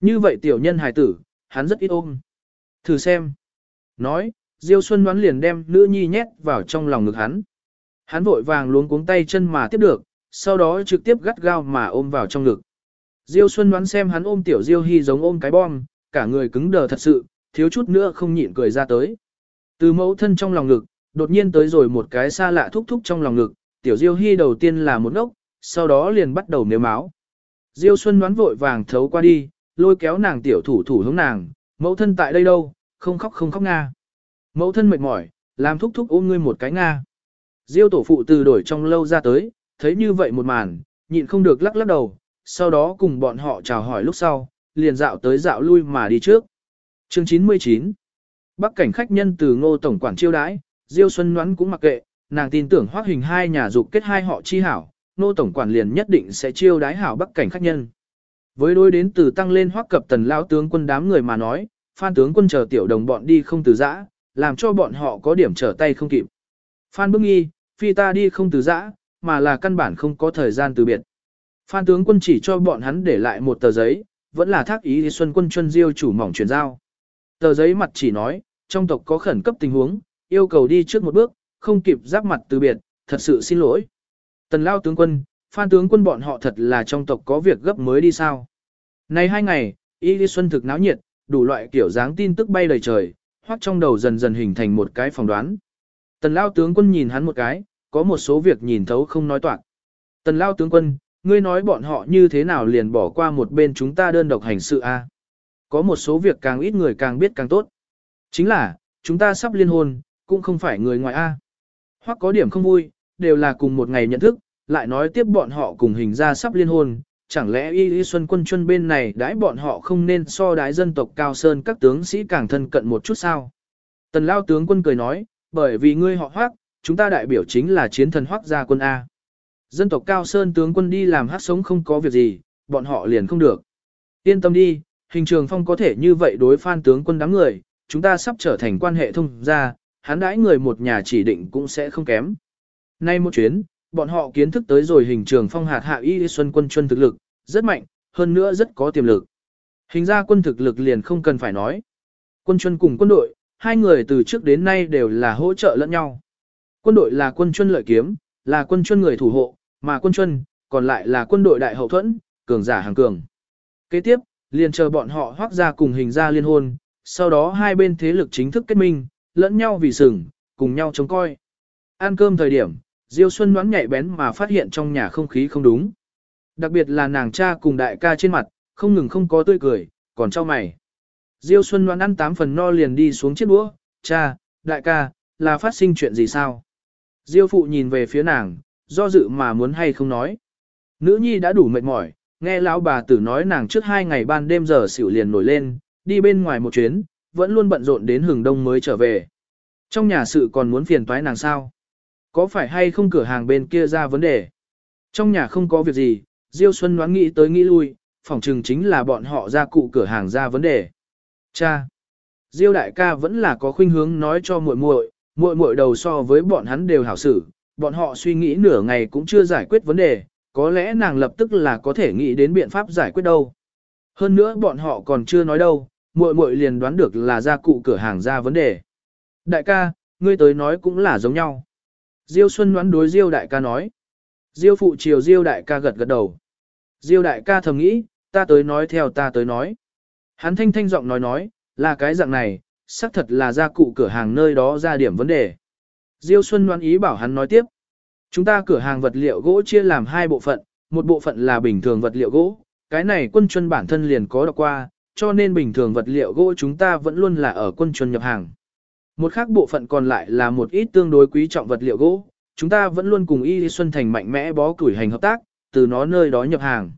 Như vậy tiểu nhân hài tử, hắn rất ít ôm. Thử xem. Nói, Diêu Xuân đoán liền đem nữ nhi nhét vào trong lòng ngực hắn. Hắn vội vàng luống cuống tay chân mà tiếp được, sau đó trực tiếp gắt gao mà ôm vào trong ngực. Diêu Xuân đoán xem hắn ôm tiểu Diêu Hy giống ôm cái bom, cả người cứng đờ thật sự, thiếu chút nữa không nhịn cười ra tới. Từ mẫu thân trong lòng ngực, đột nhiên tới rồi một cái xa lạ thúc thúc trong lòng ngực, tiểu Diêu Hy đầu tiên là một ngốc, sau đó liền bắt đầu nếm máu. Diêu Xuân đoán vội vàng thấu qua đi, lôi kéo nàng tiểu thủ thủ hướng nàng, mẫu thân tại đây đâu, không khóc không khóc nga. Mẫu thân mệt mỏi, làm thúc thúc ôm ngươi một cái nga. Diêu tổ phụ từ đổi trong lâu ra tới, thấy như vậy một màn, nhịn không được lắc lắc đầu, sau đó cùng bọn họ chào hỏi lúc sau, liền dạo tới dạo lui mà đi trước. Chương 99 Bắc cảnh khách nhân từ ngô tổng quản chiêu đãi, Diêu Xuân Ngoãn cũng mặc kệ, nàng tin tưởng hoác hình hai nhà dục kết hai họ chi hảo, ngô tổng quản liền nhất định sẽ chiêu đái hảo Bắc cảnh khách nhân. Với đối đến từ tăng lên hoác cập tần lao tướng quân đám người mà nói, phan tướng quân chờ tiểu đồng bọn đi không từ giã, làm cho bọn họ có điểm trở tay không kịp. Phan bức nghi, phi ta đi không từ giã, mà là căn bản không có thời gian từ biệt. Phan tướng quân chỉ cho bọn hắn để lại một tờ giấy, vẫn là thác ý Xuân quân chuân diêu chủ mỏng chuyển giao. Tờ giấy mặt chỉ nói, trong tộc có khẩn cấp tình huống, yêu cầu đi trước một bước, không kịp giáp mặt từ biệt, thật sự xin lỗi. Tần lao tướng quân, phan tướng quân bọn họ thật là trong tộc có việc gấp mới đi sao. Này hai ngày, Y Lý Xuân thực náo nhiệt, đủ loại kiểu dáng tin tức bay đầy trời, hoặc trong đầu dần dần hình thành một cái phỏng đoán. Tần lao tướng quân nhìn hắn một cái, có một số việc nhìn thấu không nói toạc. Tần lao tướng quân, ngươi nói bọn họ như thế nào liền bỏ qua một bên chúng ta đơn độc hành sự a? Có một số việc càng ít người càng biết càng tốt. Chính là, chúng ta sắp liên hôn, cũng không phải người ngoài a. Hoặc có điểm không vui, đều là cùng một ngày nhận thức, lại nói tiếp bọn họ cùng hình ra sắp liên hôn, chẳng lẽ y y xuân quân chuân bên này đãi bọn họ không nên so đái dân tộc cao sơn các tướng sĩ càng thân cận một chút sao? Tần lao tướng quân cười nói, bởi vì ngươi họ hoác, chúng ta đại biểu chính là chiến thần hoác gia quân A. Dân tộc cao sơn tướng quân đi làm hát sống không có việc gì, bọn họ liền không được. Yên tâm đi, hình trường phong có thể như vậy đối phan tướng quân đám người, chúng ta sắp trở thành quan hệ thông gia, hắn đãi người một nhà chỉ định cũng sẽ không kém. Nay một chuyến, bọn họ kiến thức tới rồi hình trường phong hạt hạ y xuân quân chuân thực lực, rất mạnh, hơn nữa rất có tiềm lực. Hình ra quân thực lực liền không cần phải nói. Quân chuân cùng quân đội, hai người từ trước đến nay đều là hỗ trợ lẫn nhau. Quân đội là quân chuân lợi kiếm, là quân chuân người thủ hộ, mà quân chuân, còn lại là quân đội đại hậu thuẫn, cường giả hàng cường. Kế tiếp, liền chờ bọn họ hoác ra cùng hình ra liên hôn, sau đó hai bên thế lực chính thức kết minh, lẫn nhau vì sừng, cùng nhau chống coi. Ăn cơm thời điểm, Diêu Xuân đoán nhạy bén mà phát hiện trong nhà không khí không đúng. Đặc biệt là nàng cha cùng đại ca trên mặt, không ngừng không có tươi cười, còn cho mày. Diêu Xuân Loan ăn tám phần no liền đi xuống chiếc đũa, cha, đại ca, là phát sinh chuyện gì sao? Diêu phụ nhìn về phía nàng, do dự mà muốn hay không nói. Nữ nhi đã đủ mệt mỏi, nghe lão bà tử nói nàng trước hai ngày ban đêm giờ xỉu liền nổi lên, đi bên ngoài một chuyến, vẫn luôn bận rộn đến hừng đông mới trở về. Trong nhà sự còn muốn phiền toái nàng sao? Có phải hay không cửa hàng bên kia ra vấn đề? Trong nhà không có việc gì, Diêu Xuân đoán nghĩ tới nghĩ lui, phỏng chừng chính là bọn họ ra cụ cửa hàng ra vấn đề. Cha! Diêu đại ca vẫn là có khuynh hướng nói cho muội muội, muội muội đầu so với bọn hắn đều hảo xử, bọn họ suy nghĩ nửa ngày cũng chưa giải quyết vấn đề, có lẽ nàng lập tức là có thể nghĩ đến biện pháp giải quyết đâu. Hơn nữa bọn họ còn chưa nói đâu, muội muội liền đoán được là gia cụ cửa hàng ra vấn đề. Đại ca, ngươi tới nói cũng là giống nhau. Diêu Xuân đoán đối Diêu đại ca nói. Diêu phụ chiều Diêu đại ca gật gật đầu. Diêu đại ca thầm nghĩ, ta tới nói theo ta tới nói. Hắn thanh thanh giọng nói nói, là cái dạng này, xác thật là gia cụ cửa hàng nơi đó ra điểm vấn đề. Diêu Xuân đoán ý bảo hắn nói tiếp. Chúng ta cửa hàng vật liệu gỗ chia làm hai bộ phận, một bộ phận là bình thường vật liệu gỗ, cái này quân chuân bản thân liền có đọc qua, cho nên bình thường vật liệu gỗ chúng ta vẫn luôn là ở quân chuân nhập hàng. Một khác bộ phận còn lại là một ít tương đối quý trọng vật liệu gỗ, chúng ta vẫn luôn cùng Y Xuân Thành mạnh mẽ bó củi hành hợp tác, từ nó nơi đó nhập hàng.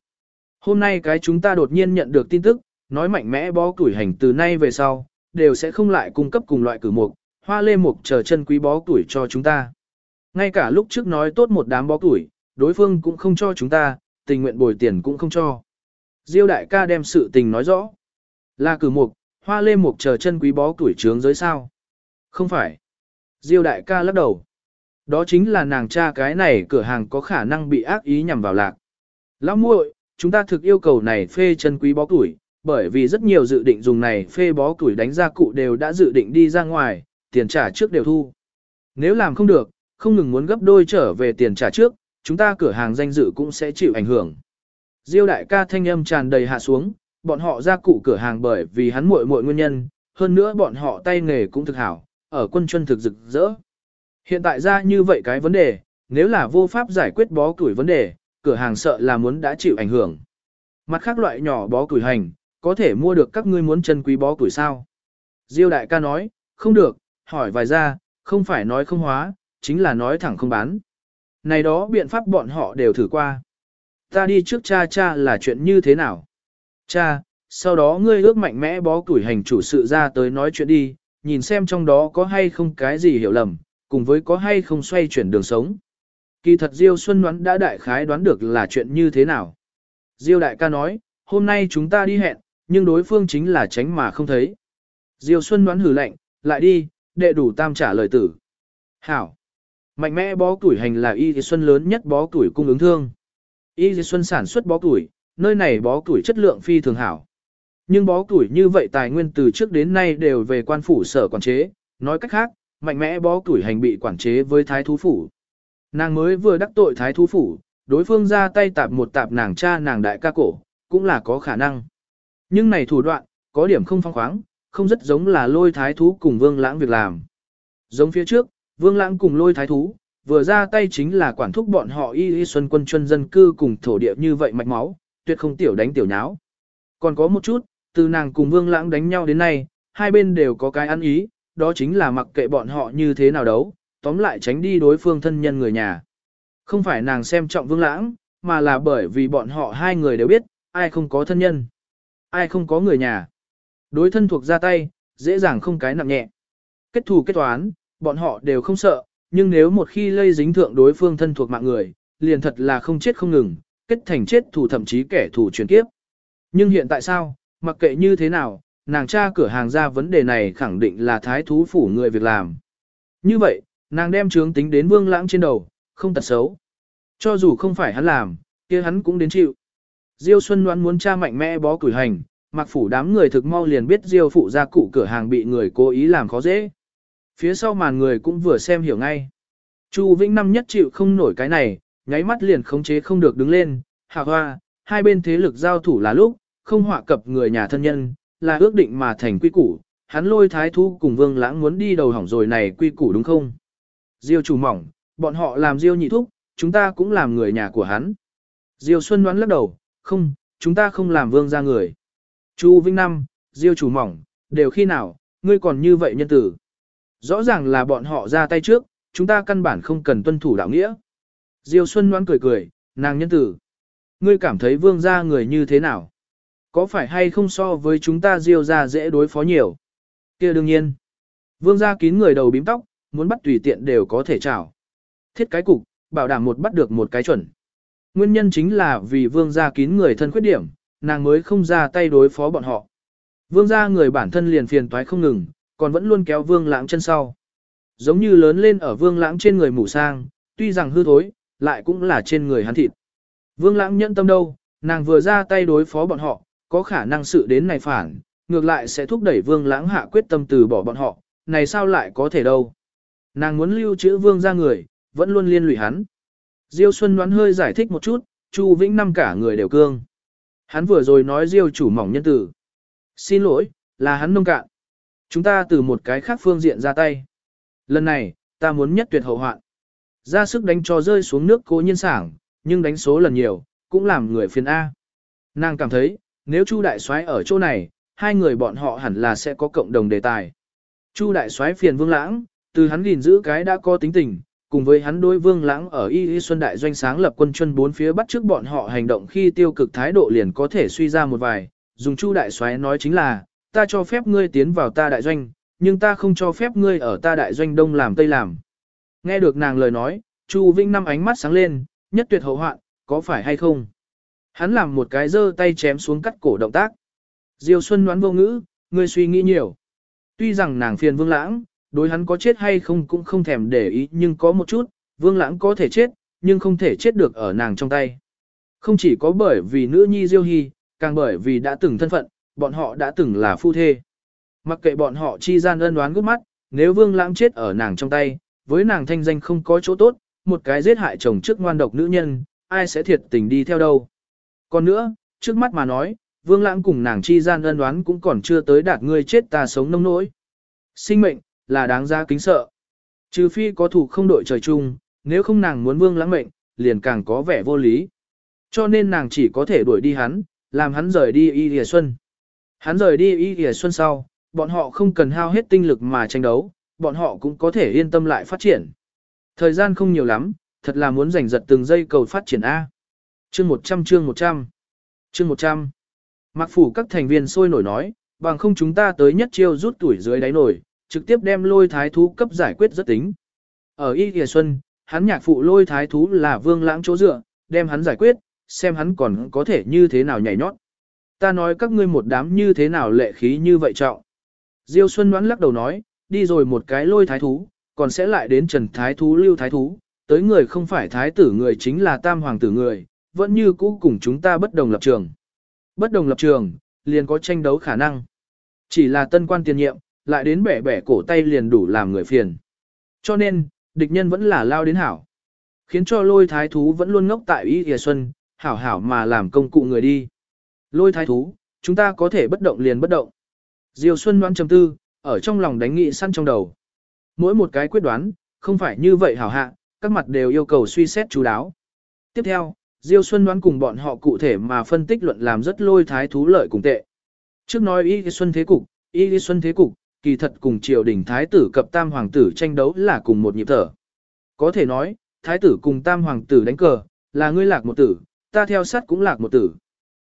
Hôm nay cái chúng ta đột nhiên nhận được tin tức, nói mạnh mẽ bó củi hành từ nay về sau, đều sẽ không lại cung cấp cùng loại cử mục, hoa lê mục chờ chân quý bó củi cho chúng ta. Ngay cả lúc trước nói tốt một đám bó củi, đối phương cũng không cho chúng ta, tình nguyện bồi tiền cũng không cho. Diêu đại ca đem sự tình nói rõ. Là cử mục, hoa lê mục chờ chân quý bó củi trướng giới sao. Không phải. Diêu đại ca lắc đầu. Đó chính là nàng cha cái này cửa hàng có khả năng bị ác ý nhằm vào lạc. Lão muội, chúng ta thực yêu cầu này phê chân quý bó củi, bởi vì rất nhiều dự định dùng này phê bó củi đánh ra cụ đều đã dự định đi ra ngoài, tiền trả trước đều thu. Nếu làm không được, không ngừng muốn gấp đôi trở về tiền trả trước, chúng ta cửa hàng danh dự cũng sẽ chịu ảnh hưởng. Diêu đại ca thanh âm tràn đầy hạ xuống, bọn họ ra cụ cửa hàng bởi vì hắn muội muội nguyên nhân, hơn nữa bọn họ tay nghề cũng thực hảo, ở quân chân thực rực rỡ. Hiện tại ra như vậy cái vấn đề, nếu là vô pháp giải quyết bó củi vấn đề, cửa hàng sợ là muốn đã chịu ảnh hưởng. Mặt khác loại nhỏ bó củi hành, có thể mua được các ngươi muốn chân quý bó củi sao? Diêu đại ca nói, không được, hỏi vài ra, không phải nói không hóa, chính là nói thẳng không bán. Này đó biện pháp bọn họ đều thử qua. Ta đi trước cha cha là chuyện như thế nào? Cha, sau đó ngươi ước mạnh mẽ bó củi hành chủ sự ra tới nói chuyện đi, nhìn xem trong đó có hay không cái gì hiểu lầm, cùng với có hay không xoay chuyển đường sống. Kỳ thật Diêu Xuân đoán đã đại khái đoán được là chuyện như thế nào. Diêu đại ca nói, hôm nay chúng ta đi hẹn, nhưng đối phương chính là tránh mà không thấy. Diêu Xuân đoán hử lạnh, lại đi, đệ đủ tam trả lời tử. Hảo. Mạnh mẽ bó tuổi hành là y xuân lớn nhất bó tuổi cung ứng thương. Y xuân sản xuất bó tuổi, nơi này bó tuổi chất lượng phi thường hảo. Nhưng bó tuổi như vậy tài nguyên từ trước đến nay đều về quan phủ sở quản chế, nói cách khác, mạnh mẽ bó tuổi hành bị quản chế với thái thú phủ. Nàng mới vừa đắc tội thái thú phủ, đối phương ra tay tạp một tạp nàng cha nàng đại ca cổ, cũng là có khả năng. Nhưng này thủ đoạn, có điểm không phong khoáng, không rất giống là lôi thái thú cùng vương lãng việc làm. Giống phía trước, vương lãng cùng lôi thái thú, vừa ra tay chính là quản thúc bọn họ y y xuân quân chân dân cư cùng thổ địa như vậy mạch máu, tuyệt không tiểu đánh tiểu nháo. Còn có một chút, từ nàng cùng vương lãng đánh nhau đến nay, hai bên đều có cái ăn ý, đó chính là mặc kệ bọn họ như thế nào đấu, tóm lại tránh đi đối phương thân nhân người nhà. Không phải nàng xem trọng vương lãng, mà là bởi vì bọn họ hai người đều biết, ai không có thân nhân, ai không có người nhà. Đối thân thuộc ra tay, dễ dàng không cái nặng nhẹ. Kết thù kết toán, bọn họ đều không sợ, nhưng nếu một khi lây dính thượng đối phương thân thuộc mạng người, liền thật là không chết không ngừng, kết thành chết thù thậm chí kẻ thù chuyển kiếp. Nhưng hiện tại sao, mặc kệ như thế nào, nàng cha cửa hàng ra vấn đề này khẳng định là thái thú phủ người việc làm. Như vậy, nàng đem trướng tính đến vương lãng trên đầu, không tật xấu. Cho dù không phải hắn làm, kia hắn cũng đến chịu. Diêu Xuân đoán muốn cha mạnh mẽ bó cửi hành, mặc phủ đám người thực mau liền biết Diêu phụ gia cụ cửa hàng bị người cố ý làm khó dễ. Phía sau màn người cũng vừa xem hiểu ngay. Chu Vĩnh năm nhất chịu không nổi cái này, nháy mắt liền khống chế không được đứng lên, hạ hoa, hai bên thế lực giao thủ là lúc, không họa cập người nhà thân nhân, là ước định mà thành quy củ, hắn lôi thái thu cùng vương lãng muốn đi đầu hỏng rồi này quy củ đúng không? Diêu chủ mỏng, bọn họ làm Diêu nhị thúc, chúng ta cũng làm người nhà của hắn. Diêu Xuân đoán lắc đầu, không, chúng ta không làm vương ra người. Chu Vinh Năm, Diêu chủ mỏng, đều khi nào, ngươi còn như vậy nhân tử. Rõ ràng là bọn họ ra tay trước, chúng ta căn bản không cần tuân thủ đạo nghĩa. Diêu Xuân Ngoan cười cười, nàng nhân tử. Ngươi cảm thấy vương gia người như thế nào? Có phải hay không so với chúng ta Diêu gia dễ đối phó nhiều? kia đương nhiên. Vương gia kín người đầu bím tóc, muốn bắt tùy tiện đều có thể trảo. Thiết cái cục, bảo đảm một bắt được một cái chuẩn. Nguyên nhân chính là vì vương gia kín người thân khuyết điểm, nàng mới không ra tay đối phó bọn họ. Vương gia người bản thân liền phiền toái không ngừng, còn vẫn luôn kéo vương lãng chân sau. Giống như lớn lên ở vương lãng trên người mù sang, tuy rằng hư thối, lại cũng là trên người hắn thịt. Vương lãng nhẫn tâm đâu, nàng vừa ra tay đối phó bọn họ, có khả năng sự đến này phản, ngược lại sẽ thúc đẩy vương lãng hạ quyết tâm từ bỏ bọn họ, này sao lại có thể đâu. Nàng muốn lưu trữ vương ra người, vẫn luôn liên lụy hắn. Diêu Xuân đoán hơi giải thích một chút, Chu Vĩnh năm cả người đều cương. Hắn vừa rồi nói Diêu chủ mỏng nhân tử. Xin lỗi, là hắn nông cạn. Chúng ta từ một cái khác phương diện ra tay. Lần này, ta muốn nhất tuyệt hậu hoạn. Ra sức đánh cho rơi xuống nước cố nhiên sảng, nhưng đánh số lần nhiều, cũng làm người phiền A. Nàng cảm thấy, nếu Chu Đại soái ở chỗ này, hai người bọn họ hẳn là sẽ có cộng đồng đề tài. Chu Đại soái phiền Vương Lãng, từ hắn gìn giữ cái đã có tính tình, cùng với hắn đối Vương Lãng ở Y Y Xuân Đại doanh sáng lập quân chân bốn phía bắt trước bọn họ hành động khi tiêu cực thái độ liền có thể suy ra một vài, dùng Chu Đại soái nói chính là, ta cho phép ngươi tiến vào ta đại doanh, nhưng ta không cho phép ngươi ở ta đại doanh đông làm tây làm. Nghe được nàng lời nói, Chu Vinh năm ánh mắt sáng lên, nhất tuyệt hậu hoạn, có phải hay không? Hắn làm một cái giơ tay chém xuống cắt cổ động tác. Diêu Xuân đoán vô ngữ, ngươi suy nghĩ nhiều. Tuy rằng nàng phiền Vương Lãng, đối hắn có chết hay không cũng không thèm để ý nhưng có một chút, Vương Lãng có thể chết, nhưng không thể chết được ở nàng trong tay. Không chỉ có bởi vì nữ nhi Diêu Hy, càng bởi vì đã từng thân phận, bọn họ đã từng là phu thê. Mặc kệ bọn họ chi gian ân đoán gút mắt, nếu Vương Lãng chết ở nàng trong tay, với nàng thanh danh không có chỗ tốt, một cái giết hại chồng trước ngoan độc nữ nhân, ai sẽ thiệt tình đi theo đâu. Còn nữa, trước mắt mà nói, Vương Lãng cùng nàng chi gian ân đoán cũng còn chưa tới đạt ngươi chết ta sống nông nỗi. Sinh mệnh, là đáng giá kính sợ. Trừ phi có thủ không đội trời chung, nếu không nàng muốn Vương Lãng mệnh, liền càng có vẻ vô lý. Cho nên nàng chỉ có thể đuổi đi hắn, làm hắn rời đi Y Lìa Xuân. Hắn rời đi Y Lìa Xuân sau, bọn họ không cần hao hết tinh lực mà tranh đấu, bọn họ cũng có thể yên tâm lại phát triển. Thời gian không nhiều lắm, thật là muốn giành giật từng giây cầu phát triển A. Chương 100 chương 100 Chương 100 Mặc phủ các thành viên sôi nổi nói, bằng không chúng ta tới nhất chiêu rút tuổi dưới đáy nổi, trực tiếp đem lôi thái thú cấp giải quyết rất tính. Ở Y Kỳ Xuân, hắn nhạc phụ lôi thái thú là vương lãng chỗ dựa, đem hắn giải quyết, xem hắn còn có thể như thế nào nhảy nhót. Ta nói các ngươi một đám như thế nào lệ khí như vậy trọng. Diêu Xuân đoán lắc đầu nói, đi rồi một cái lôi thái thú, còn sẽ lại đến trần thái thú lưu thái thú, tới người không phải thái tử người chính là tam hoàng tử người, vẫn như cũ cùng chúng ta bất đồng lập trường. Bất đồng lập trường, liền có tranh đấu khả năng. Chỉ là tân quan tiền nhiệm, lại đến bẻ bẻ cổ tay liền đủ làm người phiền. Cho nên, địch nhân vẫn là lao đến hảo. Khiến cho lôi thái thú vẫn luôn ngốc tại Y Thìa Xuân, hảo hảo mà làm công cụ người đi. Lôi thái thú, chúng ta có thể bất động liền bất động. Diêu Xuân đoán trầm tư, ở trong lòng đánh nghị săn trong đầu. Mỗi một cái quyết đoán, không phải như vậy hảo hạ, các mặt đều yêu cầu suy xét chú đáo. Tiếp theo, Diêu Xuân đoán cùng bọn họ cụ thể mà phân tích luận làm rất lôi thái thú lợi cùng tệ. Trước nói Y Xuân Thế Cục, Y Xuân Thế Cục, kỳ thật cùng triều đình thái tử cập tam hoàng tử tranh đấu là cùng một nhịp thở. Có thể nói, thái tử cùng tam hoàng tử đánh cờ, là ngươi lạc một tử, ta theo sát cũng lạc một tử.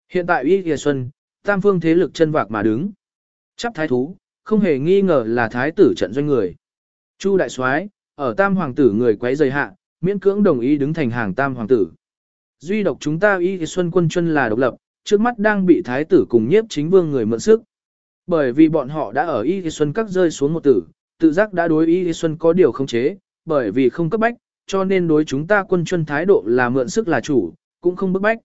Hiện tại Y Xuân, tam phương thế lực chân vạc mà đứng. Chấp thái thú, không hề nghi ngờ là thái tử trận doanh người. Chu đại soái ở tam hoàng tử người quấy rầy hạ, miễn cưỡng đồng ý đứng thành hàng tam hoàng tử. Duy độc chúng ta y xuân quân chân là độc lập, trước mắt đang bị thái tử cùng nhiếp chính vương người mượn sức. Bởi vì bọn họ đã ở y xuân các rơi xuống một tử, tự giác đã đối y xuân có điều không chế, bởi vì không cấp bách, cho nên đối chúng ta quân chuân thái độ là mượn sức là chủ, cũng không bức bách.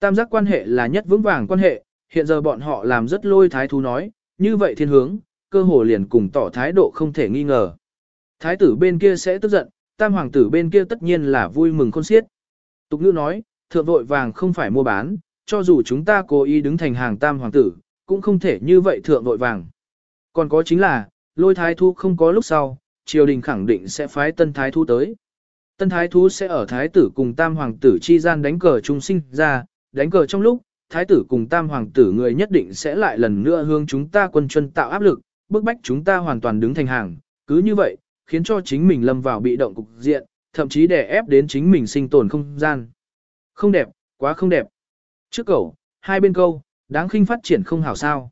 Tam giác quan hệ là nhất vững vàng quan hệ, hiện giờ bọn họ làm rất lôi thái thú nói, như vậy thiên hướng, cơ hồ liền cùng tỏ thái độ không thể nghi ngờ. Thái tử bên kia sẽ tức giận, tam hoàng tử bên kia tất nhiên là vui mừng khôn xiết. Tục ngữ nói, thượng vội vàng không phải mua bán, cho dù chúng ta cố ý đứng thành hàng tam hoàng tử, cũng không thể như vậy thượng vội vàng. Còn có chính là, lôi thái thu không có lúc sau, triều đình khẳng định sẽ phái tân thái thu tới. Tân thái thú sẽ ở thái tử cùng tam hoàng tử chi gian đánh cờ trung sinh ra, đánh cờ trong lúc, thái tử cùng tam hoàng tử người nhất định sẽ lại lần nữa hướng chúng ta quân chân tạo áp lực, bức bách chúng ta hoàn toàn đứng thành hàng, cứ như vậy, khiến cho chính mình lâm vào bị động cục diện, thậm chí đè ép đến chính mình sinh tồn không gian. Không đẹp, quá không đẹp. Trước cầu, hai bên câu, đáng khinh phát triển không hảo sao.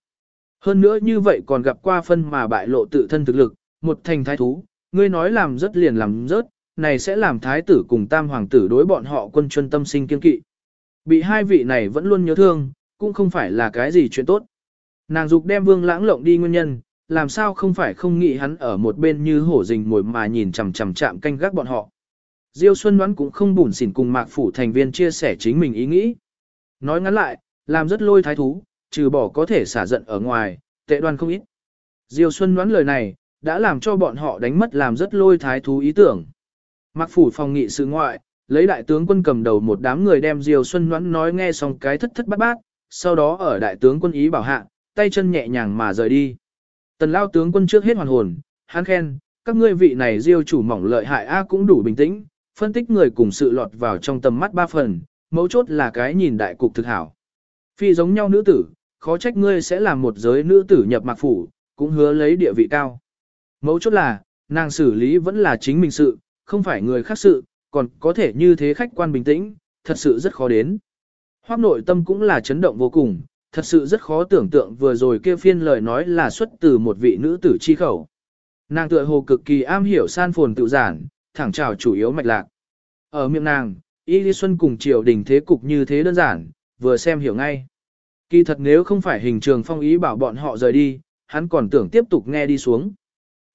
Hơn nữa như vậy còn gặp qua phân mà bại lộ tự thân thực lực, một thành thái thú, ngươi nói làm rất liền làm rớt, này sẽ làm thái tử cùng tam hoàng tử đối bọn họ quân chuân tâm sinh kiên kỵ. Bị hai vị này vẫn luôn nhớ thương, cũng không phải là cái gì chuyện tốt. Nàng dục đem vương lãng lộng đi nguyên nhân, làm sao không phải không nghĩ hắn ở một bên như hổ rình mồi mà nhìn chằm chằm chạm canh gác bọn họ. Diêu Xuân đoán cũng không bùn xỉn cùng mạc phủ thành viên chia sẻ chính mình ý nghĩ. Nói ngắn lại, làm rất lôi thái thú, trừ bỏ có thể xả giận ở ngoài, tệ đoan không ít. Diêu Xuân đoán lời này, đã làm cho bọn họ đánh mất làm rất lôi thái thú ý tưởng. Mặc phủ phòng nghị sự ngoại, lấy đại tướng quân cầm đầu một đám người đem Diêu Xuân đoán nói nghe xong cái thất thất bát bát, sau đó ở đại tướng quân ý bảo hạ, tay chân nhẹ nhàng mà rời đi. Tần lao tướng quân trước hết hoàn hồn, hắn khen, các ngươi vị này diêu chủ mỏng lợi hại A cũng đủ bình tĩnh, phân tích người cùng sự lọt vào trong tầm mắt ba phần, mấu chốt là cái nhìn đại cục thực hảo. Phi giống nhau nữ tử, khó trách ngươi sẽ làm một giới nữ tử nhập mạc phủ, cũng hứa lấy địa vị cao. Mấu chốt là, nàng xử lý vẫn là chính mình sự, không phải người khác sự, còn có thể như thế khách quan bình tĩnh, thật sự rất khó đến. Hoác nội tâm cũng là chấn động vô cùng, thật sự rất khó tưởng tượng vừa rồi kia phiên lời nói là xuất từ một vị nữ tử chi khẩu. Nàng tựa hồ cực kỳ am hiểu san phồn tự giản, thẳng trào chủ yếu mạch lạc. Ở miệng nàng, Y Lý Xuân cùng triều đình thế cục như thế đơn giản, vừa xem hiểu ngay. Kỳ thật nếu không phải hình trường phong ý bảo bọn họ rời đi, hắn còn tưởng tiếp tục nghe đi xuống.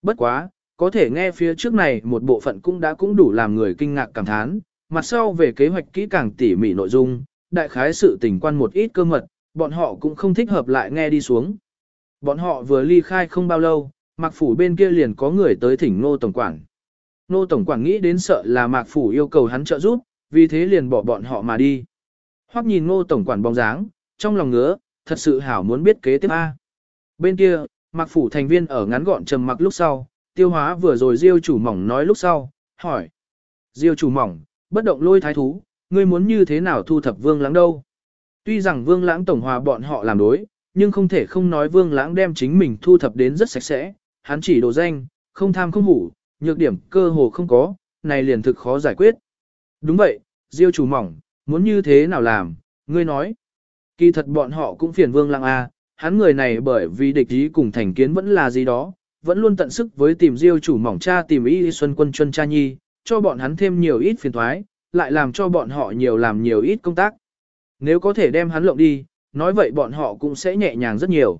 Bất quá, có thể nghe phía trước này một bộ phận cũng đã cũng đủ làm người kinh ngạc cảm thán, mặt sau về kế hoạch kỹ càng tỉ mỉ nội dung, đại khái sự tình quan một ít cơ mật, bọn họ cũng không thích hợp lại nghe đi xuống. Bọn họ vừa ly khai không bao lâu, Mạc Phủ bên kia liền có người tới thỉnh Nô Tổng Quản. Nô Tổng Quản nghĩ đến sợ là Mạc Phủ yêu cầu hắn trợ giúp, vì thế liền bỏ bọn họ mà đi. Hoắc nhìn Ngô Tổng Quản bóng dáng, trong lòng ngứa, thật sự hảo muốn biết kế tiếp A. Bên kia, Mặc Phủ thành viên ở ngắn gọn trầm mặc lúc sau, tiêu hóa vừa rồi Diêu chủ mỏng nói lúc sau, hỏi. Diêu chủ mỏng, bất động lôi thái thú, ngươi muốn như thế nào thu thập vương lãng đâu? Tuy rằng vương lãng tổng hòa bọn họ làm đối, nhưng không thể không nói vương lãng đem chính mình thu thập đến rất sạch sẽ, hắn chỉ đồ danh, không tham không hủ, nhược điểm cơ hồ không có, này liền thực khó giải quyết. Đúng vậy, Diêu chủ mỏng, muốn như thế nào làm, ngươi nói. Kỳ thật bọn họ cũng phiền vương lãng a, hắn người này bởi vì địch ý cùng thành kiến vẫn là gì đó, vẫn luôn tận sức với tìm Diêu chủ mỏng cha tìm Y Xuân Quân Chuân Cha Nhi, cho bọn hắn thêm nhiều ít phiền thoái, lại làm cho bọn họ nhiều làm nhiều ít công tác. Nếu có thể đem hắn lộng đi, nói vậy bọn họ cũng sẽ nhẹ nhàng rất nhiều.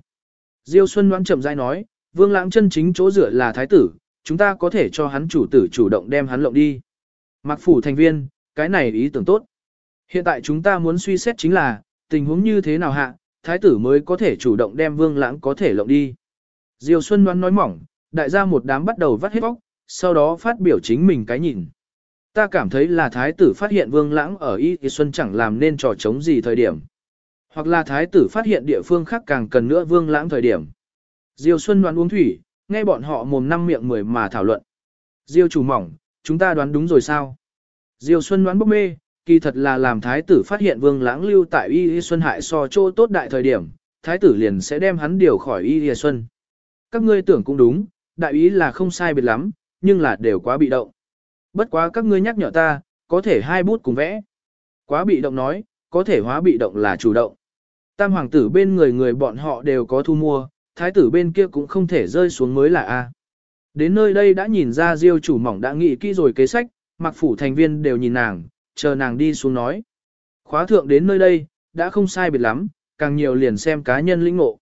Diêu Xuân đoán chậm rãi nói, Vương Lãng chân chính chỗ dựa là thái tử, chúng ta có thể cho hắn chủ tử chủ động đem hắn lộng đi. Mặc phủ thành viên, cái này ý tưởng tốt. Hiện tại chúng ta muốn suy xét chính là, tình huống như thế nào hạ, thái tử mới có thể chủ động đem Vương Lãng có thể lộng đi. diều Xuân đoán nói mỏng, đại gia một đám bắt đầu vắt hết bóc, sau đó phát biểu chính mình cái nhìn. Ta cảm thấy là thái tử phát hiện vương lãng ở Y thì Xuân chẳng làm nên trò chống gì thời điểm. Hoặc là thái tử phát hiện địa phương khác càng cần nữa vương lãng thời điểm. Diêu Xuân đoán uống thủy, nghe bọn họ mồm năm miệng mười mà thảo luận. Diêu chủ mỏng, chúng ta đoán đúng rồi sao? Diêu Xuân đoán bốc mê, kỳ thật là làm thái tử phát hiện vương lãng lưu tại Y Y Xuân hại so chỗ tốt đại thời điểm, thái tử liền sẽ đem hắn điều khỏi Y Y Xuân. Các ngươi tưởng cũng đúng, đại ý là không sai biệt lắm, nhưng là đều quá bị động. Bất quá các ngươi nhắc nhở ta, có thể hai bút cùng vẽ. Quá bị động nói, có thể hóa bị động là chủ động. Tam hoàng tử bên người người bọn họ đều có thu mua, thái tử bên kia cũng không thể rơi xuống mới là A. Đến nơi đây đã nhìn ra diêu chủ mỏng đã nghĩ kỹ rồi kế sách, mặc phủ thành viên đều nhìn nàng, chờ nàng đi xuống nói. Khóa thượng đến nơi đây, đã không sai biệt lắm, càng nhiều liền xem cá nhân lĩnh ngộ.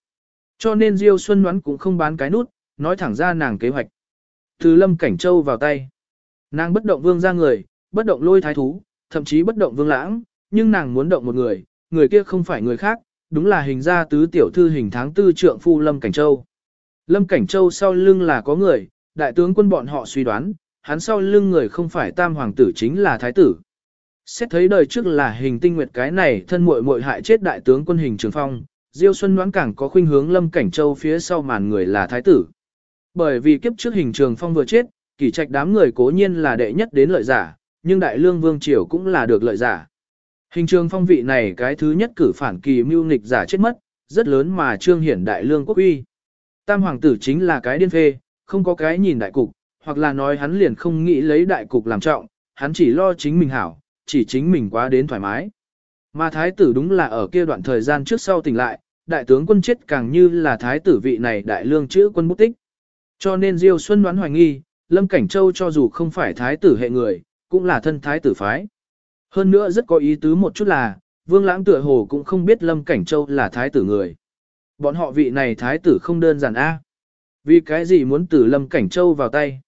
Cho nên Diêu Xuân đoán cũng không bán cái nút, nói thẳng ra nàng kế hoạch. Từ Lâm Cảnh Châu vào tay. Nàng bất động vương ra người, bất động lôi thái thú, thậm chí bất động vương lãng, nhưng nàng muốn động một người, người kia không phải người khác, đúng là hình ra tứ tiểu thư hình tháng tư trượng phu Lâm Cảnh Châu. Lâm Cảnh Châu sau lưng là có người, đại tướng quân bọn họ suy đoán, hắn sau lưng người không phải tam hoàng tử chính là thái tử. Xét thấy đời trước là hình tinh nguyệt cái này thân muội muội hại chết đại tướng quân hình trường phong, Diêu Xuân đoán càng có khuynh hướng Lâm Cảnh Châu phía sau màn người là thái tử. Bởi vì kiếp trước hình trường phong vừa chết, kỳ trạch đám người cố nhiên là đệ nhất đến lợi giả, nhưng đại lương vương triều cũng là được lợi giả. Hình trường phong vị này cái thứ nhất cử phản kỳ mưu nghịch giả chết mất, rất lớn mà trương hiển đại lương quốc uy. Tam hoàng tử chính là cái điên phê, không có cái nhìn đại cục, hoặc là nói hắn liền không nghĩ lấy đại cục làm trọng, hắn chỉ lo chính mình hảo, chỉ chính mình quá đến thoải mái. Mà thái tử đúng là ở kia đoạn thời gian trước sau tỉnh lại, đại tướng quân chết càng như là thái tử vị này đại lương chữ quân bút tích. Cho nên Diêu Xuân đoán hoài nghi, Lâm Cảnh Châu cho dù không phải thái tử hệ người, cũng là thân thái tử phái. Hơn nữa rất có ý tứ một chút là, Vương Lãng tựa hồ cũng không biết Lâm Cảnh Châu là thái tử người. Bọn họ vị này thái tử không đơn giản a. Vì cái gì muốn tử Lâm Cảnh Châu vào tay?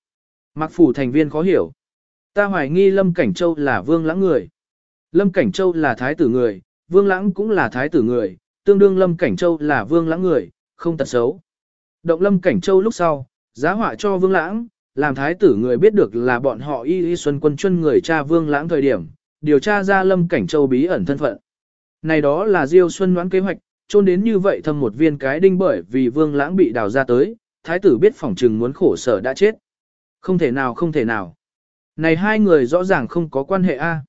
Mặc phủ thành viên khó hiểu. Ta hoài nghi Lâm Cảnh Châu là Vương Lãng người. Lâm Cảnh Châu là thái tử người, Vương Lãng cũng là thái tử người, tương đương Lâm Cảnh Châu là Vương Lãng người, không tật xấu. Động Lâm Cảnh Châu lúc sau, giá họa cho Vương Lãng, làm thái tử người biết được là bọn họ y y xuân quân chân người cha Vương Lãng thời điểm, điều tra ra Lâm Cảnh Châu bí ẩn thân phận. Này đó là Diêu Xuân đoán kế hoạch, trôn đến như vậy thâm một viên cái đinh bởi vì Vương Lãng bị đào ra tới, thái tử biết phỏng trừng muốn khổ sở đã chết. Không thể nào không thể nào. Này hai người rõ ràng không có quan hệ a.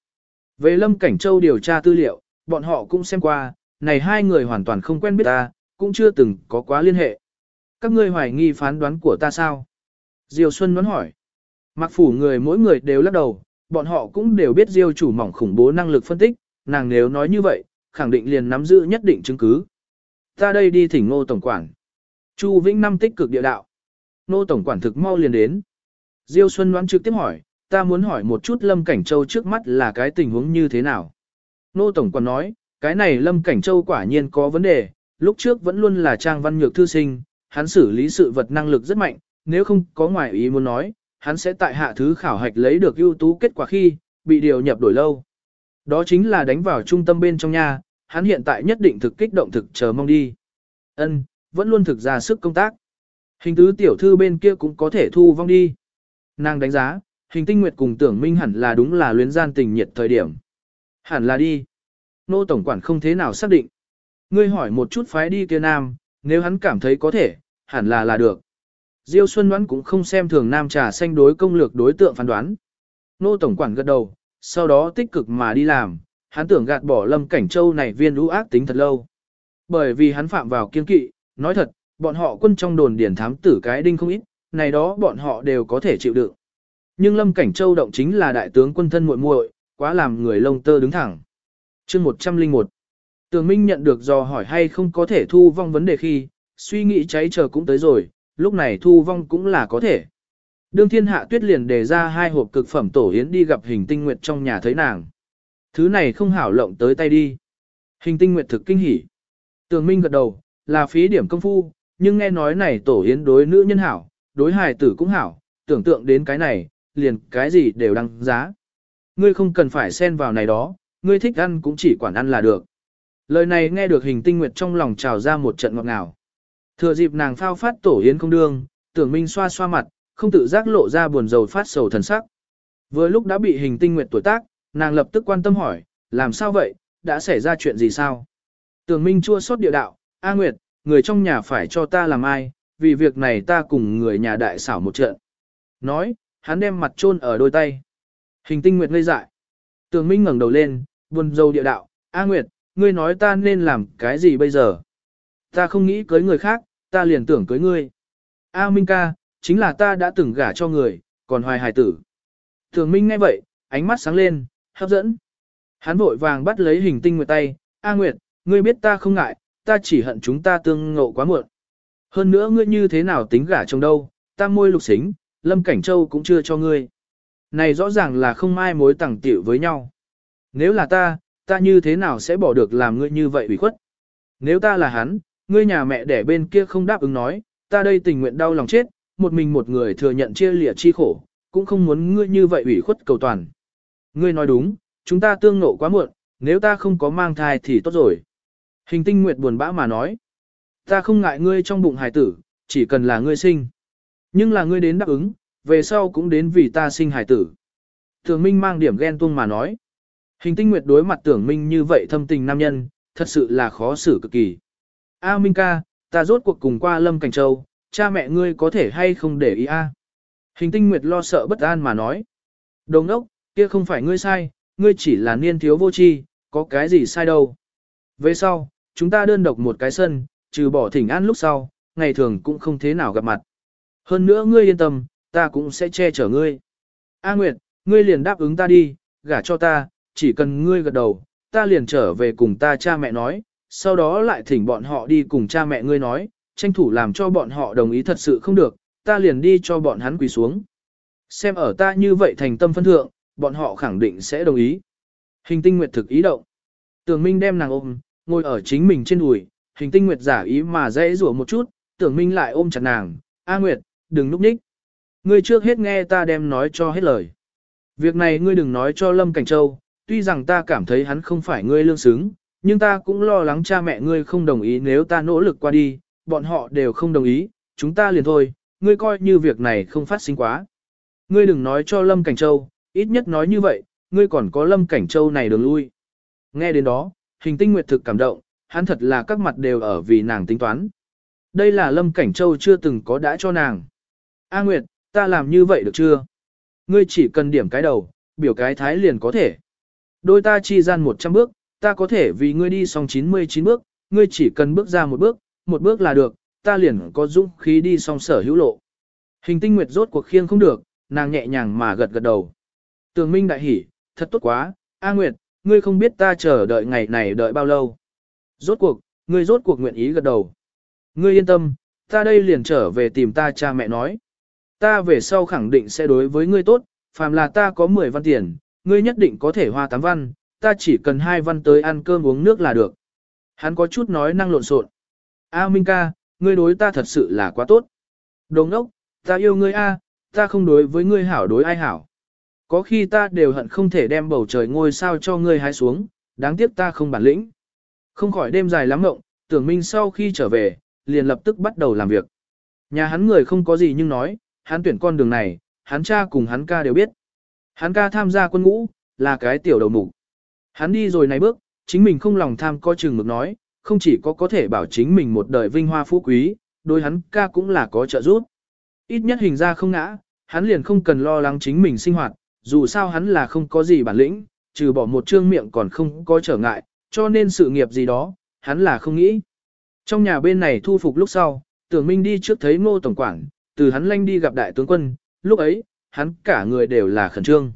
Về Lâm Cảnh Châu điều tra tư liệu, bọn họ cũng xem qua, này hai người hoàn toàn không quen biết ta, cũng chưa từng có quá liên hệ. Các ngươi hoài nghi phán đoán của ta sao? Diêu Xuân đoán hỏi. Mặc phủ người mỗi người đều lắc đầu, bọn họ cũng đều biết Diêu chủ mỏng khủng bố năng lực phân tích, nàng nếu nói như vậy, khẳng định liền nắm giữ nhất định chứng cứ. Ta đây đi thỉnh ngô tổng quản. Chu Vĩnh Năm tích cực địa đạo. Ngô tổng quản thực mau liền đến. Diêu Xuân đoán trực tiếp hỏi, ta muốn hỏi một chút Lâm Cảnh Châu trước mắt là cái tình huống như thế nào. Nô tổng còn nói, cái này Lâm Cảnh Châu quả nhiên có vấn đề, lúc trước vẫn luôn là trang văn nhược thư sinh, hắn xử lý sự vật năng lực rất mạnh, nếu không có ngoại ý muốn nói, hắn sẽ tại hạ thứ khảo hạch lấy được ưu tú kết quả khi, bị điều nhập đổi lâu. Đó chính là đánh vào trung tâm bên trong nhà, hắn hiện tại nhất định thực kích động thực chờ mong đi. Ân, vẫn luôn thực ra sức công tác. Hình tứ tiểu thư bên kia cũng có thể thu vong đi. Nàng đánh giá, hình tinh nguyệt cùng tưởng minh hẳn là đúng là luyến gian tình nhiệt thời điểm. Hẳn là đi. Nô tổng quản không thế nào xác định. Ngươi hỏi một chút phái đi kia nam, nếu hắn cảm thấy có thể, hẳn là là được. Diêu Xuân Ngoãn cũng không xem thường nam trà xanh đối công lược đối tượng phán đoán. Nô tổng quản gật đầu, sau đó tích cực mà đi làm, hắn tưởng gạt bỏ lâm cảnh châu này viên lũ ác tính thật lâu. Bởi vì hắn phạm vào kiên kỵ, nói thật, bọn họ quân trong đồn điển thám tử cái đinh không ít, này đó bọn họ đều có thể chịu đựng. Nhưng lâm cảnh châu động chính là đại tướng quân thân muội muội, quá làm người lông tơ đứng thẳng. chương 101 Tường Minh nhận được dò hỏi hay không có thể thu vong vấn đề khi, suy nghĩ cháy chờ cũng tới rồi, lúc này thu vong cũng là có thể. Đương thiên hạ tuyết liền đề ra hai hộp cực phẩm tổ yến đi gặp hình tinh nguyệt trong nhà thấy nàng. Thứ này không hảo lộng tới tay đi. Hình tinh nguyệt thực kinh hỉ. Tường Minh gật đầu, là phí điểm công phu, nhưng nghe nói này tổ yến đối nữ nhân hảo, đối hài tử cũng hảo, tưởng tượng đến cái này, liền cái gì đều đăng giá. Ngươi không cần phải xen vào này đó, ngươi thích ăn cũng chỉ quản ăn là được. Lời này nghe được hình tinh nguyệt trong lòng trào ra một trận ngọt ngào. Thừa dịp nàng phao phát tổ yến không đương, tưởng minh xoa xoa mặt, không tự giác lộ ra buồn rầu phát sầu thần sắc. Vừa lúc đã bị hình tinh nguyệt tuổi tác, nàng lập tức quan tâm hỏi, làm sao vậy, đã xảy ra chuyện gì sao? Tưởng minh chua xót địa đạo, A Nguyệt, người trong nhà phải cho ta làm ai, vì việc này ta cùng người nhà đại xảo một trận. Nói, hắn đem mặt chôn ở đôi tay. Hình tinh nguyệt ngây dại. Tường Minh ngẩng đầu lên, buồn rầu địa đạo, A Nguyệt, ngươi nói ta nên làm cái gì bây giờ? Ta không nghĩ cưới người khác, ta liền tưởng cưới ngươi. A Minh ca, chính là ta đã từng gả cho người, còn hoài hài tử. Thường Minh nghe vậy, ánh mắt sáng lên, hấp dẫn. Hắn vội vàng bắt lấy hình tinh nguyệt tay, A Nguyệt, ngươi biết ta không ngại, ta chỉ hận chúng ta tương ngộ quá muộn. Hơn nữa ngươi như thế nào tính gả chồng đâu, ta môi lục xính, Lâm Cảnh Châu cũng chưa cho ngươi. Này rõ ràng là không ai mối tẳng tiểu với nhau. Nếu là ta, ta như thế nào sẽ bỏ được làm ngươi như vậy ủy khuất? Nếu ta là hắn, ngươi nhà mẹ đẻ bên kia không đáp ứng nói, ta đây tình nguyện đau lòng chết, một mình một người thừa nhận chia lìa chi khổ, cũng không muốn ngươi như vậy ủy khuất cầu toàn. Ngươi nói đúng, chúng ta tương nộ quá muộn, nếu ta không có mang thai thì tốt rồi. Hình tinh nguyệt buồn bã mà nói, ta không ngại ngươi trong bụng hài tử, chỉ cần là ngươi sinh. Nhưng là ngươi đến đáp ứng, về sau cũng đến vì ta sinh hải tử. Tưởng Minh mang điểm ghen tuông mà nói. Hình tinh nguyệt đối mặt tưởng Minh như vậy thâm tình nam nhân, thật sự là khó xử cực kỳ. A Minh ca, ta rốt cuộc cùng qua Lâm Cảnh Châu, cha mẹ ngươi có thể hay không để ý a? Hình tinh nguyệt lo sợ bất an mà nói. Đồng ốc, kia không phải ngươi sai, ngươi chỉ là niên thiếu vô tri, có cái gì sai đâu. Về sau, chúng ta đơn độc một cái sân, trừ bỏ thỉnh an lúc sau, ngày thường cũng không thế nào gặp mặt. Hơn nữa ngươi yên tâm, ta cũng sẽ che chở ngươi. A Nguyệt, ngươi liền đáp ứng ta đi, gả cho ta, chỉ cần ngươi gật đầu, ta liền trở về cùng ta cha mẹ nói, sau đó lại thỉnh bọn họ đi cùng cha mẹ ngươi nói, tranh thủ làm cho bọn họ đồng ý thật sự không được, ta liền đi cho bọn hắn quỳ xuống. Xem ở ta như vậy thành tâm phân thượng, bọn họ khẳng định sẽ đồng ý. Hình tinh nguyệt thực ý động. Tưởng Minh đem nàng ôm, ngồi ở chính mình trên đùi, hình tinh nguyệt giả ý mà dễ rủa một chút, tưởng Minh lại ôm chặt nàng, A Nguyệt, đừng núp ních. Ngươi trước hết nghe ta đem nói cho hết lời. Việc này ngươi đừng nói cho Lâm Cảnh Châu, tuy rằng ta cảm thấy hắn không phải ngươi lương xứng, nhưng ta cũng lo lắng cha mẹ ngươi không đồng ý nếu ta nỗ lực qua đi, bọn họ đều không đồng ý, chúng ta liền thôi, ngươi coi như việc này không phát sinh quá. Ngươi đừng nói cho Lâm Cảnh Châu, ít nhất nói như vậy, ngươi còn có Lâm Cảnh Châu này đường lui. Nghe đến đó, hình tinh nguyệt thực cảm động, hắn thật là các mặt đều ở vì nàng tính toán. Đây là Lâm Cảnh Châu chưa từng có đã cho nàng. A Nguyệt, ta làm như vậy được chưa? Ngươi chỉ cần điểm cái đầu, biểu cái thái liền có thể. Đôi ta chi gian 100 bước, ta có thể vì ngươi đi xong 99 bước, ngươi chỉ cần bước ra một bước, một bước là được, ta liền có dũng khí đi xong sở hữu lộ. Hình tinh nguyệt rốt cuộc khiêng không được, nàng nhẹ nhàng mà gật gật đầu. Tường Minh đại hỉ, thật tốt quá, A Nguyệt, ngươi không biết ta chờ đợi ngày này đợi bao lâu. Rốt cuộc, ngươi rốt cuộc nguyện ý gật đầu. Ngươi yên tâm, ta đây liền trở về tìm ta cha mẹ nói. Ta về sau khẳng định sẽ đối với ngươi tốt, phàm là ta có 10 văn tiền, ngươi nhất định có thể hoa 8 văn, ta chỉ cần 2 văn tới ăn cơm uống nước là được. Hắn có chút nói năng lộn xộn. A Minh ca, ngươi đối ta thật sự là quá tốt. Đồng ốc, ta yêu ngươi A, ta không đối với ngươi hảo đối ai hảo. Có khi ta đều hận không thể đem bầu trời ngôi sao cho ngươi hái xuống, đáng tiếc ta không bản lĩnh. Không khỏi đêm dài lắm ngộng, tưởng minh sau khi trở về, liền lập tức bắt đầu làm việc. Nhà hắn người không có gì nhưng nói, hắn tuyển con đường này, hắn cha cùng hắn ca đều biết. Hắn ca tham gia quân ngũ, là cái tiểu đầu mục. Hắn đi rồi này bước, chính mình không lòng tham coi chừng mực nói, không chỉ có có thể bảo chính mình một đời vinh hoa phú quý, đối hắn ca cũng là có trợ giúp. Ít nhất hình ra không ngã, hắn liền không cần lo lắng chính mình sinh hoạt, dù sao hắn là không có gì bản lĩnh, trừ bỏ một trương miệng còn không có trở ngại, cho nên sự nghiệp gì đó, hắn là không nghĩ. Trong nhà bên này thu phục lúc sau, tưởng minh đi trước thấy ngô tổng quản, từ hắn lanh đi gặp đại tướng quân, lúc ấy, hắn cả người đều là khẩn trương.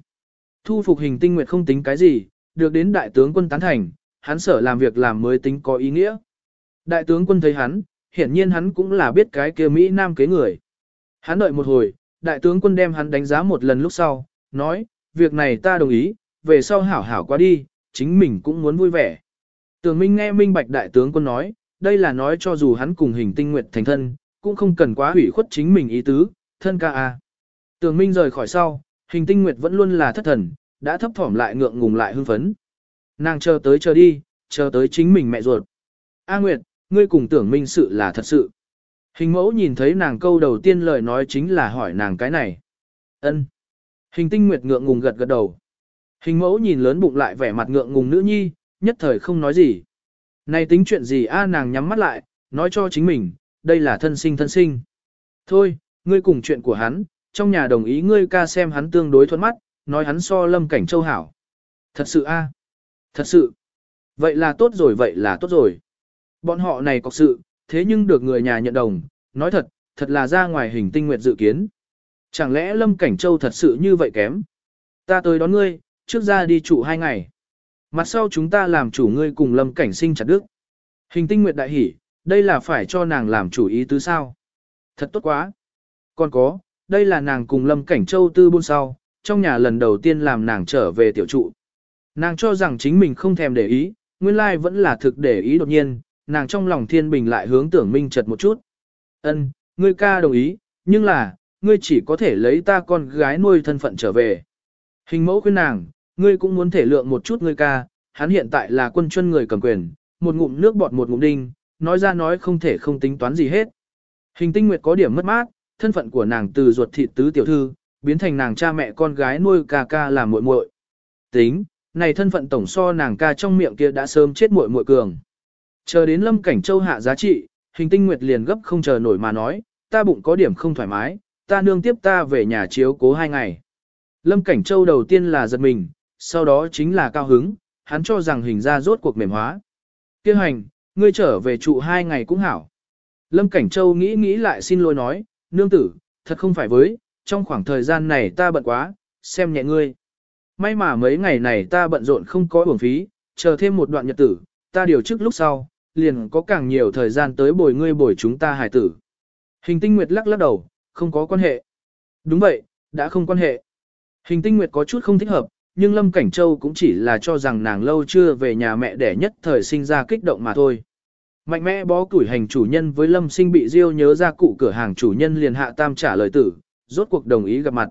Thu phục hình tinh nguyệt không tính cái gì, được đến đại tướng quân tán thành, hắn sở làm việc làm mới tính có ý nghĩa. Đại tướng quân thấy hắn, hiển nhiên hắn cũng là biết cái kia Mỹ Nam kế người. Hắn đợi một hồi, đại tướng quân đem hắn đánh giá một lần lúc sau, nói, việc này ta đồng ý, về sau hảo hảo qua đi, chính mình cũng muốn vui vẻ. Tường Minh nghe Minh Bạch đại tướng quân nói, đây là nói cho dù hắn cùng hình tinh nguyệt thành thân, cũng không cần quá hủy khuất chính mình ý tứ, thân ca à. a. Tường Minh rời khỏi sau, hình tinh nguyệt vẫn luôn là thất thần, đã thấp thỏm lại ngượng ngùng lại hưng phấn. Nàng chờ tới chờ đi, chờ tới chính mình mẹ ruột. A Nguyệt, ngươi cùng tưởng Minh sự là thật sự. Hình mẫu nhìn thấy nàng câu đầu tiên lời nói chính là hỏi nàng cái này. ân Hình tinh nguyệt ngượng ngùng gật gật đầu. Hình mẫu nhìn lớn bụng lại vẻ mặt ngượng ngùng nữ nhi, nhất thời không nói gì. Này tính chuyện gì a nàng nhắm mắt lại, nói cho chính mình, đây là thân sinh thân sinh. Thôi, ngươi cùng chuyện của hắn, trong nhà đồng ý ngươi ca xem hắn tương đối thuận mắt, nói hắn so lâm cảnh châu hảo. Thật sự a à? Thật sự. Vậy là tốt rồi vậy là tốt rồi. Bọn họ này có sự, thế nhưng được người nhà nhận đồng, nói thật, thật là ra ngoài hình tinh nguyệt dự kiến. Chẳng lẽ Lâm Cảnh Châu thật sự như vậy kém? Ta tới đón ngươi, trước ra đi trụ hai ngày. Mặt sau chúng ta làm chủ ngươi cùng Lâm Cảnh sinh chặt đức. Hình tinh nguyệt đại hỉ, đây là phải cho nàng làm chủ ý tứ sao? Thật tốt quá. Còn có, đây là nàng cùng Lâm Cảnh Châu tư buôn sau, trong nhà lần đầu tiên làm nàng trở về tiểu trụ. Nàng cho rằng chính mình không thèm để ý, nguyên lai vẫn là thực để ý đột nhiên, nàng trong lòng thiên bình lại hướng tưởng minh chật một chút. Ân, ngươi ca đồng ý, nhưng là, ngươi chỉ có thể lấy ta con gái nuôi thân phận trở về. Hình mẫu khuyên nàng, ngươi cũng muốn thể lượng một chút ngươi ca, hắn hiện tại là quân chân người cầm quyền, một ngụm nước bọt một ngụm đinh, nói ra nói không thể không tính toán gì hết. Hình tinh nguyệt có điểm mất mát, thân phận của nàng từ ruột thịt tứ tiểu thư, biến thành nàng cha mẹ con gái nuôi ca ca làm muội muội. Tính, này thân phận tổng so nàng ca trong miệng kia đã sớm chết muội muội cường. Chờ đến lâm cảnh châu hạ giá trị, hình tinh nguyệt liền gấp không chờ nổi mà nói, ta bụng có điểm không thoải mái, ta nương tiếp ta về nhà chiếu cố hai ngày. Lâm cảnh châu đầu tiên là giật mình, sau đó chính là cao hứng, hắn cho rằng hình ra rốt cuộc mềm hóa. Kêu hành, ngươi trở về trụ hai ngày cũng hảo. Lâm Cảnh Châu nghĩ nghĩ lại xin lỗi nói, nương tử, thật không phải với, trong khoảng thời gian này ta bận quá, xem nhẹ ngươi. May mà mấy ngày này ta bận rộn không có uổng phí, chờ thêm một đoạn nhật tử, ta điều chức lúc sau, liền có càng nhiều thời gian tới bồi ngươi bồi chúng ta hài tử. Hình tinh nguyệt lắc lắc đầu, không có quan hệ. Đúng vậy, đã không quan hệ. Hình tinh nguyệt có chút không thích hợp, nhưng Lâm Cảnh Châu cũng chỉ là cho rằng nàng lâu chưa về nhà mẹ để nhất thời sinh ra kích động mà thôi. Mạnh mẽ bó củi hành chủ nhân với Lâm sinh bị Diêu nhớ ra cụ cửa hàng chủ nhân liền hạ tam trả lời tử, rốt cuộc đồng ý gặp mặt.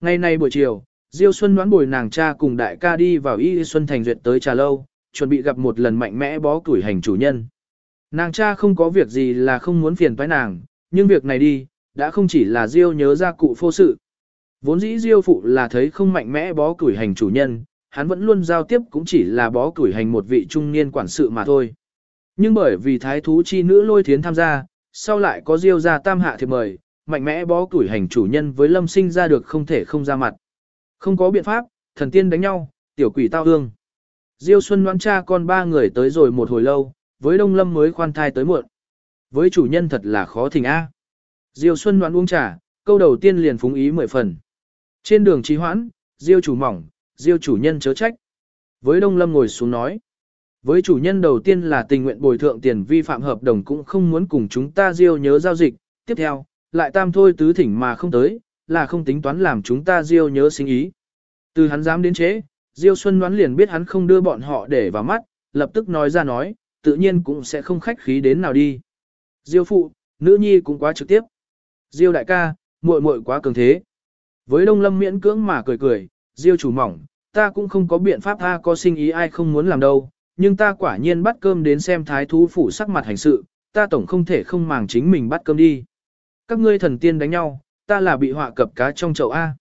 Ngày nay buổi chiều, Diêu Xuân đoán bồi nàng cha cùng đại ca đi vào Y Xuân Thành duyệt tới trà lâu, chuẩn bị gặp một lần mạnh mẽ bó củi hành chủ nhân. Nàng cha không có việc gì là không muốn phiền toái nàng, nhưng việc này đi, đã không chỉ là Diêu nhớ ra cụ phô sự. Vốn dĩ Diêu phụ là thấy không mạnh mẽ bó củi hành chủ nhân, hắn vẫn luôn giao tiếp cũng chỉ là bó củi hành một vị trung niên quản sự mà thôi. Nhưng bởi vì thái thú chi nữ lôi thiến tham gia, sau lại có Diêu ra tam hạ thiệp mời, mạnh mẽ bó tuổi hành chủ nhân với lâm sinh ra được không thể không ra mặt. Không có biện pháp, thần tiên đánh nhau, tiểu quỷ tao hương. Diêu Xuân đoán cha con ba người tới rồi một hồi lâu, với Đông Lâm mới khoan thai tới muộn. Với chủ nhân thật là khó thỉnh A. Diêu Xuân đoán uống trà, câu đầu tiên liền phúng ý mười phần. Trên đường trí hoãn, Diêu chủ mỏng, Diêu chủ nhân chớ trách. Với Đông Lâm ngồi xuống nói. Với chủ nhân đầu tiên là tình nguyện bồi thượng tiền vi phạm hợp đồng cũng không muốn cùng chúng ta Diêu nhớ giao dịch. Tiếp theo, lại tam thôi tứ thỉnh mà không tới, là không tính toán làm chúng ta Diêu nhớ sinh ý. Từ hắn dám đến chế, Diêu Xuân đoán liền biết hắn không đưa bọn họ để vào mắt, lập tức nói ra nói, tự nhiên cũng sẽ không khách khí đến nào đi. Diêu phụ, nữ nhi cũng quá trực tiếp. Diêu đại ca, muội muội quá cường thế. Với Đông Lâm miễn cưỡng mà cười cười, Diêu chủ mỏng, ta cũng không có biện pháp tha có sinh ý ai không muốn làm đâu, nhưng ta quả nhiên bắt cơm đến xem thái thú phủ sắc mặt hành sự, ta tổng không thể không màng chính mình bắt cơm đi. Các ngươi thần tiên đánh nhau, ta là bị họa cập cá trong chậu A.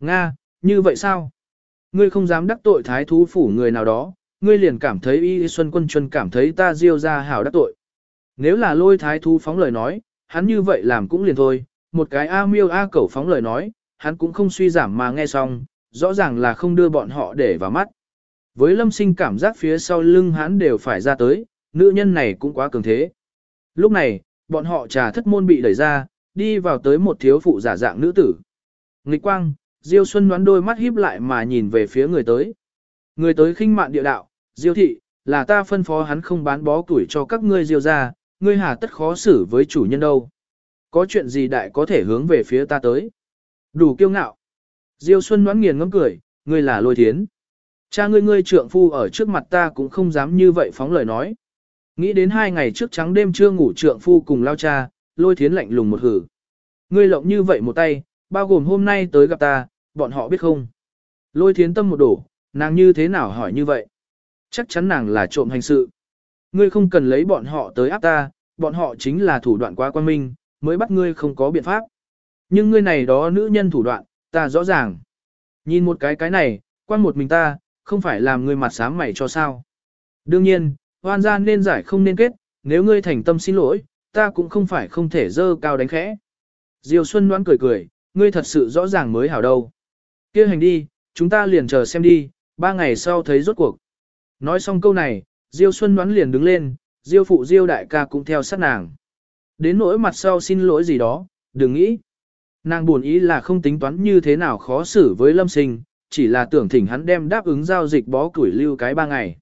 Nga, như vậy sao? Ngươi không dám đắc tội thái thú phủ người nào đó, ngươi liền cảm thấy y xuân quân chuân cảm thấy ta diêu ra hảo đắc tội. Nếu là lôi thái thú phóng lời nói, hắn như vậy làm cũng liền thôi, một cái A miêu A cẩu phóng lời nói, hắn cũng không suy giảm mà nghe xong, rõ ràng là không đưa bọn họ để vào mắt. Với lâm sinh cảm giác phía sau lưng hắn đều phải ra tới, nữ nhân này cũng quá cường thế. Lúc này, bọn họ trà thất môn bị đẩy ra, đi vào tới một thiếu phụ giả dạng nữ tử. Nghịch quang, Diêu Xuân đoán đôi mắt híp lại mà nhìn về phía người tới. Người tới khinh mạn địa đạo, Diêu thị, là ta phân phó hắn không bán bó tuổi cho các ngươi Diêu ra, ngươi hà tất khó xử với chủ nhân đâu. Có chuyện gì đại có thể hướng về phía ta tới. Đủ kiêu ngạo. Diêu Xuân đoán nghiền ngẫm cười, ngươi là lôi thiến. Cha ngươi ngươi trượng phu ở trước mặt ta cũng không dám như vậy phóng lời nói. Nghĩ đến hai ngày trước trắng đêm chưa ngủ trượng phu cùng lao cha, lôi thiến lạnh lùng một hử. Ngươi lộng như vậy một tay, bao gồm hôm nay tới gặp ta, bọn họ biết không? Lôi thiến tâm một đổ, nàng như thế nào hỏi như vậy? Chắc chắn nàng là trộm hành sự. Ngươi không cần lấy bọn họ tới áp ta, bọn họ chính là thủ đoạn quá quan minh, mới bắt ngươi không có biện pháp. Nhưng ngươi này đó nữ nhân thủ đoạn, ta rõ ràng. Nhìn một cái cái này, quan một mình ta, không phải làm ngươi mặt sám mày cho sao. Đương nhiên, hoan gia nên giải không nên kết, nếu ngươi thành tâm xin lỗi, ta cũng không phải không thể dơ cao đánh khẽ. Diêu Xuân đoán cười cười, ngươi thật sự rõ ràng mới hảo đâu. kia hành đi, chúng ta liền chờ xem đi, ba ngày sau thấy rốt cuộc. Nói xong câu này, Diêu Xuân đoán liền đứng lên, Diêu phụ Diêu đại ca cũng theo sát nàng. Đến nỗi mặt sau xin lỗi gì đó, đừng nghĩ. Nàng buồn ý là không tính toán như thế nào khó xử với lâm sinh, chỉ là tưởng thỉnh hắn đem đáp ứng giao dịch bó củi lưu cái ba ngày.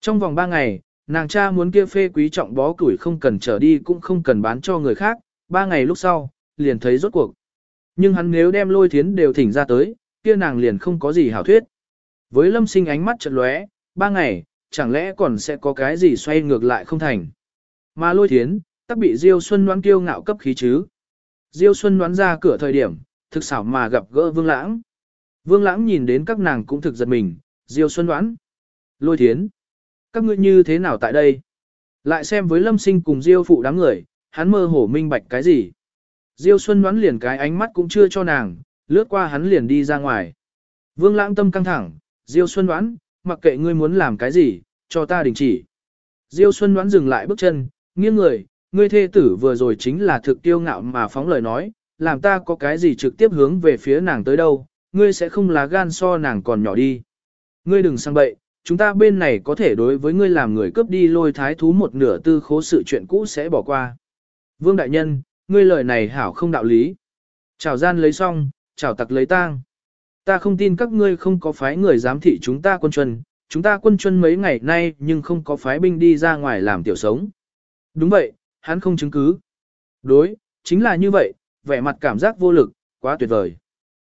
Trong vòng ba ngày, nàng cha muốn kia phê quý trọng bó củi không cần trở đi cũng không cần bán cho người khác, ba ngày lúc sau, liền thấy rốt cuộc. Nhưng hắn nếu đem lôi thiến đều thỉnh ra tới, kia nàng liền không có gì hảo thuyết. Với lâm sinh ánh mắt chợt lóe, ba ngày, chẳng lẽ còn sẽ có cái gì xoay ngược lại không thành. Mà lôi thiến, tắc bị Diêu Xuân đoán kiêu ngạo cấp khí chứ. Diêu Xuân đoán ra cửa thời điểm, thực xảo mà gặp gỡ Vương Lãng. Vương Lãng nhìn đến các nàng cũng thực giật mình, Diêu Xuân đoán. Lôi thiến. Các ngươi như thế nào tại đây? Lại xem với lâm sinh cùng Diêu phụ đám người, hắn mơ hổ minh bạch cái gì? Diêu Xuân đoán liền cái ánh mắt cũng chưa cho nàng, lướt qua hắn liền đi ra ngoài. Vương Lãng tâm căng thẳng, Diêu Xuân đoán, mặc kệ ngươi muốn làm cái gì, cho ta đình chỉ. Diêu Xuân đoán dừng lại bước chân, nghiêng người, ngươi thê tử vừa rồi chính là thực tiêu ngạo mà phóng lời nói, làm ta có cái gì trực tiếp hướng về phía nàng tới đâu, ngươi sẽ không lá gan so nàng còn nhỏ đi. Ngươi đừng sang bậy, chúng ta bên này có thể đối với ngươi làm người cướp đi lôi thái thú một nửa tư khố sự chuyện cũ sẽ bỏ qua. Vương Đại Nhân, ngươi lời này hảo không đạo lý. Chào gian lấy xong, chào tặc lấy tang. Ta không tin các ngươi không có phái người giám thị chúng ta quân chuân, chúng ta quân chuân mấy ngày nay nhưng không có phái binh đi ra ngoài làm tiểu sống. Đúng vậy, hắn không chứng cứ. Đối, chính là như vậy, vẻ mặt cảm giác vô lực, quá tuyệt vời.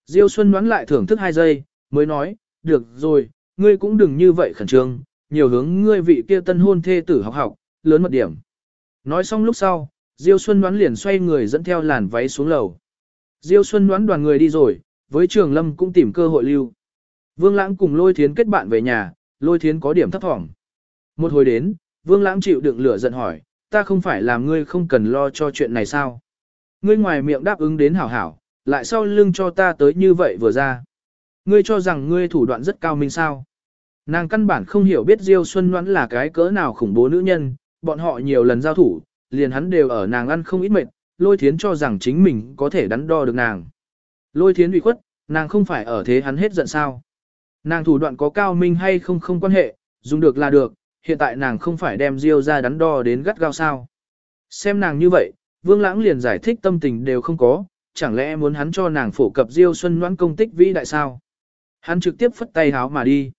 Diêu Xuân đoán lại thưởng thức hai giây, mới nói, được rồi, ngươi cũng đừng như vậy khẩn trương, nhiều hướng ngươi vị kia tân hôn thê tử học học, lớn một điểm. Nói xong lúc sau, Diêu Xuân đoán liền xoay người dẫn theo làn váy xuống lầu. Diêu Xuân đoán đoàn người đi rồi, với Trường Lâm cũng tìm cơ hội lưu. Vương Lãng cùng Lôi Thiến kết bạn về nhà, Lôi Thiến có điểm thấp thỏm. Một hồi đến, Vương Lãng chịu đựng lửa giận hỏi, ta không phải làm ngươi không cần lo cho chuyện này sao? Ngươi ngoài miệng đáp ứng đến hảo hảo, lại sau lưng cho ta tới như vậy vừa ra. Ngươi cho rằng ngươi thủ đoạn rất cao minh sao? Nàng căn bản không hiểu biết Diêu Xuân Ngoãn là cái cỡ nào khủng bố nữ nhân, bọn họ nhiều lần giao thủ, liền hắn đều ở nàng ăn không ít mệt, lôi thiến cho rằng chính mình có thể đắn đo được nàng. Lôi thiến bị khuất, nàng không phải ở thế hắn hết giận sao. Nàng thủ đoạn có cao minh hay không không quan hệ, dùng được là được, hiện tại nàng không phải đem Diêu ra đắn đo đến gắt gao sao. Xem nàng như vậy, Vương Lãng liền giải thích tâm tình đều không có, chẳng lẽ muốn hắn cho nàng phổ cập Diêu Xuân Ngoãn công tích vĩ đại sao? Hắn trực tiếp phất tay háo mà đi.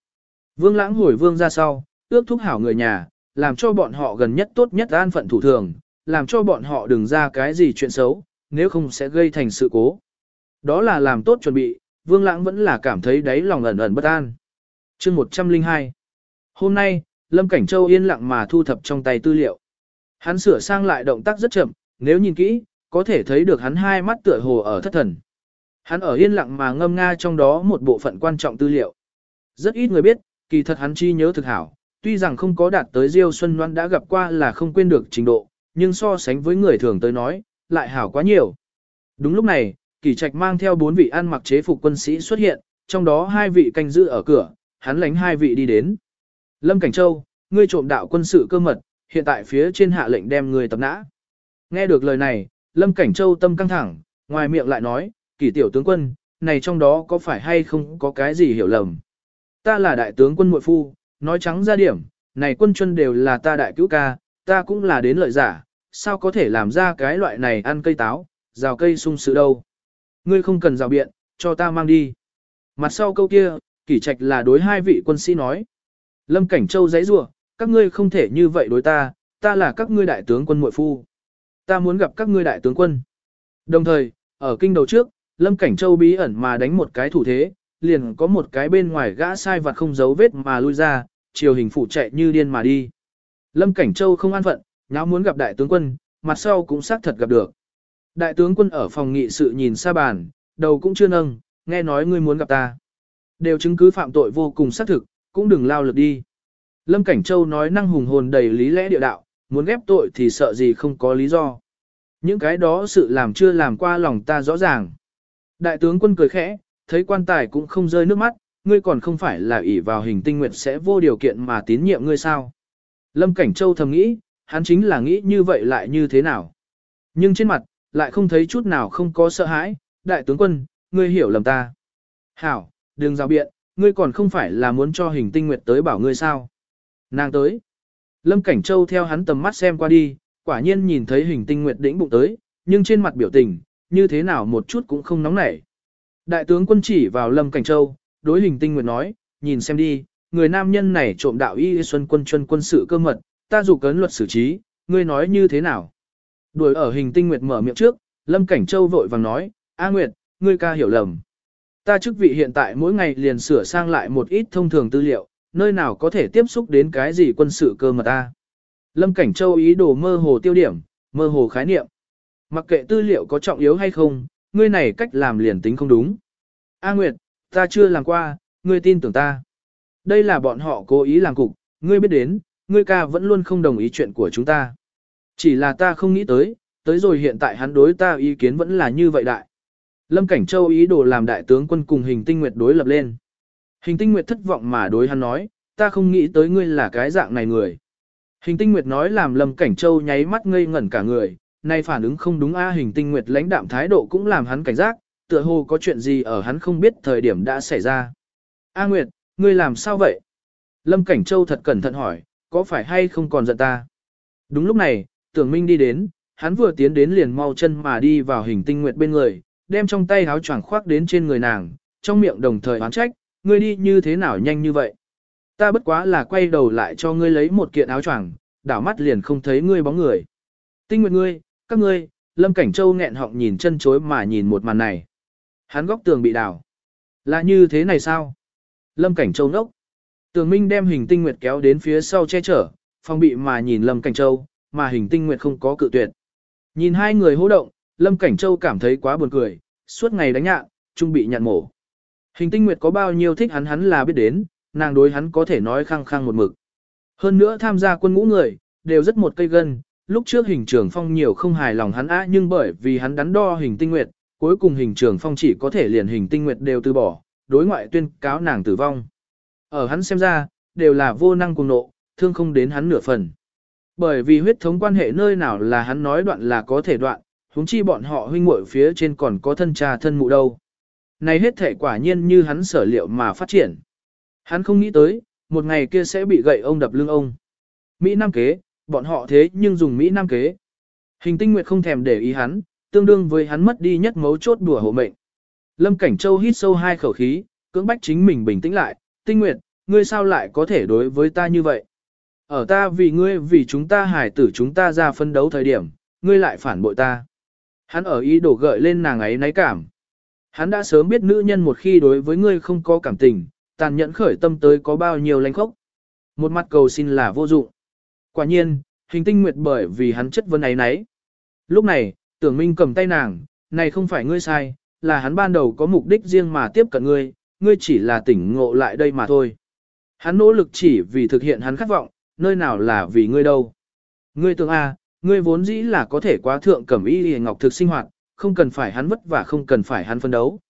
Vương Lãng hồi vương ra sau, ước thúc hảo người nhà, làm cho bọn họ gần nhất tốt nhất an phận thủ thường, làm cho bọn họ đừng ra cái gì chuyện xấu, nếu không sẽ gây thành sự cố. Đó là làm tốt chuẩn bị, Vương Lãng vẫn là cảm thấy đáy lòng ẩn ẩn bất an. chương 102 Hôm nay, Lâm Cảnh Châu yên lặng mà thu thập trong tay tư liệu. Hắn sửa sang lại động tác rất chậm, nếu nhìn kỹ, có thể thấy được hắn hai mắt tựa hồ ở thất thần. Hắn ở yên lặng mà ngâm nga trong đó một bộ phận quan trọng tư liệu. Rất ít người biết, kỳ thật hắn chi nhớ thực hảo, tuy rằng không có đạt tới Diêu Xuân Loan đã gặp qua là không quên được trình độ, nhưng so sánh với người thường tới nói, lại hảo quá nhiều. Đúng lúc này, Kỳ Trạch mang theo bốn vị ăn mặc chế phục quân sĩ xuất hiện, trong đó hai vị canh giữ ở cửa, hắn lánh hai vị đi đến. Lâm Cảnh Châu, ngươi trộm đạo quân sự cơ mật, hiện tại phía trên hạ lệnh đem người tập nã. Nghe được lời này, Lâm Cảnh Châu tâm căng thẳng, ngoài miệng lại nói, kỳ tiểu tướng quân, này trong đó có phải hay không có cái gì hiểu lầm. Ta là đại tướng quân muội phu, nói trắng ra điểm, này quân chân đều là ta đại cứu ca, ta cũng là đến lợi giả, sao có thể làm ra cái loại này ăn cây táo, rào cây sung sự đâu. Ngươi không cần rào biện, cho ta mang đi. Mặt sau câu kia, kỷ trạch là đối hai vị quân sĩ nói. Lâm Cảnh Châu giấy rủa các ngươi không thể như vậy đối ta, ta là các ngươi đại tướng quân muội phu. Ta muốn gặp các ngươi đại tướng quân. Đồng thời, ở kinh đầu trước, Lâm Cảnh Châu bí ẩn mà đánh một cái thủ thế, liền có một cái bên ngoài gã sai vặt không giấu vết mà lui ra, chiều hình phủ chạy như điên mà đi. Lâm Cảnh Châu không an phận, nháo muốn gặp đại tướng quân, mặt sau cũng xác thật gặp được. Đại tướng quân ở phòng nghị sự nhìn xa bàn, đầu cũng chưa nâng, nghe nói ngươi muốn gặp ta. Đều chứng cứ phạm tội vô cùng xác thực, cũng đừng lao lực đi. Lâm Cảnh Châu nói năng hùng hồn đầy lý lẽ địa đạo, muốn ghép tội thì sợ gì không có lý do. Những cái đó sự làm chưa làm qua lòng ta rõ ràng. Đại tướng quân cười khẽ, thấy quan tài cũng không rơi nước mắt, ngươi còn không phải là ỷ vào hình tinh nguyệt sẽ vô điều kiện mà tín nhiệm ngươi sao. Lâm Cảnh Châu thầm nghĩ, hắn chính là nghĩ như vậy lại như thế nào. Nhưng trên mặt, lại không thấy chút nào không có sợ hãi, đại tướng quân, ngươi hiểu lầm ta. Hảo, đừng giao biện, ngươi còn không phải là muốn cho hình tinh nguyệt tới bảo ngươi sao. Nàng tới. Lâm Cảnh Châu theo hắn tầm mắt xem qua đi, quả nhiên nhìn thấy hình tinh nguyệt đĩnh bụng tới, nhưng trên mặt biểu tình, như thế nào một chút cũng không nóng nảy. Đại tướng quân chỉ vào Lâm Cảnh Châu, đối hình tinh nguyệt nói, nhìn xem đi, người nam nhân này trộm đạo y xuân quân chân quân sự cơ mật, ta dù cấn luật xử trí, ngươi nói như thế nào? Đuổi ở hình tinh nguyệt mở miệng trước, Lâm Cảnh Châu vội vàng nói, A Nguyệt, ngươi ca hiểu lầm. Ta chức vị hiện tại mỗi ngày liền sửa sang lại một ít thông thường tư liệu, nơi nào có thể tiếp xúc đến cái gì quân sự cơ mật ta. Lâm Cảnh Châu ý đồ mơ hồ tiêu điểm, mơ hồ khái niệm. Mặc kệ tư liệu có trọng yếu hay không, ngươi này cách làm liền tính không đúng. A Nguyệt, ta chưa làm qua, ngươi tin tưởng ta. Đây là bọn họ cố ý làm cục, ngươi biết đến, ngươi ca vẫn luôn không đồng ý chuyện của chúng ta. Chỉ là ta không nghĩ tới, tới rồi hiện tại hắn đối ta ý kiến vẫn là như vậy đại. Lâm Cảnh Châu ý đồ làm đại tướng quân cùng hình tinh nguyệt đối lập lên. Hình tinh nguyệt thất vọng mà đối hắn nói, ta không nghĩ tới ngươi là cái dạng này người. Hình tinh nguyệt nói làm Lâm Cảnh Châu nháy mắt ngây ngẩn cả người, nay phản ứng không đúng a hình tinh nguyệt lãnh đạm thái độ cũng làm hắn cảnh giác, tựa hồ có chuyện gì ở hắn không biết thời điểm đã xảy ra. A Nguyệt, ngươi làm sao vậy? Lâm Cảnh Châu thật cẩn thận hỏi, có phải hay không còn giận ta? Đúng lúc này, tưởng minh đi đến, hắn vừa tiến đến liền mau chân mà đi vào hình tinh nguyệt bên người, đem trong tay áo choàng khoác đến trên người nàng, trong miệng đồng thời oán trách, ngươi đi như thế nào nhanh như vậy? Ta bất quá là quay đầu lại cho ngươi lấy một kiện áo choàng, đảo mắt liền không thấy ngươi bóng người. Tinh nguyệt ngươi, các ngươi, Lâm Cảnh Châu nghẹn họng nhìn chân chối mà nhìn một màn này. Hắn góc tường bị đảo. Là như thế này sao? Lâm Cảnh Châu nốc. Tường Minh đem hình tinh nguyệt kéo đến phía sau che chở, phong bị mà nhìn Lâm Cảnh Châu, mà hình tinh nguyệt không có cự tuyệt. Nhìn hai người hô động, Lâm Cảnh Châu cảm thấy quá buồn cười, suốt ngày đánh nhạn, trung bị nhạn mổ. Hình tinh nguyệt có bao nhiêu thích hắn hắn là biết đến, nàng đối hắn có thể nói khăng khăng một mực. Hơn nữa tham gia quân ngũ người, đều rất một cây gân, lúc trước hình trường phong nhiều không hài lòng hắn á nhưng bởi vì hắn đắn đo hình tinh nguyệt, cuối cùng hình trường phong chỉ có thể liền hình tinh nguyệt đều từ bỏ, đối ngoại tuyên cáo nàng tử vong. Ở hắn xem ra, đều là vô năng cùng nộ, thương không đến hắn nửa phần. Bởi vì huyết thống quan hệ nơi nào là hắn nói đoạn là có thể đoạn, huống chi bọn họ huynh muội phía trên còn có thân cha thân mụ đâu. Này hết thể quả nhiên như hắn sở liệu mà phát triển. Hắn không nghĩ tới, một ngày kia sẽ bị gậy ông đập lưng ông. Mỹ Nam kế, bọn họ thế nhưng dùng Mỹ Nam kế. Hình tinh nguyệt không thèm để ý hắn, tương đương với hắn mất đi nhất mấu chốt đùa hộ mệnh. Lâm Cảnh Châu hít sâu hai khẩu khí, cưỡng bách chính mình bình tĩnh lại, tinh nguyệt, ngươi sao lại có thể đối với ta như vậy? Ở ta vì ngươi vì chúng ta hải tử chúng ta ra phân đấu thời điểm, ngươi lại phản bội ta. Hắn ở ý đổ gợi lên nàng ấy náy cảm. Hắn đã sớm biết nữ nhân một khi đối với ngươi không có cảm tình, tàn nhẫn khởi tâm tới có bao nhiêu lánh khốc. Một mặt cầu xin là vô dụng. Quả nhiên, hình tinh nguyệt bởi vì hắn chất vấn ấy nấy. Lúc này, tưởng minh cầm tay nàng, này không phải ngươi sai, là hắn ban đầu có mục đích riêng mà tiếp cận ngươi, ngươi chỉ là tỉnh ngộ lại đây mà thôi. Hắn nỗ lực chỉ vì thực hiện hắn khát vọng, nơi nào là vì ngươi đâu. Ngươi tưởng a, à, ngươi vốn dĩ là có thể quá thượng cẩm y hề ngọc thực sinh hoạt, không cần phải hắn vất vả không cần phải hắn phân đấu.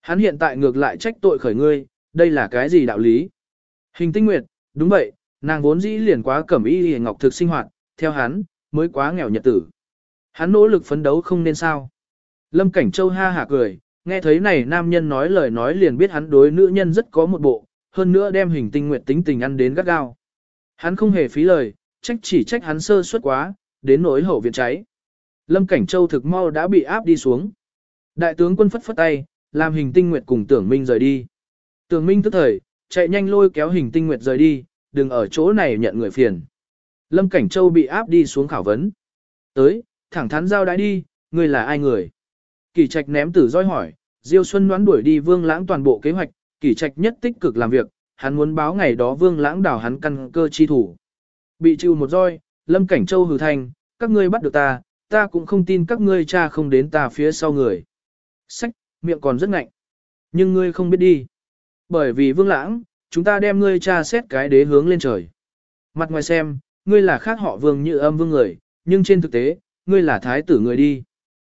Hắn hiện tại ngược lại trách tội khởi ngươi, đây là cái gì đạo lý? Hình tinh nguyệt, đúng vậy, nàng vốn dĩ liền quá cẩm y hề ngọc thực sinh hoạt, theo hắn, mới quá nghèo nhật tử. Hắn nỗ lực phấn đấu không nên sao. Lâm Cảnh Châu ha hả cười, nghe thấy này nam nhân nói lời nói liền biết hắn đối nữ nhân rất có một bộ, hơn nữa đem hình tinh nguyệt tính tình ăn đến gắt gao. Hắn không hề phí lời, trách chỉ trách hắn sơ suất quá, đến nỗi hậu viện cháy. Lâm Cảnh Châu thực mau đã bị áp đi xuống. Đại tướng quân phất phất tay, làm hình tinh nguyệt cùng tưởng minh rời đi. Tưởng minh tức thời, chạy nhanh lôi kéo hình tinh nguyệt rời đi, đừng ở chỗ này nhận người phiền. Lâm Cảnh Châu bị áp đi xuống khảo vấn. Tới, thẳng thắn giao đãi đi, người là ai người? Kỳ trạch ném tử roi hỏi, Diêu Xuân đoán đuổi đi vương lãng toàn bộ kế hoạch, kỳ trạch nhất tích cực làm việc, hắn muốn báo ngày đó vương lãng đảo hắn căn cơ chi thủ. Bị chịu một roi, Lâm Cảnh Châu hừ thành, các ngươi bắt được ta, ta cũng không tin các ngươi cha không đến ta phía sau người. Sách, miệng còn rất ngạnh. Nhưng ngươi không biết đi. Bởi vì vương lãng, chúng ta đem ngươi cha xét cái đế hướng lên trời. Mặt ngoài xem, ngươi là khác họ vương như âm vương người, nhưng trên thực tế, ngươi là thái tử người đi.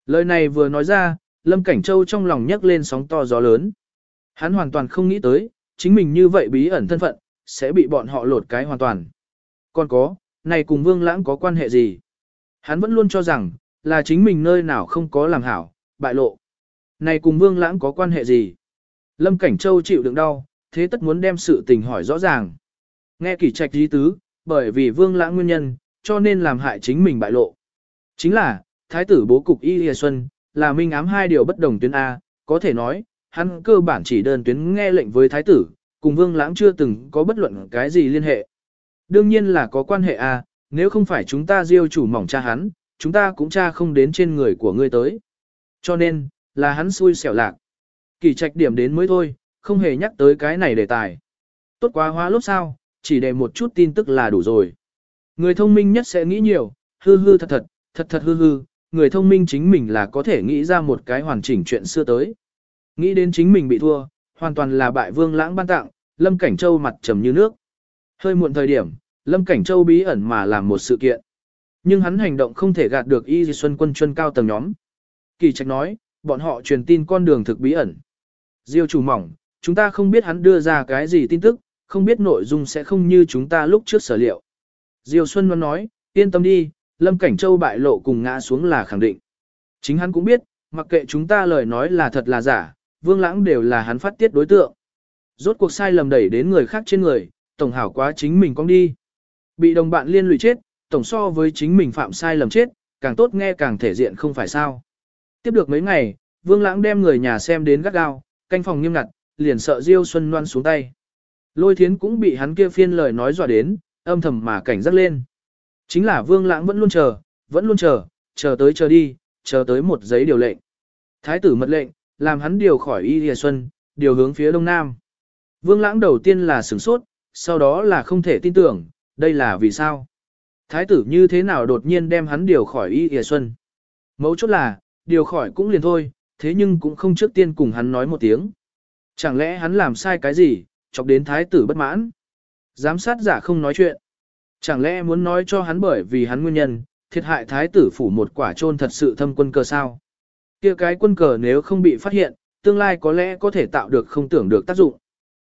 Lời này vừa nói ra, Lâm Cảnh Châu trong lòng nhấc lên sóng to gió lớn. Hắn hoàn toàn không nghĩ tới, chính mình như vậy bí ẩn thân phận, sẽ bị bọn họ lột cái hoàn toàn. Còn có, này cùng Vương Lãng có quan hệ gì? Hắn vẫn luôn cho rằng, là chính mình nơi nào không có làm hảo, bại lộ. Này cùng Vương Lãng có quan hệ gì? Lâm Cảnh Châu chịu đựng đau, thế tất muốn đem sự tình hỏi rõ ràng. Nghe kỳ trạch ý tứ, bởi vì Vương Lãng nguyên nhân, cho nên làm hại chính mình bại lộ. Chính là, Thái tử bố cục Y Lìa Xuân, là minh ám hai điều bất đồng tuyến A, có thể nói, hắn cơ bản chỉ đơn tuyến nghe lệnh với Thái tử, cùng Vương Lãng chưa từng có bất luận cái gì liên hệ. Đương nhiên là có quan hệ A, nếu không phải chúng ta diêu chủ mỏng cha hắn, chúng ta cũng cha không đến trên người của ngươi tới. Cho nên, là hắn xui xẻo lạc. Kỳ trạch điểm đến mới thôi, không hề nhắc tới cái này đề tài. Tốt quá hóa lúc sao, chỉ để một chút tin tức là đủ rồi. Người thông minh nhất sẽ nghĩ nhiều, hư hư thật thật, thật thật hư hư, người thông minh chính mình là có thể nghĩ ra một cái hoàn chỉnh chuyện xưa tới. Nghĩ đến chính mình bị thua, hoàn toàn là bại vương lãng ban tặng, Lâm Cảnh Châu mặt trầm như nước. Hơi muộn thời điểm, Lâm Cảnh Châu bí ẩn mà làm một sự kiện. Nhưng hắn hành động không thể gạt được Y Di Xuân quân chân cao tầng nhóm. Kỳ trạch nói, bọn họ truyền tin con đường thực bí ẩn. Diêu chủ mỏng, chúng ta không biết hắn đưa ra cái gì tin tức, không biết nội dung sẽ không như chúng ta lúc trước sở liệu. Diêu Xuân Văn nói, yên tâm đi, Lâm Cảnh Châu bại lộ cùng ngã xuống là khẳng định. Chính hắn cũng biết, mặc kệ chúng ta lời nói là thật là giả, Vương Lãng đều là hắn phát tiết đối tượng. Rốt cuộc sai lầm đẩy đến người khác trên người, tổng hảo quá chính mình con đi. Bị đồng bạn liên lụy chết, tổng so với chính mình phạm sai lầm chết, càng tốt nghe càng thể diện không phải sao. Tiếp được mấy ngày, Vương Lãng đem người nhà xem đến gắt gao, canh phòng nghiêm ngặt, liền sợ Diêu Xuân Loan xuống tay. Lôi Thiến cũng bị hắn kia phiên lời nói dọa đến, âm thầm mà cảnh giác lên. Chính là Vương Lãng vẫn luôn chờ, vẫn luôn chờ, chờ tới chờ đi, chờ tới một giấy điều lệnh. Thái tử mật lệnh, làm hắn điều khỏi Y Lìa Xuân, điều hướng phía đông nam. Vương Lãng đầu tiên là sửng sốt, sau đó là không thể tin tưởng, đây là vì sao? Thái tử như thế nào đột nhiên đem hắn điều khỏi Y hề Xuân? Mấu chốt là, điều khỏi cũng liền thôi, thế nhưng cũng không trước tiên cùng hắn nói một tiếng. Chẳng lẽ hắn làm sai cái gì, chọc đến thái tử bất mãn? Giám sát giả không nói chuyện. Chẳng lẽ muốn nói cho hắn bởi vì hắn nguyên nhân, thiệt hại thái tử phủ một quả trôn thật sự thâm quân cờ sao? kia cái quân cờ nếu không bị phát hiện, tương lai có lẽ có thể tạo được không tưởng được tác dụng.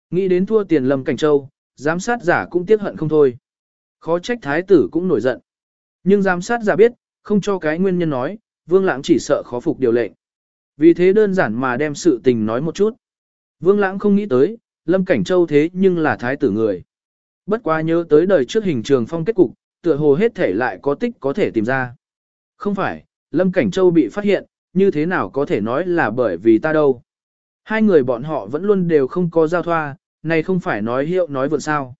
Nghĩ đến thua tiền Lâm Cảnh Châu, giám sát giả cũng tiếc hận không thôi. Khó trách thái tử cũng nổi giận. Nhưng giám sát giả biết, không cho cái nguyên nhân nói, Vương Lãng chỉ sợ khó phục điều lệnh. Vì thế đơn giản mà đem sự tình nói một chút. Vương Lãng không nghĩ tới, Lâm Cảnh Châu thế nhưng là thái tử người. Bất quá nhớ tới đời trước hình trường phong kết cục, tựa hồ hết thể lại có tích có thể tìm ra. Không phải, Lâm Cảnh Châu bị phát hiện, như thế nào có thể nói là bởi vì ta đâu. Hai người bọn họ vẫn luôn đều không có giao thoa, này không phải nói hiệu nói vượn sao.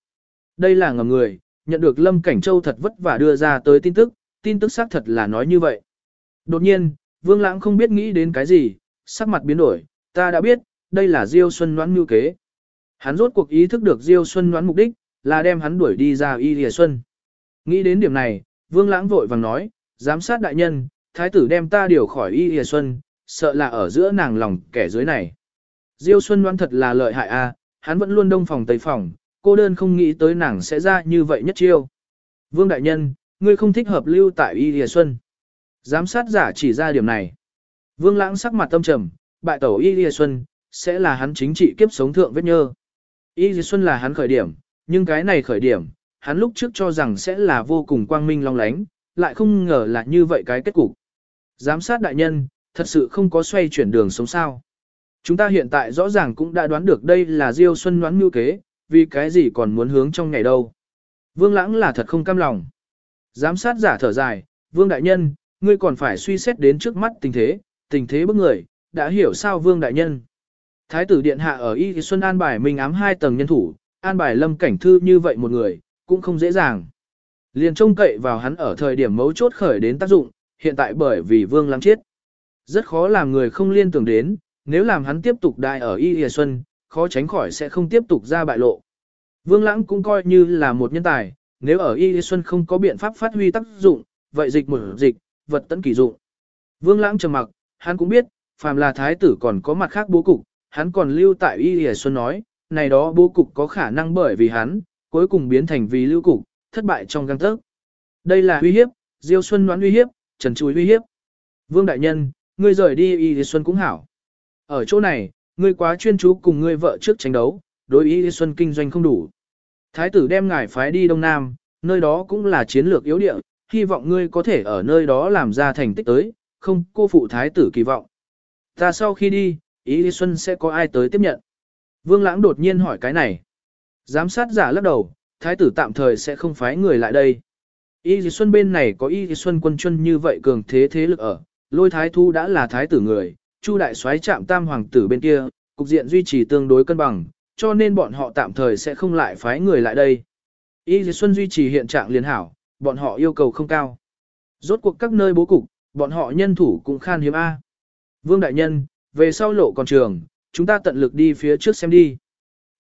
Đây là ngầm người, nhận được Lâm Cảnh Châu thật vất vả đưa ra tới tin tức, tin tức xác thật là nói như vậy. Đột nhiên, Vương Lãng không biết nghĩ đến cái gì, sắc mặt biến đổi, ta đã biết, đây là Diêu Xuân Ngoãn mưu kế. Hắn rốt cuộc ý thức được Diêu Xuân Ngoãn mục đích, là đem hắn đuổi đi ra Y Lìa Xuân. Nghĩ đến điểm này, Vương Lãng vội vàng nói, giám sát đại nhân, thái tử đem ta điều khỏi Y Lìa Xuân, sợ là ở giữa nàng lòng kẻ dưới này. Diêu Xuân Ngoãn thật là lợi hại a, hắn vẫn luôn đông phòng tây phòng, cô đơn không nghĩ tới nàng sẽ ra như vậy nhất chiêu. Vương đại nhân, ngươi không thích hợp lưu tại Y Lìa Xuân. Giám sát giả chỉ ra điểm này. Vương Lãng sắc mặt tâm trầm, bại tẩu Y Lìa Xuân, sẽ là hắn chính trị kiếp sống thượng vết nhơ. Y Lìa Xuân là hắn khởi điểm, nhưng cái này khởi điểm, hắn lúc trước cho rằng sẽ là vô cùng quang minh long lánh, lại không ngờ là như vậy cái kết cục. Giám sát đại nhân, thật sự không có xoay chuyển đường sống sao. Chúng ta hiện tại rõ ràng cũng đã đoán được đây là Diêu Xuân đoán mưu kế, vì cái gì còn muốn hướng trong ngày đâu. Vương Lãng là thật không cam lòng. Giám sát giả thở dài, Vương Đại Nhân, ngươi còn phải suy xét đến trước mắt tình thế, tình thế bức người, đã hiểu sao Vương Đại Nhân. Thái tử Điện Hạ ở Y Xuân An bài mình ám hai tầng nhân thủ, an bài lâm cảnh thư như vậy một người, cũng không dễ dàng. Liền trông cậy vào hắn ở thời điểm mấu chốt khởi đến tác dụng, hiện tại bởi vì Vương Lãng chết. Rất khó làm người không liên tưởng đến, nếu làm hắn tiếp tục đại ở Y Y Xuân, khó tránh khỏi sẽ không tiếp tục ra bại lộ. Vương Lãng cũng coi như là một nhân tài, nếu ở Y Xuân không có biện pháp phát huy tác dụng, vậy dịch một dịch, vật tấn kỳ dụng. Vương Lãng trầm mặc, hắn cũng biết, phàm là thái tử còn có mặt khác bố cục, hắn còn lưu tại Y Y Xuân nói, này đó bố cục có khả năng bởi vì hắn, cuối cùng biến thành vì lưu cục, thất bại trong găng tấc. Đây là uy hiếp, Diêu Xuân đoán uy hiếp, Trần Chuối uy hiếp. Vương Đại Nhân, ngươi rời đi Y Y Xuân cũng hảo. Ở chỗ này, ngươi quá chuyên chú cùng ngươi vợ trước tranh đấu, đối ý Xuân kinh doanh không đủ. Thái tử đem ngài phái đi Đông Nam, nơi đó cũng là chiến lược yếu địa, hy vọng ngươi có thể ở nơi đó làm ra thành tích tới, không cô phụ thái tử kỳ vọng. Ta sau khi đi, ý Xuân sẽ có ai tới tiếp nhận. Vương Lãng đột nhiên hỏi cái này. Giám sát giả lắc đầu, thái tử tạm thời sẽ không phái người lại đây. Y Xuân bên này có Y Xuân quân chân như vậy cường thế thế lực ở, lôi thái thu đã là thái tử người, Chu đại soái chạm tam hoàng tử bên kia, cục diện duy trì tương đối cân bằng, cho nên bọn họ tạm thời sẽ không lại phái người lại đây. Y Dì Xuân duy trì hiện trạng liên hảo, bọn họ yêu cầu không cao. Rốt cuộc các nơi bố cục, bọn họ nhân thủ cũng khan hiếm A. Vương Đại Nhân, về sau lộ còn trường, chúng ta tận lực đi phía trước xem đi.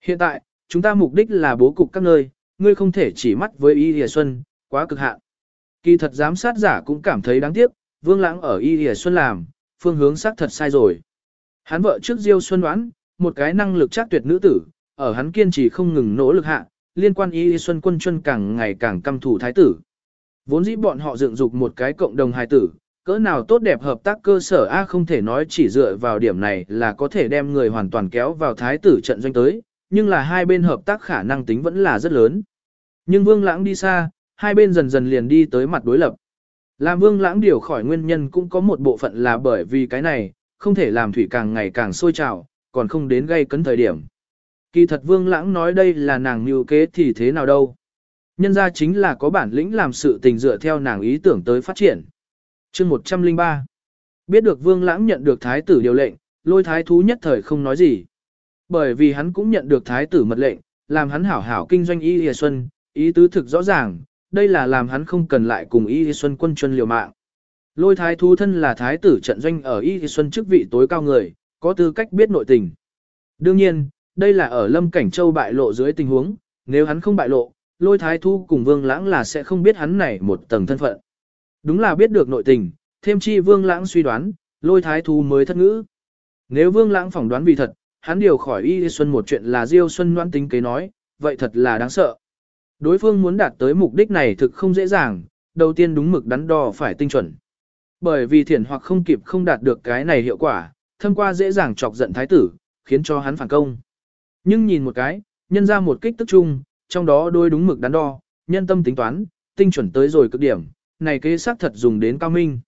Hiện tại, chúng ta mục đích là bố cục các nơi, ngươi không thể chỉ mắt với Y Dì Xuân, quá cực hạn. Kỳ thật giám sát giả cũng cảm thấy đáng tiếc, Vương Lãng ở Y Dì Xuân làm, phương hướng xác thật sai rồi. Hắn vợ trước Diêu Xuân đoán, một cái năng lực chắc tuyệt nữ tử, ở hắn kiên trì không ngừng nỗ lực hạ, liên quan Y Xuân quân chuân càng ngày càng căm thủ thái tử. Vốn dĩ bọn họ dựng dục một cái cộng đồng hài tử, cỡ nào tốt đẹp hợp tác cơ sở A không thể nói chỉ dựa vào điểm này là có thể đem người hoàn toàn kéo vào thái tử trận doanh tới, nhưng là hai bên hợp tác khả năng tính vẫn là rất lớn. Nhưng vương lãng đi xa, hai bên dần dần liền đi tới mặt đối lập. Làm vương lãng điều khỏi nguyên nhân cũng có một bộ phận là bởi vì cái này, không thể làm thủy càng ngày càng sôi trào, còn không đến gây cấn thời điểm. Kỳ thật vương lãng nói đây là nàng mưu kế thì thế nào đâu. Nhân ra chính là có bản lĩnh làm sự tình dựa theo nàng ý tưởng tới phát triển. chương 103 Biết được vương lãng nhận được thái tử điều lệnh, lôi thái thú nhất thời không nói gì. Bởi vì hắn cũng nhận được thái tử mật lệnh, làm hắn hảo hảo kinh doanh y hìa xuân, ý tứ thực rõ ràng, đây là làm hắn không cần lại cùng Y Xuân quân chuân liều mạng. Lôi thái thú thân là thái tử trận doanh ở Y Xuân chức vị tối cao người, có tư cách biết nội tình. Đương nhiên, đây là ở Lâm Cảnh Châu bại lộ dưới tình huống, nếu hắn không bại lộ, lôi thái thú cùng vương lãng là sẽ không biết hắn này một tầng thân phận. Đúng là biết được nội tình, thêm chi vương lãng suy đoán, lôi thái thú mới thất ngữ. Nếu vương lãng phỏng đoán vì thật, hắn điều khỏi Y Xuân một chuyện là Diêu Xuân noan tính kế nói, vậy thật là đáng sợ. Đối phương muốn đạt tới mục đích này thực không dễ dàng, đầu tiên đúng mực đắn đo phải tinh chuẩn. Bởi vì thiển hoặc không kịp không đạt được cái này hiệu quả, thâm qua dễ dàng chọc giận thái tử, khiến cho hắn phản công. Nhưng nhìn một cái, nhân ra một kích tức chung, trong đó đôi đúng mực đắn đo, nhân tâm tính toán, tinh chuẩn tới rồi cực điểm, này kế sắc thật dùng đến cao minh.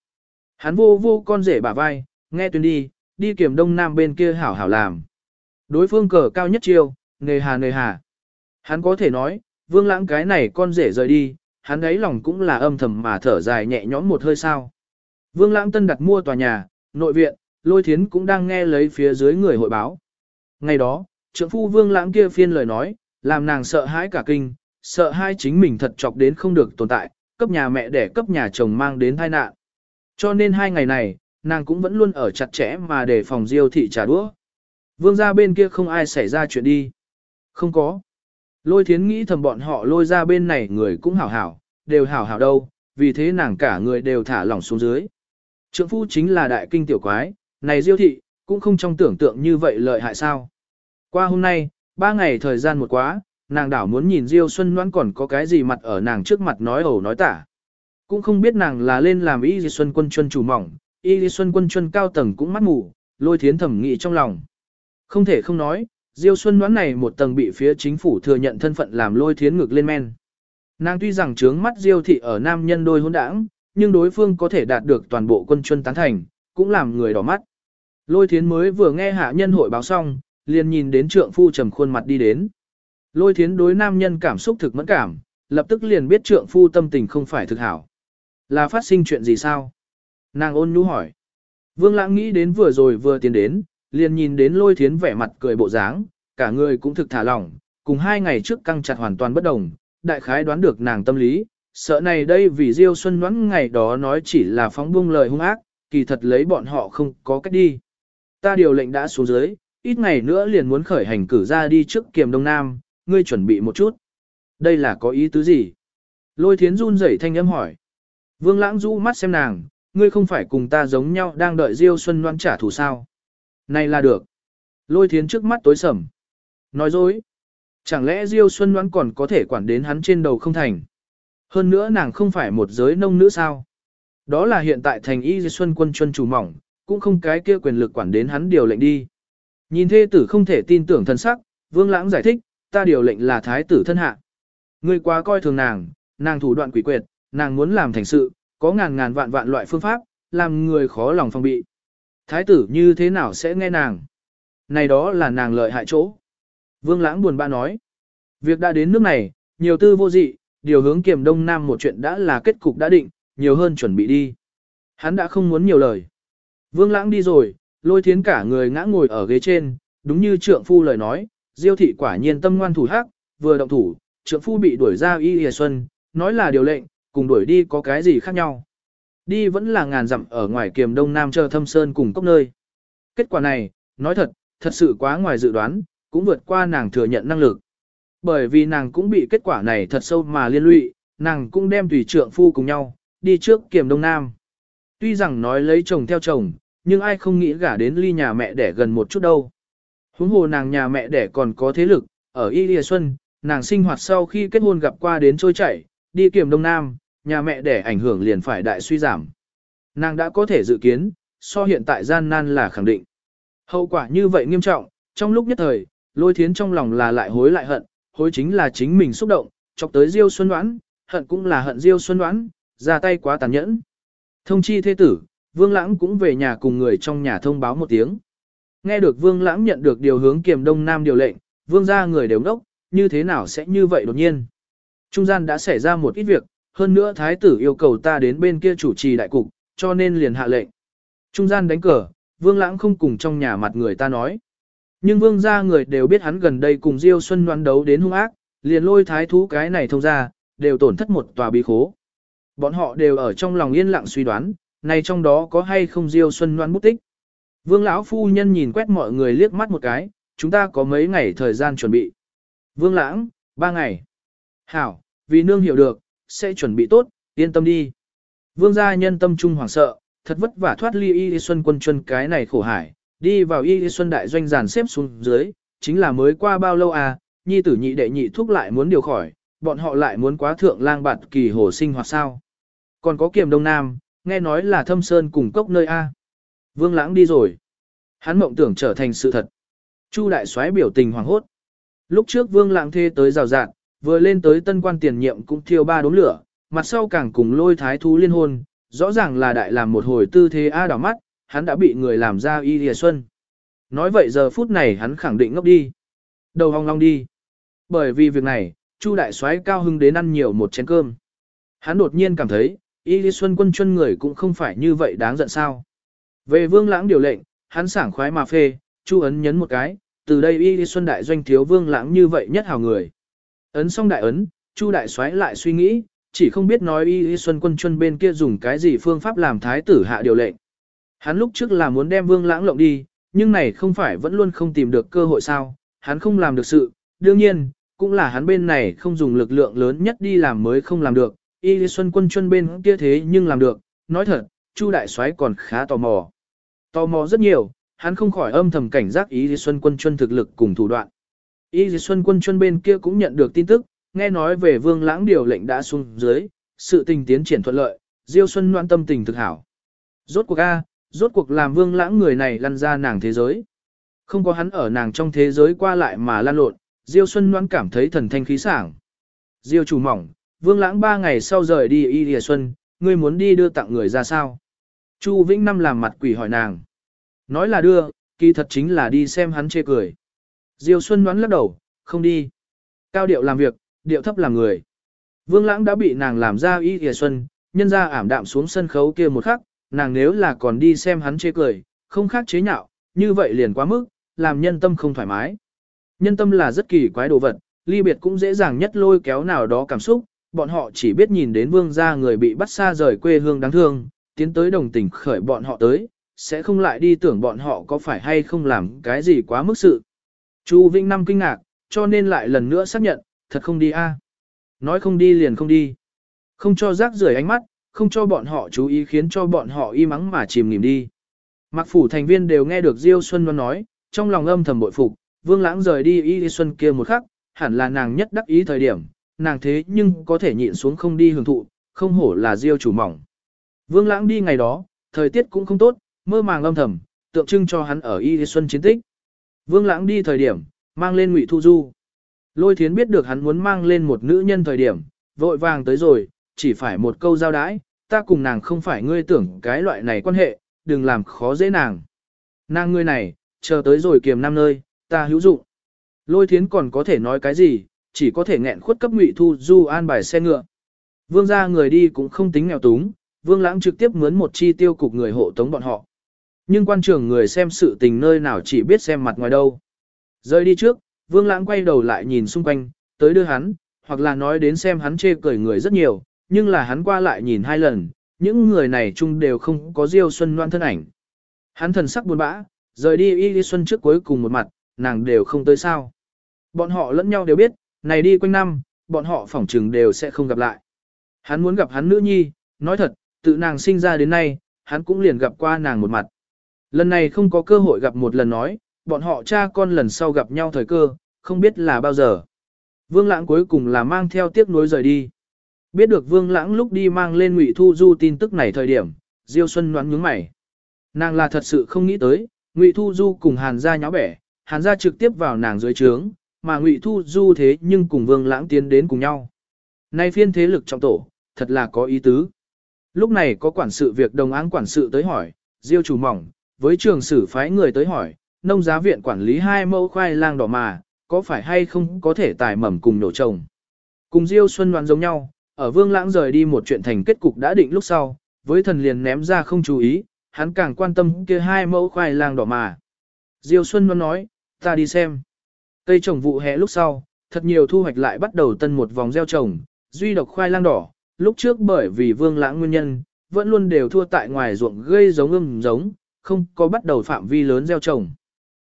Hắn vô vô con rể bả vai, nghe tuyên đi, đi kiểm đông nam bên kia hảo hảo làm. Đối phương cờ cao nhất chiêu, nề hà nề hà. Hắn có thể nói, vương lãng cái này con rể rời đi, hắn ấy lòng cũng là âm thầm mà thở dài nhẹ nhõm một hơi sao. Vương lãng tân đặt mua tòa nhà, nội viện, lôi thiến cũng đang nghe lấy phía dưới người hội báo. Ngày đó, trưởng phu vương lãng kia phiên lời nói, làm nàng sợ hãi cả kinh, sợ hai chính mình thật chọc đến không được tồn tại, cấp nhà mẹ để cấp nhà chồng mang đến tai nạn. Cho nên hai ngày này, nàng cũng vẫn luôn ở chặt chẽ mà để phòng diêu thị trả đũa. Vương ra bên kia không ai xảy ra chuyện đi. Không có. Lôi thiến nghĩ thầm bọn họ lôi ra bên này người cũng hảo hảo, đều hảo hảo đâu, vì thế nàng cả người đều thả lỏng xuống dưới. Trượng phu chính là đại kinh tiểu quái, này diêu thị, cũng không trong tưởng tượng như vậy lợi hại sao. Qua hôm nay, ba ngày thời gian một quá, nàng đảo muốn nhìn Diêu Xuân noãn còn có cái gì mặt ở nàng trước mặt nói ẩu nói tả. Cũng không biết nàng là lên làm Y Di Xuân Quân Chuân chủ mỏng, Y Di Xuân Quân Chuân cao tầng cũng mắt mù, lôi thiến thẩm nghị trong lòng. Không thể không nói, Diêu Xuân đoán này một tầng bị phía chính phủ thừa nhận thân phận làm lôi thiến ngực lên men. Nàng tuy rằng trướng mắt Diêu thị ở nam nhân đôi hôn đảng, nhưng đối phương có thể đạt được toàn bộ quân chuân tán thành, cũng làm người đỏ mắt. Lôi thiến mới vừa nghe hạ nhân hội báo xong, liền nhìn đến trượng phu trầm khuôn mặt đi đến. Lôi thiến đối nam nhân cảm xúc thực mẫn cảm, lập tức liền biết trượng phu tâm tình không phải thực hảo. Là phát sinh chuyện gì sao? Nàng ôn nhu hỏi. Vương lãng nghĩ đến vừa rồi vừa tiến đến, liền nhìn đến lôi thiến vẻ mặt cười bộ dáng, cả người cũng thực thả lỏng, cùng hai ngày trước căng chặt hoàn toàn bất đồng, đại khái đoán được nàng tâm lý, sợ này đây vì Diêu Xuân đoán ngày đó nói chỉ là phóng buông lời hung ác, kỳ thật lấy bọn họ không có cách đi. Ta điều lệnh đã xuống dưới, ít ngày nữa liền muốn khởi hành cử ra đi trước kiềm Đông Nam, ngươi chuẩn bị một chút. Đây là có ý tứ gì? Lôi thiến run rẩy thanh âm hỏi. Vương lãng rũ mắt xem nàng, ngươi không phải cùng ta giống nhau đang đợi Diêu Xuân đoán trả thù sao? Này là được. Lôi thiến trước mắt tối sầm. Nói dối. Chẳng lẽ Diêu Xuân Loan còn có thể quản đến hắn trên đầu không thành? Hơn nữa nàng không phải một giới nông nữ sao? Đó là hiện tại thành y diêu Xuân quân chuân chủ mỏng, cũng không cái kia quyền lực quản đến hắn điều lệnh đi. Nhìn thê tử không thể tin tưởng thân sắc, Vương Lãng giải thích, ta điều lệnh là thái tử thân hạ. Ngươi quá coi thường nàng, nàng thủ đoạn quỷ quyệt, nàng muốn làm thành sự, có ngàn ngàn vạn vạn loại phương pháp, làm người khó lòng phòng bị. Thái tử như thế nào sẽ nghe nàng? Này đó là nàng lợi hại chỗ. Vương Lãng buồn bã nói. Việc đã đến nước này, nhiều tư vô dị, điều hướng kiềm đông nam một chuyện đã là kết cục đã định, nhiều hơn chuẩn bị đi. Hắn đã không muốn nhiều lời. Vương Lãng đi rồi, lôi thiến cả người ngã ngồi ở ghế trên, đúng như trượng phu lời nói, diêu thị quả nhiên tâm ngoan thủ hắc, vừa động thủ, trượng phu bị đuổi ra y hề xuân, nói là điều lệnh, cùng đuổi đi có cái gì khác nhau. Đi vẫn là ngàn dặm ở ngoài kiềm đông nam chờ thâm sơn cùng cốc nơi. Kết quả này, nói thật, thật sự quá ngoài dự đoán, cũng vượt qua nàng thừa nhận năng lực. Bởi vì nàng cũng bị kết quả này thật sâu mà liên lụy, nàng cũng đem tùy trượng phu cùng nhau, đi trước kiềm đông nam. Tuy rằng nói lấy chồng theo chồng, nhưng ai không nghĩ gả đến ly nhà mẹ đẻ gần một chút đâu. Huống hồ nàng nhà mẹ đẻ còn có thế lực, ở Y Lìa Xuân, nàng sinh hoạt sau khi kết hôn gặp qua đến trôi chảy, đi kiểm Đông Nam, nhà mẹ đẻ ảnh hưởng liền phải đại suy giảm. Nàng đã có thể dự kiến, so hiện tại gian nan là khẳng định. Hậu quả như vậy nghiêm trọng, trong lúc nhất thời, lôi thiến trong lòng là lại hối lại hận, hối chính là chính mình xúc động, chọc tới Diêu Xuân Đoán, hận cũng là hận Diêu Xuân Đoán, ra tay quá tàn nhẫn. Thông chi thế tử, Vương Lãng cũng về nhà cùng người trong nhà thông báo một tiếng. Nghe được Vương Lãng nhận được điều hướng kiềm đông nam điều lệnh, Vương gia người đều ngốc, như thế nào sẽ như vậy đột nhiên. Trung gian đã xảy ra một ít việc, hơn nữa thái tử yêu cầu ta đến bên kia chủ trì đại cục, cho nên liền hạ lệnh. Trung gian đánh cờ, Vương Lãng không cùng trong nhà mặt người ta nói. Nhưng Vương gia người đều biết hắn gần đây cùng Diêu Xuân đoán đấu đến hung ác, liền lôi thái thú cái này thông ra, đều tổn thất một tòa bí khố. Bọn họ đều ở trong lòng yên lặng suy đoán, này trong đó có hay không Diêu Xuân đoán bút tích. Vương lão phu nhân nhìn quét mọi người liếc mắt một cái, chúng ta có mấy ngày thời gian chuẩn bị. Vương lãng, ba ngày. Hảo, vì nương hiểu được, sẽ chuẩn bị tốt, yên tâm đi. Vương gia nhân tâm trung hoảng sợ, thật vất vả thoát ly y xuân quân chân cái này khổ hải, đi vào y xuân đại doanh giàn xếp xuống dưới, chính là mới qua bao lâu à, nhi tử nhị đệ nhị thúc lại muốn điều khỏi, bọn họ lại muốn quá thượng lang bạt kỳ hồ sinh hoạt sao. Còn có kiềm đông nam, nghe nói là thâm sơn cùng cốc nơi A. Vương lãng đi rồi. Hắn mộng tưởng trở thành sự thật. Chu đại soái biểu tình hoàng hốt. Lúc trước vương lãng thê tới rào rạt, vừa lên tới tân quan tiền nhiệm cũng thiêu ba đốm lửa, mặt sau càng cùng lôi thái thú liên hôn, rõ ràng là đại làm một hồi tư thế A đỏ mắt, hắn đã bị người làm ra y lìa xuân. Nói vậy giờ phút này hắn khẳng định ngốc đi. Đầu hong long đi. Bởi vì việc này, Chu đại soái cao hưng đến ăn nhiều một chén cơm. Hắn đột nhiên cảm thấy, y lìa xuân quân chân người cũng không phải như vậy đáng giận sao. Về vương lãng điều lệnh, hắn sảng khoái mà phê, Chu ấn nhấn một cái, từ đây y lìa xuân đại doanh thiếu vương lãng như vậy nhất hào người. Ấn xong đại ấn, Chu đại soái lại suy nghĩ, chỉ không biết nói y y xuân quân chuân bên kia dùng cái gì phương pháp làm thái tử hạ điều lệnh. Hắn lúc trước là muốn đem vương lãng lộng đi, nhưng này không phải vẫn luôn không tìm được cơ hội sao, hắn không làm được sự, đương nhiên, cũng là hắn bên này không dùng lực lượng lớn nhất đi làm mới không làm được, y y xuân quân chuân bên kia thế nhưng làm được, nói thật, Chu đại soái còn khá tò mò. Tò mò rất nhiều, hắn không khỏi âm thầm cảnh giác y y xuân quân chuân thực lực cùng thủ đoạn. Y Dì xuân quân chuân bên kia cũng nhận được tin tức, nghe nói về vương lãng điều lệnh đã xuống dưới, sự tình tiến triển thuận lợi, Diêu Xuân Loan tâm tình thực hảo. Rốt cuộc A, rốt cuộc làm vương lãng người này lăn ra nàng thế giới. Không có hắn ở nàng trong thế giới qua lại mà lan lộn, Diêu Xuân Loan cảm thấy thần thanh khí sảng. Diêu chủ mỏng, vương lãng ba ngày sau rời đi y Dì xuân, ngươi muốn đi đưa tặng người ra sao? Chu Vĩnh Năm làm mặt quỷ hỏi nàng. Nói là đưa, kỳ thật chính là đi xem hắn chê cười. Diêu Xuân đoán lắc đầu, không đi. Cao điệu làm việc, điệu thấp làm người. Vương Lãng đã bị nàng làm ra ý thìa xuân, nhân ra ảm đạm xuống sân khấu kia một khắc, nàng nếu là còn đi xem hắn chê cười, không khác chế nhạo, như vậy liền quá mức, làm nhân tâm không thoải mái. Nhân tâm là rất kỳ quái đồ vật, ly biệt cũng dễ dàng nhất lôi kéo nào đó cảm xúc, bọn họ chỉ biết nhìn đến vương gia người bị bắt xa rời quê hương đáng thương, tiến tới đồng tình khởi bọn họ tới, sẽ không lại đi tưởng bọn họ có phải hay không làm cái gì quá mức sự. Chu Vinh Năm kinh ngạc, cho nên lại lần nữa xác nhận, thật không đi a? À? Nói không đi liền không đi. Không cho rác rưởi ánh mắt, không cho bọn họ chú ý khiến cho bọn họ im mắng mà chìm nghỉm đi. Mặc phủ thành viên đều nghe được Diêu Xuân Loan nói, trong lòng âm thầm bội phục, Vương Lãng rời đi Y Xuân kia một khắc, hẳn là nàng nhất đắc ý thời điểm, nàng thế nhưng có thể nhịn xuống không đi hưởng thụ, không hổ là Diêu chủ mỏng. Vương Lãng đi ngày đó, thời tiết cũng không tốt, mơ màng âm thầm, tượng trưng cho hắn ở Y Xuân chiến tích. Vương Lãng đi thời điểm, mang lên Ngụy Thu Du. Lôi thiến biết được hắn muốn mang lên một nữ nhân thời điểm, vội vàng tới rồi, chỉ phải một câu giao đãi, ta cùng nàng không phải ngươi tưởng cái loại này quan hệ, đừng làm khó dễ nàng. Nàng ngươi này, chờ tới rồi kiềm năm nơi, ta hữu dụng. Lôi thiến còn có thể nói cái gì, chỉ có thể nghẹn khuất cấp ngụy thu du an bài xe ngựa. Vương gia người đi cũng không tính nghèo túng, vương lãng trực tiếp mướn một chi tiêu cục người hộ tống bọn họ. Nhưng quan trường người xem sự tình nơi nào chỉ biết xem mặt ngoài đâu. Rơi đi trước, Vương Lãng quay đầu lại nhìn xung quanh, tới đưa hắn, hoặc là nói đến xem hắn chê cười người rất nhiều, nhưng là hắn qua lại nhìn hai lần, những người này chung đều không có Diêu Xuân Loan thân ảnh. Hắn thần sắc buồn bã, rời đi Y Lý Xuân trước cuối cùng một mặt, nàng đều không tới sao. Bọn họ lẫn nhau đều biết, này đi quanh năm, bọn họ phỏng trừng đều sẽ không gặp lại. Hắn muốn gặp hắn nữ nhi, nói thật, tự nàng sinh ra đến nay, hắn cũng liền gặp qua nàng một mặt. Lần này không có cơ hội gặp một lần nói, bọn họ cha con lần sau gặp nhau thời cơ, không biết là bao giờ. Vương Lãng cuối cùng là mang theo tiếc nuối rời đi. Biết được Vương Lãng lúc đi mang lên Ngụy Thu Du tin tức này thời điểm, Diêu Xuân nhoáng nhướng mày. Nàng là thật sự không nghĩ tới, Ngụy Thu Du cùng Hàn gia nháo bẻ, Hàn gia trực tiếp vào nàng dưới trướng, mà Ngụy Thu Du thế nhưng cùng Vương Lãng tiến đến cùng nhau. Nay phiên thế lực trong tổ, thật là có ý tứ. Lúc này có quản sự việc đồng áng quản sự tới hỏi, Diêu chủ mỏng, với trường sử phái người tới hỏi, nông giá viện quản lý hai mẫu khoai lang đỏ mà, có phải hay không có thể tài mầm cùng nổ trồng. Cùng Diêu Xuân đoán giống nhau, ở Vương Lãng rời đi một chuyện thành kết cục đã định lúc sau, với thần liền ném ra không chú ý, hắn càng quan tâm kia hai mẫu khoai lang đỏ mà. Diêu Xuân đoán nói, ta đi xem. Cây trồng vụ hè lúc sau, thật nhiều thu hoạch lại bắt đầu tân một vòng gieo trồng, duy độc khoai lang đỏ, lúc trước bởi vì Vương Lãng nguyên nhân, vẫn luôn đều thua tại ngoài ruộng gây giống ưng giống, không có bắt đầu phạm vi lớn gieo trồng.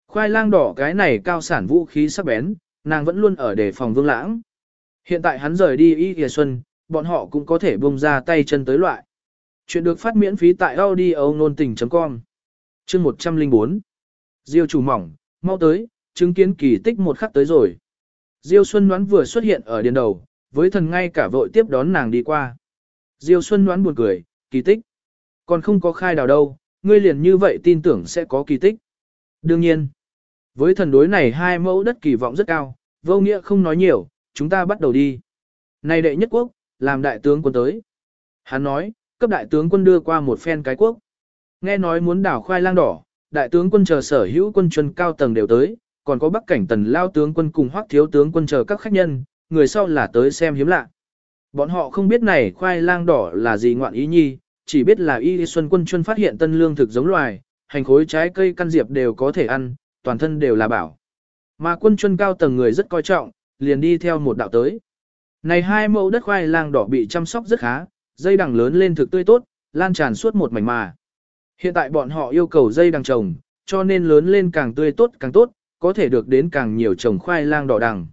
Khoai lang đỏ cái này cao sản vũ khí sắc bén, nàng vẫn luôn ở đề phòng vương lãng. Hiện tại hắn rời đi y kìa xuân, bọn họ cũng có thể bông ra tay chân tới loại. Chuyện được phát miễn phí tại audio nôn tình.com Chương 104 Diêu chủ mỏng, mau tới, chứng kiến kỳ tích một khắc tới rồi. Diêu Xuân đoán vừa xuất hiện ở điền đầu, với thần ngay cả vội tiếp đón nàng đi qua. Diêu Xuân đoán buồn cười, kỳ tích. Còn không có khai đào đâu, ngươi liền như vậy tin tưởng sẽ có kỳ tích. Đương nhiên, với thần đối này hai mẫu đất kỳ vọng rất cao, vô nghĩa không nói nhiều, chúng ta bắt đầu đi. Này đệ nhất quốc, làm đại tướng quân tới. Hắn nói, cấp đại tướng quân đưa qua một phen cái quốc. Nghe nói muốn đảo khoai lang đỏ, đại tướng quân chờ sở hữu quân chuân cao tầng đều tới, còn có bắc cảnh tần lao tướng quân cùng hoắc thiếu tướng quân chờ các khách nhân, người sau là tới xem hiếm lạ. Bọn họ không biết này khoai lang đỏ là gì ngoạn ý nhi, chỉ biết là y xuân quân chuyên phát hiện tân lương thực giống loài, hành khối trái cây căn diệp đều có thể ăn, toàn thân đều là bảo. Mà quân chuân cao tầng người rất coi trọng, liền đi theo một đạo tới. Này hai mẫu đất khoai lang đỏ bị chăm sóc rất khá, dây đằng lớn lên thực tươi tốt, lan tràn suốt một mảnh mà. Hiện tại bọn họ yêu cầu dây đằng trồng, cho nên lớn lên càng tươi tốt càng tốt, có thể được đến càng nhiều trồng khoai lang đỏ đằng.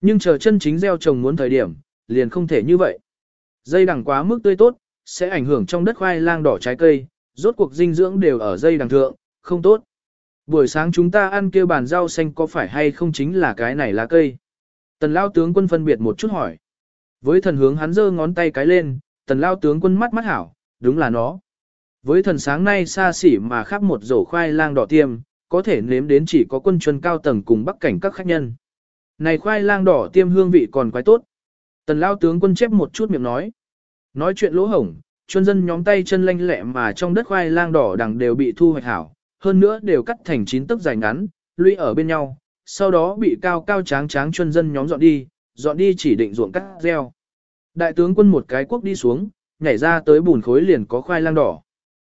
Nhưng chờ chân chính gieo trồng muốn thời điểm, liền không thể như vậy. Dây đằng quá mức tươi tốt, sẽ ảnh hưởng trong đất khoai lang đỏ trái cây, rốt cuộc dinh dưỡng đều ở dây đằng thượng, không tốt. Buổi sáng chúng ta ăn kia bàn rau xanh có phải hay không chính là cái này lá cây? Tần lao tướng quân phân biệt một chút hỏi. Với thần hướng hắn giơ ngón tay cái lên, tần lao tướng quân mắt mắt hảo, đúng là nó. Với thần sáng nay xa xỉ mà khắp một rổ khoai lang đỏ tiêm, có thể nếm đến chỉ có quân chuân cao tầng cùng bắc cảnh các khách nhân. Này khoai lang đỏ tiêm hương vị còn quái tốt. Tần lao tướng quân chép một chút miệng nói. Nói chuyện lỗ hổng, chuân dân nhóm tay chân lanh lẹ mà trong đất khoai lang đỏ đằng đều bị thu hoạch hảo, hơn nữa đều cắt thành chín tấc dài ngắn, lũy ở bên nhau, sau đó bị cao cao tráng tráng chuân dân nhóm dọn đi, dọn đi chỉ định ruộng cắt gieo. Đại tướng quân một cái quốc đi xuống, nhảy ra tới bùn khối liền có khoai lang đỏ.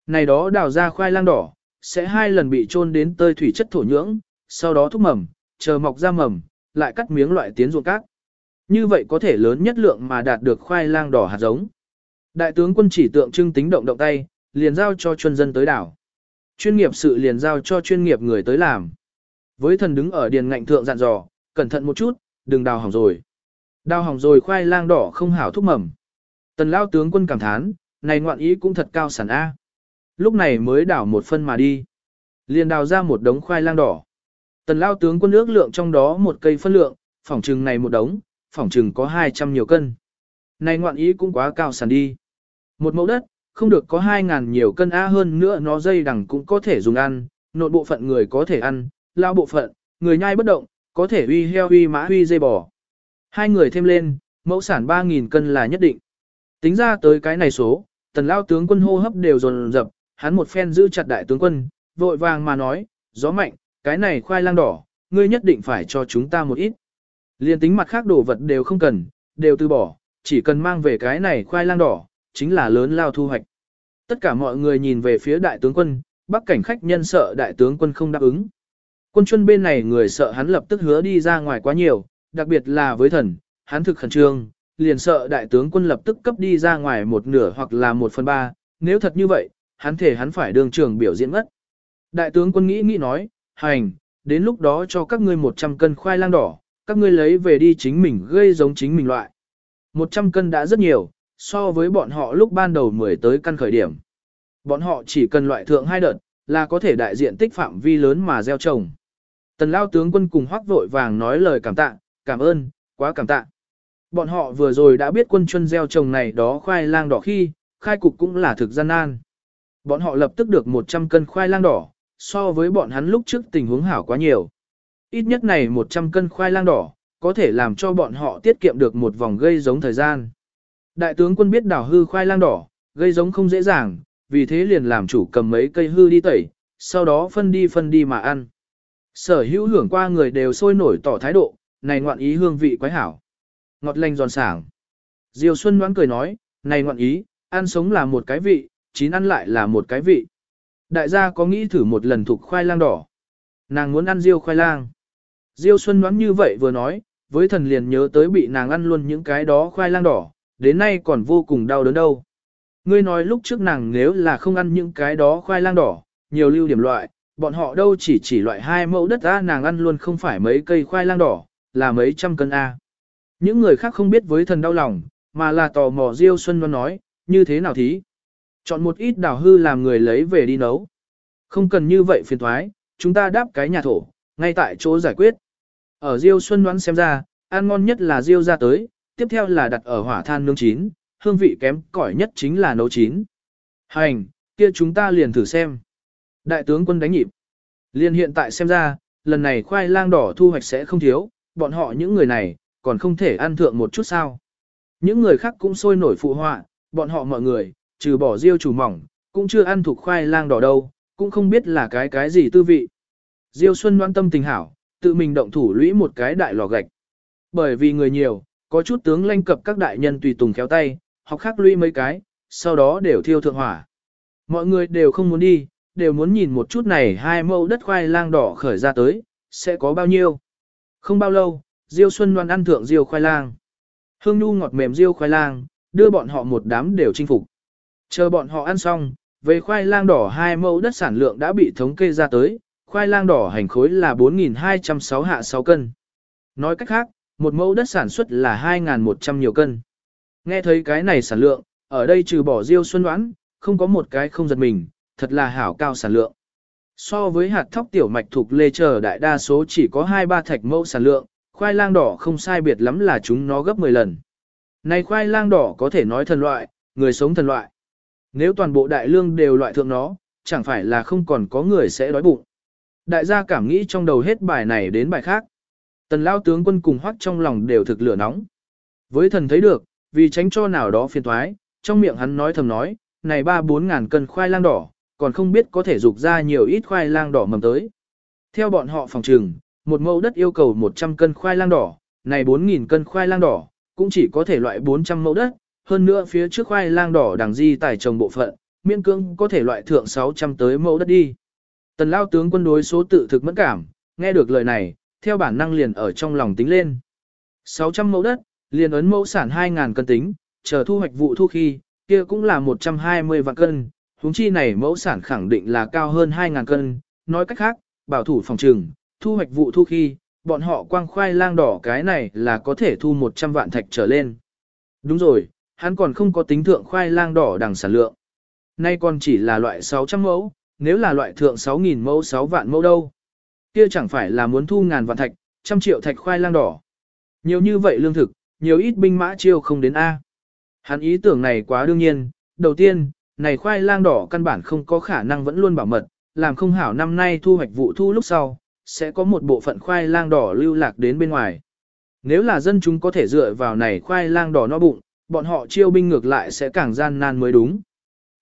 Này đó đào ra khoai lang đỏ, sẽ hai lần bị trôn đến tơi thủy chất thổ nhưỡng, sau đó thúc mầm, chờ mọc ra mầm, lại cắt miếng loại tiến ruộng cát. Như vậy có thể lớn nhất lượng mà đạt được khoai lang đỏ hạt giống. Đại tướng quân chỉ tượng trưng tính động động tay, liền giao cho chuyên dân tới đảo. Chuyên nghiệp sự liền giao cho chuyên nghiệp người tới làm. Với thần đứng ở điền ngạnh thượng dặn dò, cẩn thận một chút, đừng đào hỏng rồi. Đào hỏng rồi khoai lang đỏ không hảo thúc mầm. Tần lao tướng quân cảm thán, này ngoạn ý cũng thật cao sản A. Lúc này mới đảo một phân mà đi. Liền đào ra một đống khoai lang đỏ. Tần lao tướng quân ước lượng trong đó một cây phân lượng, phỏng trừng này một đống, phỏng trừng có 200 nhiều cân. Này ngoạn ý cũng quá cao sản đi. Một mẫu đất, không được có 2.000 nhiều cân A hơn nữa nó dây đằng cũng có thể dùng ăn, nội bộ phận người có thể ăn, lao bộ phận, người nhai bất động, có thể uy heo uy mã uy dây bò. Hai người thêm lên, mẫu sản 3.000 cân là nhất định. Tính ra tới cái này số, tần lao tướng quân hô hấp đều dồn dập, hắn một phen giữ chặt đại tướng quân, vội vàng mà nói, gió mạnh, cái này khoai lang đỏ, ngươi nhất định phải cho chúng ta một ít. Liên tính mặt khác đồ vật đều không cần, đều từ bỏ, chỉ cần mang về cái này khoai lang đỏ, chính là lớn lao thu hoạch. Tất cả mọi người nhìn về phía đại tướng quân, bắc cảnh khách nhân sợ đại tướng quân không đáp ứng. Quân chuân bên này người sợ hắn lập tức hứa đi ra ngoài quá nhiều, đặc biệt là với thần, hắn thực khẩn trương, liền sợ đại tướng quân lập tức cấp đi ra ngoài một nửa hoặc là một phần ba, nếu thật như vậy, hắn thể hắn phải đường trường biểu diễn mất. Đại tướng quân nghĩ nghĩ nói, hành, đến lúc đó cho các ngươi 100 cân khoai lang đỏ, các ngươi lấy về đi chính mình gây giống chính mình loại. 100 cân đã rất nhiều, so với bọn họ lúc ban đầu 10 tới căn khởi điểm. Bọn họ chỉ cần loại thượng hai đợt, là có thể đại diện tích phạm vi lớn mà gieo trồng. Tần lao tướng quân cùng hoác vội vàng nói lời cảm tạ, cảm ơn, quá cảm tạ. Bọn họ vừa rồi đã biết quân chuân gieo trồng này đó khoai lang đỏ khi, khai cục cũng là thực gian nan. Bọn họ lập tức được 100 cân khoai lang đỏ, so với bọn hắn lúc trước tình huống hảo quá nhiều. Ít nhất này 100 cân khoai lang đỏ, có thể làm cho bọn họ tiết kiệm được một vòng gây giống thời gian. Đại tướng quân biết đảo hư khoai lang đỏ, gây giống không dễ dàng, vì thế liền làm chủ cầm mấy cây hư đi tẩy, sau đó phân đi phân đi mà ăn. Sở hữu hưởng qua người đều sôi nổi tỏ thái độ, này ngoạn ý hương vị quái hảo. Ngọt lành giòn sảng. Diều Xuân đoán cười nói, này ngoạn ý, ăn sống là một cái vị, chín ăn lại là một cái vị. Đại gia có nghĩ thử một lần thuộc khoai lang đỏ. Nàng muốn ăn riêu khoai lang. Diêu Xuân đoán như vậy vừa nói, với thần liền nhớ tới bị nàng ăn luôn những cái đó khoai lang đỏ, đến nay còn vô cùng đau đớn đâu. Ngươi nói lúc trước nàng nếu là không ăn những cái đó khoai lang đỏ, nhiều lưu điểm loại, bọn họ đâu chỉ chỉ loại hai mẫu đất ra nàng ăn luôn không phải mấy cây khoai lang đỏ, là mấy trăm cân A. Những người khác không biết với thần đau lòng, mà là tò mò Diêu Xuân Loan nói, như thế nào thí? Chọn một ít đào hư làm người lấy về đi nấu. Không cần như vậy phiền thoái, chúng ta đáp cái nhà thổ, ngay tại chỗ giải quyết. Ở Diêu Xuân đoán xem ra, ăn ngon nhất là Diêu ra tới, tiếp theo là đặt ở hỏa than nướng chín, hương vị kém cỏi nhất chính là nấu chín. Hành, kia chúng ta liền thử xem. Đại tướng quân đánh nhịp. Liên hiện tại xem ra, lần này khoai lang đỏ thu hoạch sẽ không thiếu, bọn họ những người này, còn không thể ăn thượng một chút sao. Những người khác cũng sôi nổi phụ họa, bọn họ mọi người, trừ bỏ riêu chủ mỏng, cũng chưa ăn thuộc khoai lang đỏ đâu, cũng không biết là cái cái gì tư vị. Diêu Xuân đoan tâm tình hảo, tự mình động thủ lũy một cái đại lò gạch. Bởi vì người nhiều, có chút tướng lanh cập các đại nhân tùy tùng khéo tay, học khác lui mấy cái, sau đó đều thiêu thượng hỏa. Mọi người đều không muốn đi, đều muốn nhìn một chút này hai mẫu đất khoai lang đỏ khởi ra tới, sẽ có bao nhiêu. Không bao lâu, Diêu Xuân Loan ăn thượng Diêu khoai lang. Hương nhu ngọt mềm Diêu khoai lang, đưa bọn họ một đám đều chinh phục. Chờ bọn họ ăn xong, về khoai lang đỏ hai mẫu đất sản lượng đã bị thống kê ra tới, khoai lang đỏ hành khối là 4.206 hạ 6 cân. Nói cách khác, một mẫu đất sản xuất là 2.100 nhiều cân. Nghe thấy cái này sản lượng, ở đây trừ bỏ riêu Xuân Đoán, không có một cái không giật mình, thật là hảo cao sản lượng. So với hạt thóc tiểu mạch thuộc lê chờ đại đa số chỉ có 2-3 thạch mẫu sản lượng, khoai lang đỏ không sai biệt lắm là chúng nó gấp 10 lần. Này khoai lang đỏ có thể nói thần loại, người sống thần loại. Nếu toàn bộ đại lương đều loại thượng nó, chẳng phải là không còn có người sẽ đói bụng. Đại gia cảm nghĩ trong đầu hết bài này đến bài khác. Tần lao tướng quân cùng hoắc trong lòng đều thực lửa nóng. Với thần thấy được, vì tránh cho nào đó phiền thoái, trong miệng hắn nói thầm nói, này ba bốn ngàn cân khoai lang đỏ, còn không biết có thể dục ra nhiều ít khoai lang đỏ mầm tới. Theo bọn họ phòng trừng, một mẫu đất yêu cầu 100 cân khoai lang đỏ, này 4.000 cân khoai lang đỏ, cũng chỉ có thể loại 400 mẫu đất, hơn nữa phía trước khoai lang đỏ đằng di tài trồng bộ phận, miễn cương có thể loại thượng 600 tới mẫu đất đi. Tần lao tướng quân đối số tự thực mẫn cảm, nghe được lời này, theo bản năng liền ở trong lòng tính lên. 600 mẫu đất, liền ấn mẫu sản 2.000 cân tính, chờ thu hoạch vụ thu khi, kia cũng là 120 vạn cân, huống chi này mẫu sản khẳng định là cao hơn 2.000 cân, nói cách khác, bảo thủ phòng trừng, thu hoạch vụ thu khi, bọn họ quang khoai lang đỏ cái này là có thể thu 100 vạn thạch trở lên. Đúng rồi, hắn còn không có tính thượng khoai lang đỏ đằng sản lượng. Nay còn chỉ là loại 600 mẫu, nếu là loại thượng 6.000 mẫu 6 vạn mẫu đâu. Kia chẳng phải là muốn thu ngàn vạn thạch, trăm triệu thạch khoai lang đỏ. Nhiều như vậy lương thực, nhiều ít binh mã chiêu không đến A. Hắn ý tưởng này quá đương nhiên, đầu tiên, này khoai lang đỏ căn bản không có khả năng vẫn luôn bảo mật, làm không hảo năm nay thu hoạch vụ thu lúc sau, sẽ có một bộ phận khoai lang đỏ lưu lạc đến bên ngoài. Nếu là dân chúng có thể dựa vào này khoai lang đỏ no bụng, bọn họ chiêu binh ngược lại sẽ càng gian nan mới đúng.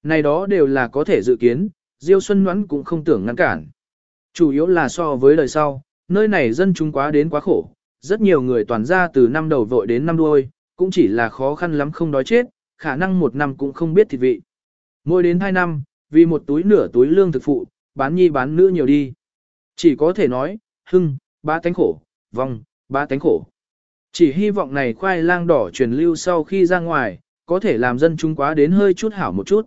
Này đó đều là có thể dự kiến, Diêu Xuân Ngoãn cũng không tưởng ngăn cản. Chủ yếu là so với đời sau, nơi này dân chúng quá đến quá khổ, rất nhiều người toàn ra từ năm đầu vội đến năm đuôi, cũng chỉ là khó khăn lắm không đói chết, khả năng một năm cũng không biết thịt vị. Mỗi đến hai năm, vì một túi nửa túi lương thực phụ, bán nhi bán nữ nhiều đi. Chỉ có thể nói, hưng, ba tánh khổ, vong, ba tánh khổ. Chỉ hy vọng này khoai lang đỏ truyền lưu sau khi ra ngoài, có thể làm dân chúng quá đến hơi chút hảo một chút.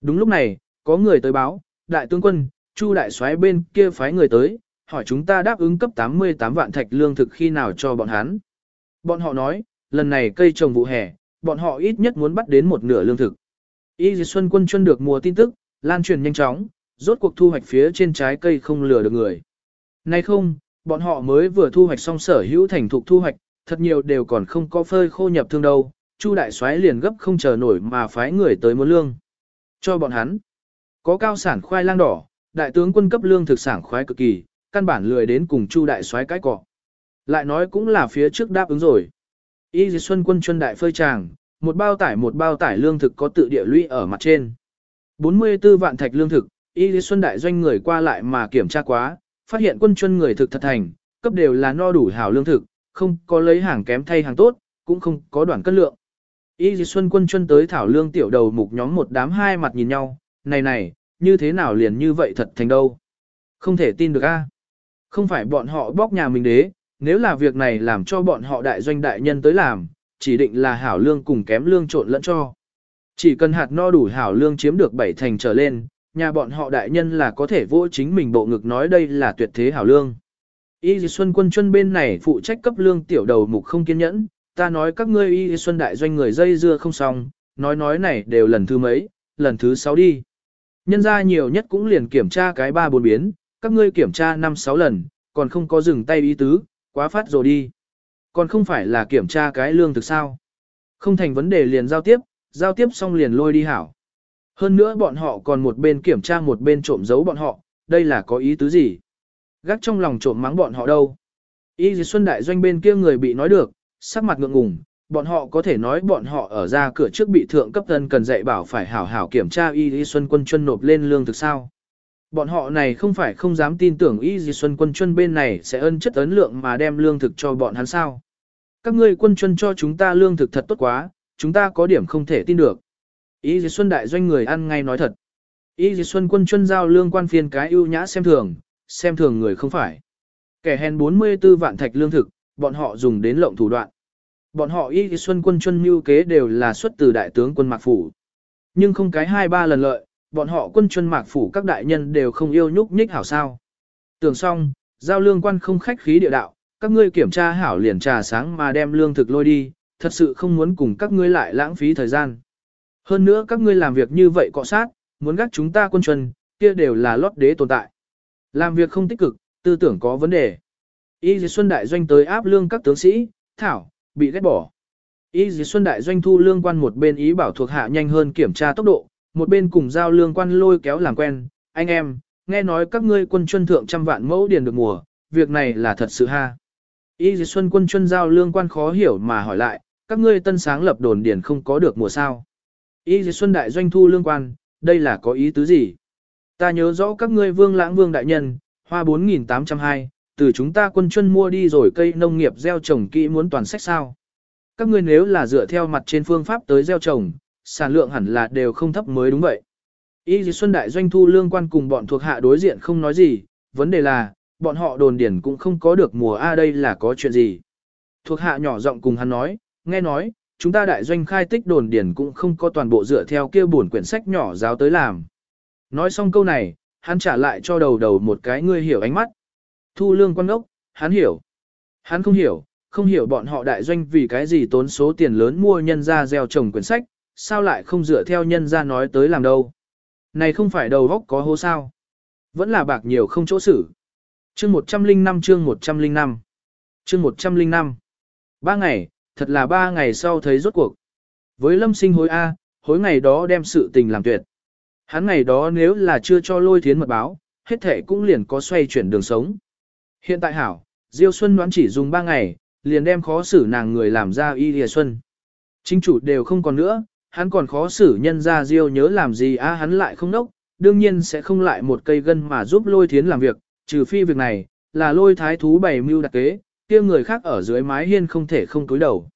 Đúng lúc này, có người tới báo, đại tướng quân, Chu đại soái bên kia phái người tới, hỏi chúng ta đáp ứng cấp 88 vạn thạch lương thực khi nào cho bọn hắn. Bọn họ nói, lần này cây trồng vụ hè, bọn họ ít nhất muốn bắt đến một nửa lương thực. Y Xuân quân chuân được mùa tin tức, lan truyền nhanh chóng, rốt cuộc thu hoạch phía trên trái cây không lừa được người. Nay không, bọn họ mới vừa thu hoạch xong sở hữu thành thục thu hoạch, thật nhiều đều còn không có phơi khô nhập thương đâu, Chu đại soái liền gấp không chờ nổi mà phái người tới mua lương. Cho bọn hắn, có cao sản khoai lang đỏ, đại tướng quân cấp lương thực sản khoái cực kỳ, căn bản lười đến cùng Chu đại soái cái cọ. Lại nói cũng là phía trước đáp ứng rồi. Y Xuân quân chuân đại phơi tràng, một bao tải một bao tải lương thực có tự địa lũy ở mặt trên. 44 vạn thạch lương thực, Y Xuân đại doanh người qua lại mà kiểm tra quá, phát hiện quân chuyên người thực thật thành, cấp đều là no đủ hảo lương thực, không có lấy hàng kém thay hàng tốt, cũng không có đoạn cân lượng. Y Xuân quân chuyên tới thảo lương tiểu đầu mục nhóm một đám hai mặt nhìn nhau, này này, như thế nào liền như vậy thật thành đâu. Không thể tin được a. Không phải bọn họ bóc nhà mình đế, nếu là việc này làm cho bọn họ đại doanh đại nhân tới làm, chỉ định là hảo lương cùng kém lương trộn lẫn cho. Chỉ cần hạt no đủ hảo lương chiếm được bảy thành trở lên, nhà bọn họ đại nhân là có thể vô chính mình bộ ngực nói đây là tuyệt thế hảo lương. Y Xuân quân chân bên này phụ trách cấp lương tiểu đầu mục không kiên nhẫn, ta nói các ngươi Y Xuân đại doanh người dây dưa không xong, nói nói này đều lần thứ mấy, lần thứ sáu đi. Nhân ra nhiều nhất cũng liền kiểm tra cái ba bốn biến, các ngươi kiểm tra năm sáu lần, còn không có dừng tay ý tứ, quá phát rồi đi. Còn không phải là kiểm tra cái lương thực sao. Không thành vấn đề liền giao tiếp, giao tiếp xong liền lôi đi hảo. Hơn nữa bọn họ còn một bên kiểm tra một bên trộm giấu bọn họ, đây là có ý tứ gì? Gác trong lòng trộm mắng bọn họ đâu? Y dì Xuân Đại Doanh bên kia người bị nói được, sắc mặt ngượng ngùng, bọn họ có thể nói bọn họ ở ra cửa trước bị thượng cấp tân cần dạy bảo phải hảo hảo kiểm tra y y xuân quân chuân nộp lên lương thực sao. Bọn họ này không phải không dám tin tưởng y y xuân quân chuân bên này sẽ ân chất ấn lượng mà đem lương thực cho bọn hắn sao. Các ngươi quân chuân cho chúng ta lương thực thật tốt quá, chúng ta có điểm không thể tin được. Y y xuân đại doanh người ăn ngay nói thật. Y y xuân quân chuân giao lương quan phiên cái ưu nhã xem thường, xem thường người không phải. Kẻ hèn 44 vạn thạch lương thực, bọn họ dùng đến lộng thủ đoạn. Bọn họ y xuân quân chuân mưu kế đều là xuất từ đại tướng quân mạc phủ. Nhưng không cái hai ba lần lợi, bọn họ quân chuân mạc phủ các đại nhân đều không yêu nhúc nhích hảo sao. Tưởng xong, giao lương quan không khách khí địa đạo, các ngươi kiểm tra hảo liền trà sáng mà đem lương thực lôi đi, thật sự không muốn cùng các ngươi lại lãng phí thời gian. Hơn nữa các ngươi làm việc như vậy cọ sát, muốn gác chúng ta quân chuân, kia đều là lót đế tồn tại. Làm việc không tích cực, tư tưởng có vấn đề. Y Xuân Đại Doanh tới áp lương các tướng sĩ, thảo, bị ghét bỏ. Y dì Xuân Đại Doanh thu lương quan một bên ý bảo thuộc hạ nhanh hơn kiểm tra tốc độ, một bên cùng giao lương quan lôi kéo làm quen, anh em, nghe nói các ngươi quân chuân thượng trăm vạn mẫu điền được mùa, việc này là thật sự ha. Y dì Xuân quân chuân giao lương quan khó hiểu mà hỏi lại, các ngươi tân sáng lập đồn điền không có được mùa sao. Y dì Xuân Đại Doanh thu lương quan, đây là có ý tứ gì? Ta nhớ rõ các ngươi vương lãng vương đại nhân, hoa 4.802, từ chúng ta quân chuân mua đi rồi cây nông nghiệp gieo trồng kỹ muốn toàn sách sao. Các ngươi nếu là dựa theo mặt trên phương pháp tới gieo trồng, sản lượng hẳn là đều không thấp mới đúng vậy. Y dì Xuân Đại Doanh thu lương quan cùng bọn thuộc hạ đối diện không nói gì, vấn đề là, bọn họ đồn điển cũng không có được mùa A đây là có chuyện gì. Thuộc hạ nhỏ giọng cùng hắn nói, nghe nói, chúng ta đại doanh khai tích đồn điển cũng không có toàn bộ dựa theo kia buồn quyển sách nhỏ giáo tới làm. Nói xong câu này, hắn trả lại cho đầu đầu một cái ngươi hiểu ánh mắt. Thu lương quan ốc, hắn hiểu. Hắn không hiểu, không hiểu bọn họ đại doanh vì cái gì tốn số tiền lớn mua nhân ra gieo trồng quyển sách, sao lại không dựa theo nhân ra nói tới làm đâu. Này không phải đầu góc có hô sao. Vẫn là bạc nhiều không chỗ xử. Chương 105 chương 105 Chương 105 Ba ngày, thật là ba ngày sau thấy rốt cuộc. Với lâm sinh hối A, hối ngày đó đem sự tình làm tuyệt. Hắn ngày đó nếu là chưa cho lôi thiến mật báo, hết thể cũng liền có xoay chuyển đường sống. Hiện tại hảo, Diêu Xuân đoán chỉ dùng 3 ngày, liền đem khó xử nàng người làm ra y lìa xuân. Chính chủ đều không còn nữa, hắn còn khó xử nhân ra Diêu nhớ làm gì á hắn lại không nốc, đương nhiên sẽ không lại một cây gân mà giúp lôi thiến làm việc, trừ phi việc này, là lôi thái thú bày mưu đặc kế, kia người khác ở dưới mái hiên không thể không cúi đầu.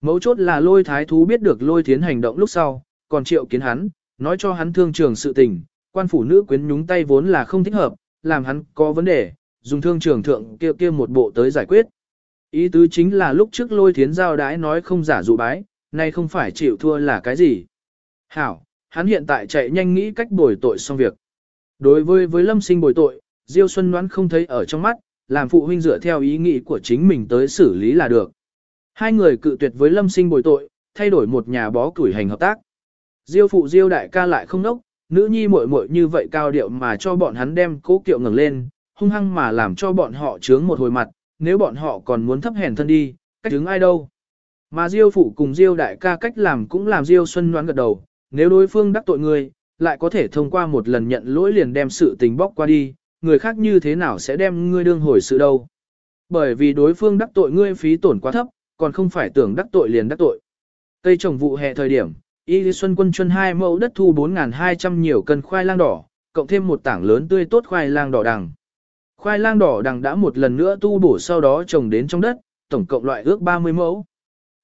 Mấu chốt là lôi thái thú biết được lôi thiến hành động lúc sau, còn triệu kiến hắn, nói cho hắn thương trường sự tình, quan phủ nữ quyến nhúng tay vốn là không thích hợp, làm hắn có vấn đề, dùng thương trường thượng kia kia một bộ tới giải quyết. Ý tứ chính là lúc trước lôi thiến giao đái nói không giả dụ bái, nay không phải chịu thua là cái gì. Hảo, hắn hiện tại chạy nhanh nghĩ cách bồi tội xong việc. Đối với với lâm sinh bồi tội, Diêu Xuân đoán không thấy ở trong mắt, làm phụ huynh dựa theo ý nghĩ của chính mình tới xử lý là được. Hai người cự tuyệt với lâm sinh bồi tội, thay đổi một nhà bó củi hành hợp tác. Diêu phụ Diêu đại ca lại không nốc, nữ nhi muội muội như vậy cao điệu mà cho bọn hắn đem cố kiệu ngẩng lên, hung hăng mà làm cho bọn họ chướng một hồi mặt, nếu bọn họ còn muốn thấp hèn thân đi, cách đứng ai đâu. Mà Diêu phụ cùng Diêu đại ca cách làm cũng làm Diêu Xuân đoán gật đầu, nếu đối phương đắc tội người, lại có thể thông qua một lần nhận lỗi liền đem sự tình bóc qua đi, người khác như thế nào sẽ đem ngươi đương hồi sự đâu. Bởi vì đối phương đắc tội ngươi phí tổn quá thấp, còn không phải tưởng đắc tội liền đắc tội. Cây trồng vụ hè thời điểm, Y Lý Xuân quân chuân hai mẫu đất thu 4.200 nhiều cân khoai lang đỏ, cộng thêm một tảng lớn tươi tốt khoai lang đỏ đằng. Khoai lang đỏ đằng đã một lần nữa tu bổ sau đó trồng đến trong đất, tổng cộng loại ước 30 mẫu.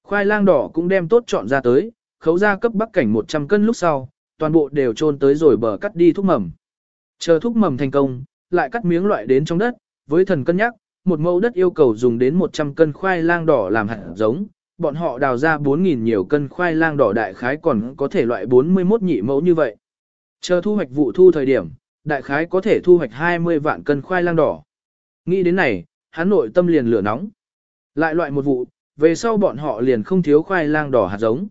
Khoai lang đỏ cũng đem tốt chọn ra tới, khấu ra cấp bắc cảnh 100 cân lúc sau, toàn bộ đều trôn tới rồi bờ cắt đi thúc mầm. Chờ thúc mầm thành công, lại cắt miếng loại đến trong đất, với thần cân nhắc, một mẫu đất yêu cầu dùng đến 100 cân khoai lang đỏ làm hạt giống, bọn họ đào ra 4.000 nhiều cân khoai lang đỏ đại khái còn có thể loại 41 nhị mẫu như vậy. Chờ thu hoạch vụ thu thời điểm, đại khái có thể thu hoạch 20 vạn cân khoai lang đỏ. Nghĩ đến này, hắn nội tâm liền lửa nóng. Lại loại một vụ, về sau bọn họ liền không thiếu khoai lang đỏ hạt giống.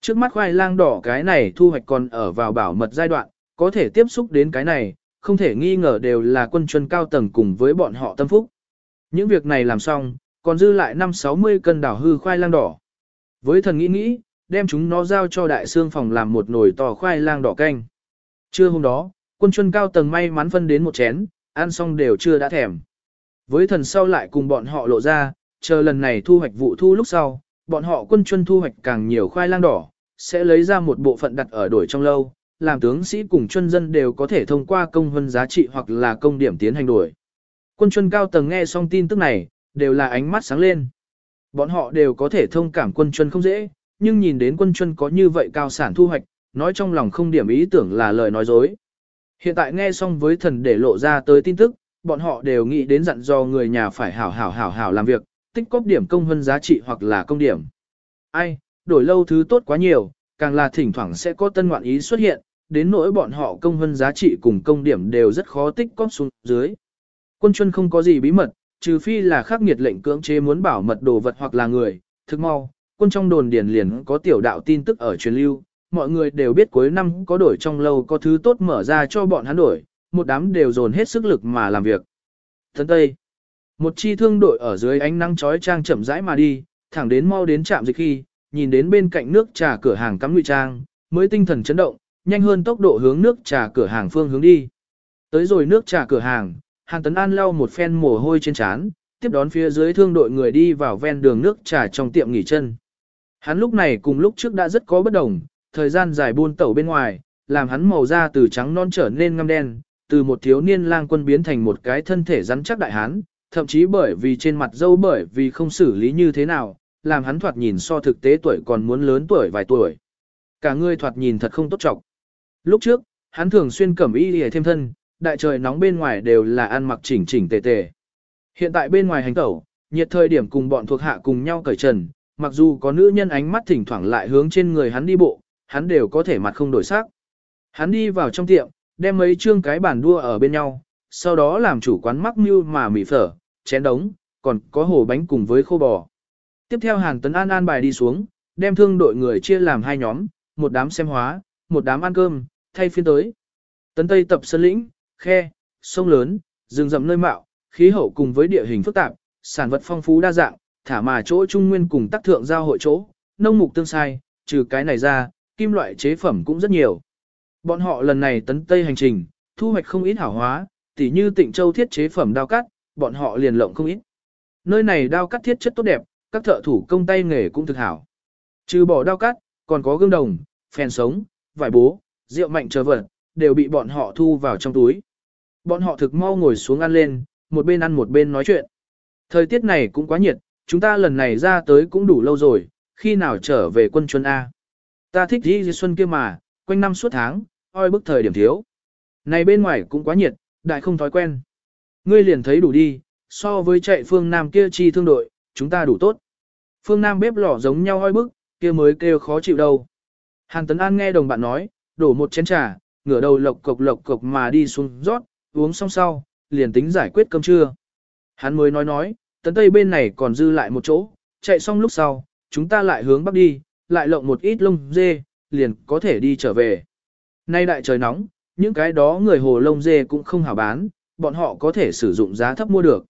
Trước mắt khoai lang đỏ cái này thu hoạch còn ở vào bảo mật giai đoạn, có thể tiếp xúc đến cái này, không thể nghi ngờ đều là quân chuân cao tầng cùng với bọn họ tâm phúc. Những việc này làm xong, còn dư lại 5-60 cân đảo hư khoai lang đỏ. Với thần nghĩ nghĩ, đem chúng nó giao cho đại xương phòng làm một nồi to khoai lang đỏ canh. Trưa hôm đó, quân chuân cao tầng may mắn phân đến một chén, ăn xong đều chưa đã thèm. Với thần sau lại cùng bọn họ lộ ra, chờ lần này thu hoạch vụ thu lúc sau, bọn họ quân chuân thu hoạch càng nhiều khoai lang đỏ, sẽ lấy ra một bộ phận đặt ở đổi trong lâu, làm tướng sĩ cùng chuân dân đều có thể thông qua công hơn giá trị hoặc là công điểm tiến hành đổi. Quân chuân cao tầng nghe xong tin tức này, đều là ánh mắt sáng lên. Bọn họ đều có thể thông cảm quân chuân không dễ, nhưng nhìn đến quân chuân có như vậy cao sản thu hoạch, nói trong lòng không điểm ý tưởng là lời nói dối. Hiện tại nghe xong với thần để lộ ra tới tin tức, bọn họ đều nghĩ đến dặn do người nhà phải hảo hảo hảo hảo làm việc, tích cóp điểm công hơn giá trị hoặc là công điểm. Ai, đổi lâu thứ tốt quá nhiều, càng là thỉnh thoảng sẽ có tân ngoạn ý xuất hiện, đến nỗi bọn họ công hơn giá trị cùng công điểm đều rất khó tích cóp xuống dưới. Quân chuân không có gì bí mật, trừ phi là khắc nghiệt lệnh cưỡng chế muốn bảo mật đồ vật hoặc là người, thực mau, quân trong đồn điền liền có tiểu đạo tin tức ở truyền lưu, mọi người đều biết cuối năm có đổi trong lâu có thứ tốt mở ra cho bọn hắn đổi, một đám đều dồn hết sức lực mà làm việc. Thân Tây Một chi thương đội ở dưới ánh nắng chói trang chậm rãi mà đi, thẳng đến mau đến trạm dịch khi, nhìn đến bên cạnh nước trà cửa hàng cắm ngụy trang, mới tinh thần chấn động, nhanh hơn tốc độ hướng nước trà cửa hàng phương hướng đi. Tới rồi nước trà cửa hàng, Hàn Tấn An lau một phen mồ hôi trên trán, tiếp đón phía dưới thương đội người đi vào ven đường nước trà trong tiệm nghỉ chân. Hắn lúc này cùng lúc trước đã rất có bất đồng, thời gian dài buôn tẩu bên ngoài, làm hắn màu da từ trắng non trở nên ngăm đen, từ một thiếu niên lang quân biến thành một cái thân thể rắn chắc đại hán, thậm chí bởi vì trên mặt dâu bởi vì không xử lý như thế nào, làm hắn thoạt nhìn so thực tế tuổi còn muốn lớn tuổi vài tuổi. Cả người thoạt nhìn thật không tốt trọng. Lúc trước, hắn thường xuyên cẩm y để thêm thân, đại trời nóng bên ngoài đều là ăn mặc chỉnh chỉnh tề tề. Hiện tại bên ngoài hành tẩu, nhiệt thời điểm cùng bọn thuộc hạ cùng nhau cởi trần, mặc dù có nữ nhân ánh mắt thỉnh thoảng lại hướng trên người hắn đi bộ, hắn đều có thể mặt không đổi sắc. Hắn đi vào trong tiệm, đem mấy trương cái bàn đua ở bên nhau, sau đó làm chủ quán mắc mưu mà mì phở, chén đống, còn có hồ bánh cùng với khô bò. Tiếp theo Hàn Tấn An an bài đi xuống, đem thương đội người chia làm hai nhóm, một đám xem hóa, một đám ăn cơm, thay phiên tới. Tấn Tây tập sân lĩnh, khe, sông lớn, rừng rậm nơi mạo, khí hậu cùng với địa hình phức tạp, sản vật phong phú đa dạng, thả mà chỗ trung nguyên cùng tác thượng giao hội chỗ, nông mục tương sai, trừ cái này ra, kim loại chế phẩm cũng rất nhiều. Bọn họ lần này tấn Tây hành trình, thu hoạch không ít hảo hóa, tỉ như tịnh châu thiết chế phẩm đao cắt, bọn họ liền lộng không ít. Nơi này đao cắt thiết chất tốt đẹp, các thợ thủ công tay nghề cũng thực hảo. Trừ bỏ đao cắt, còn có gương đồng, phèn sống, vải bố, rượu mạnh chờ vật, đều bị bọn họ thu vào trong túi. Bọn họ thực mau ngồi xuống ăn lên, một bên ăn một bên nói chuyện. Thời tiết này cũng quá nhiệt, chúng ta lần này ra tới cũng đủ lâu rồi, khi nào trở về quân chuân A. Ta thích đi xuân kia mà, quanh năm suốt tháng, oi bức thời điểm thiếu. Này bên ngoài cũng quá nhiệt, đại không thói quen. Ngươi liền thấy đủ đi, so với chạy phương Nam kia chi thương đội, chúng ta đủ tốt. Phương Nam bếp lò giống nhau oi bức, kia mới kêu khó chịu đâu. Hàn Tấn An nghe đồng bạn nói, đổ một chén trà, ngửa đầu lộc cộc lộc cộc mà đi xuống rót, uống xong sau, liền tính giải quyết cơm trưa. Hắn mới nói nói, tấn tây bên này còn dư lại một chỗ, chạy xong lúc sau, chúng ta lại hướng bắc đi, lại lộng một ít lông dê, liền có thể đi trở về. Nay đại trời nóng, những cái đó người hồ lông dê cũng không hảo bán, bọn họ có thể sử dụng giá thấp mua được.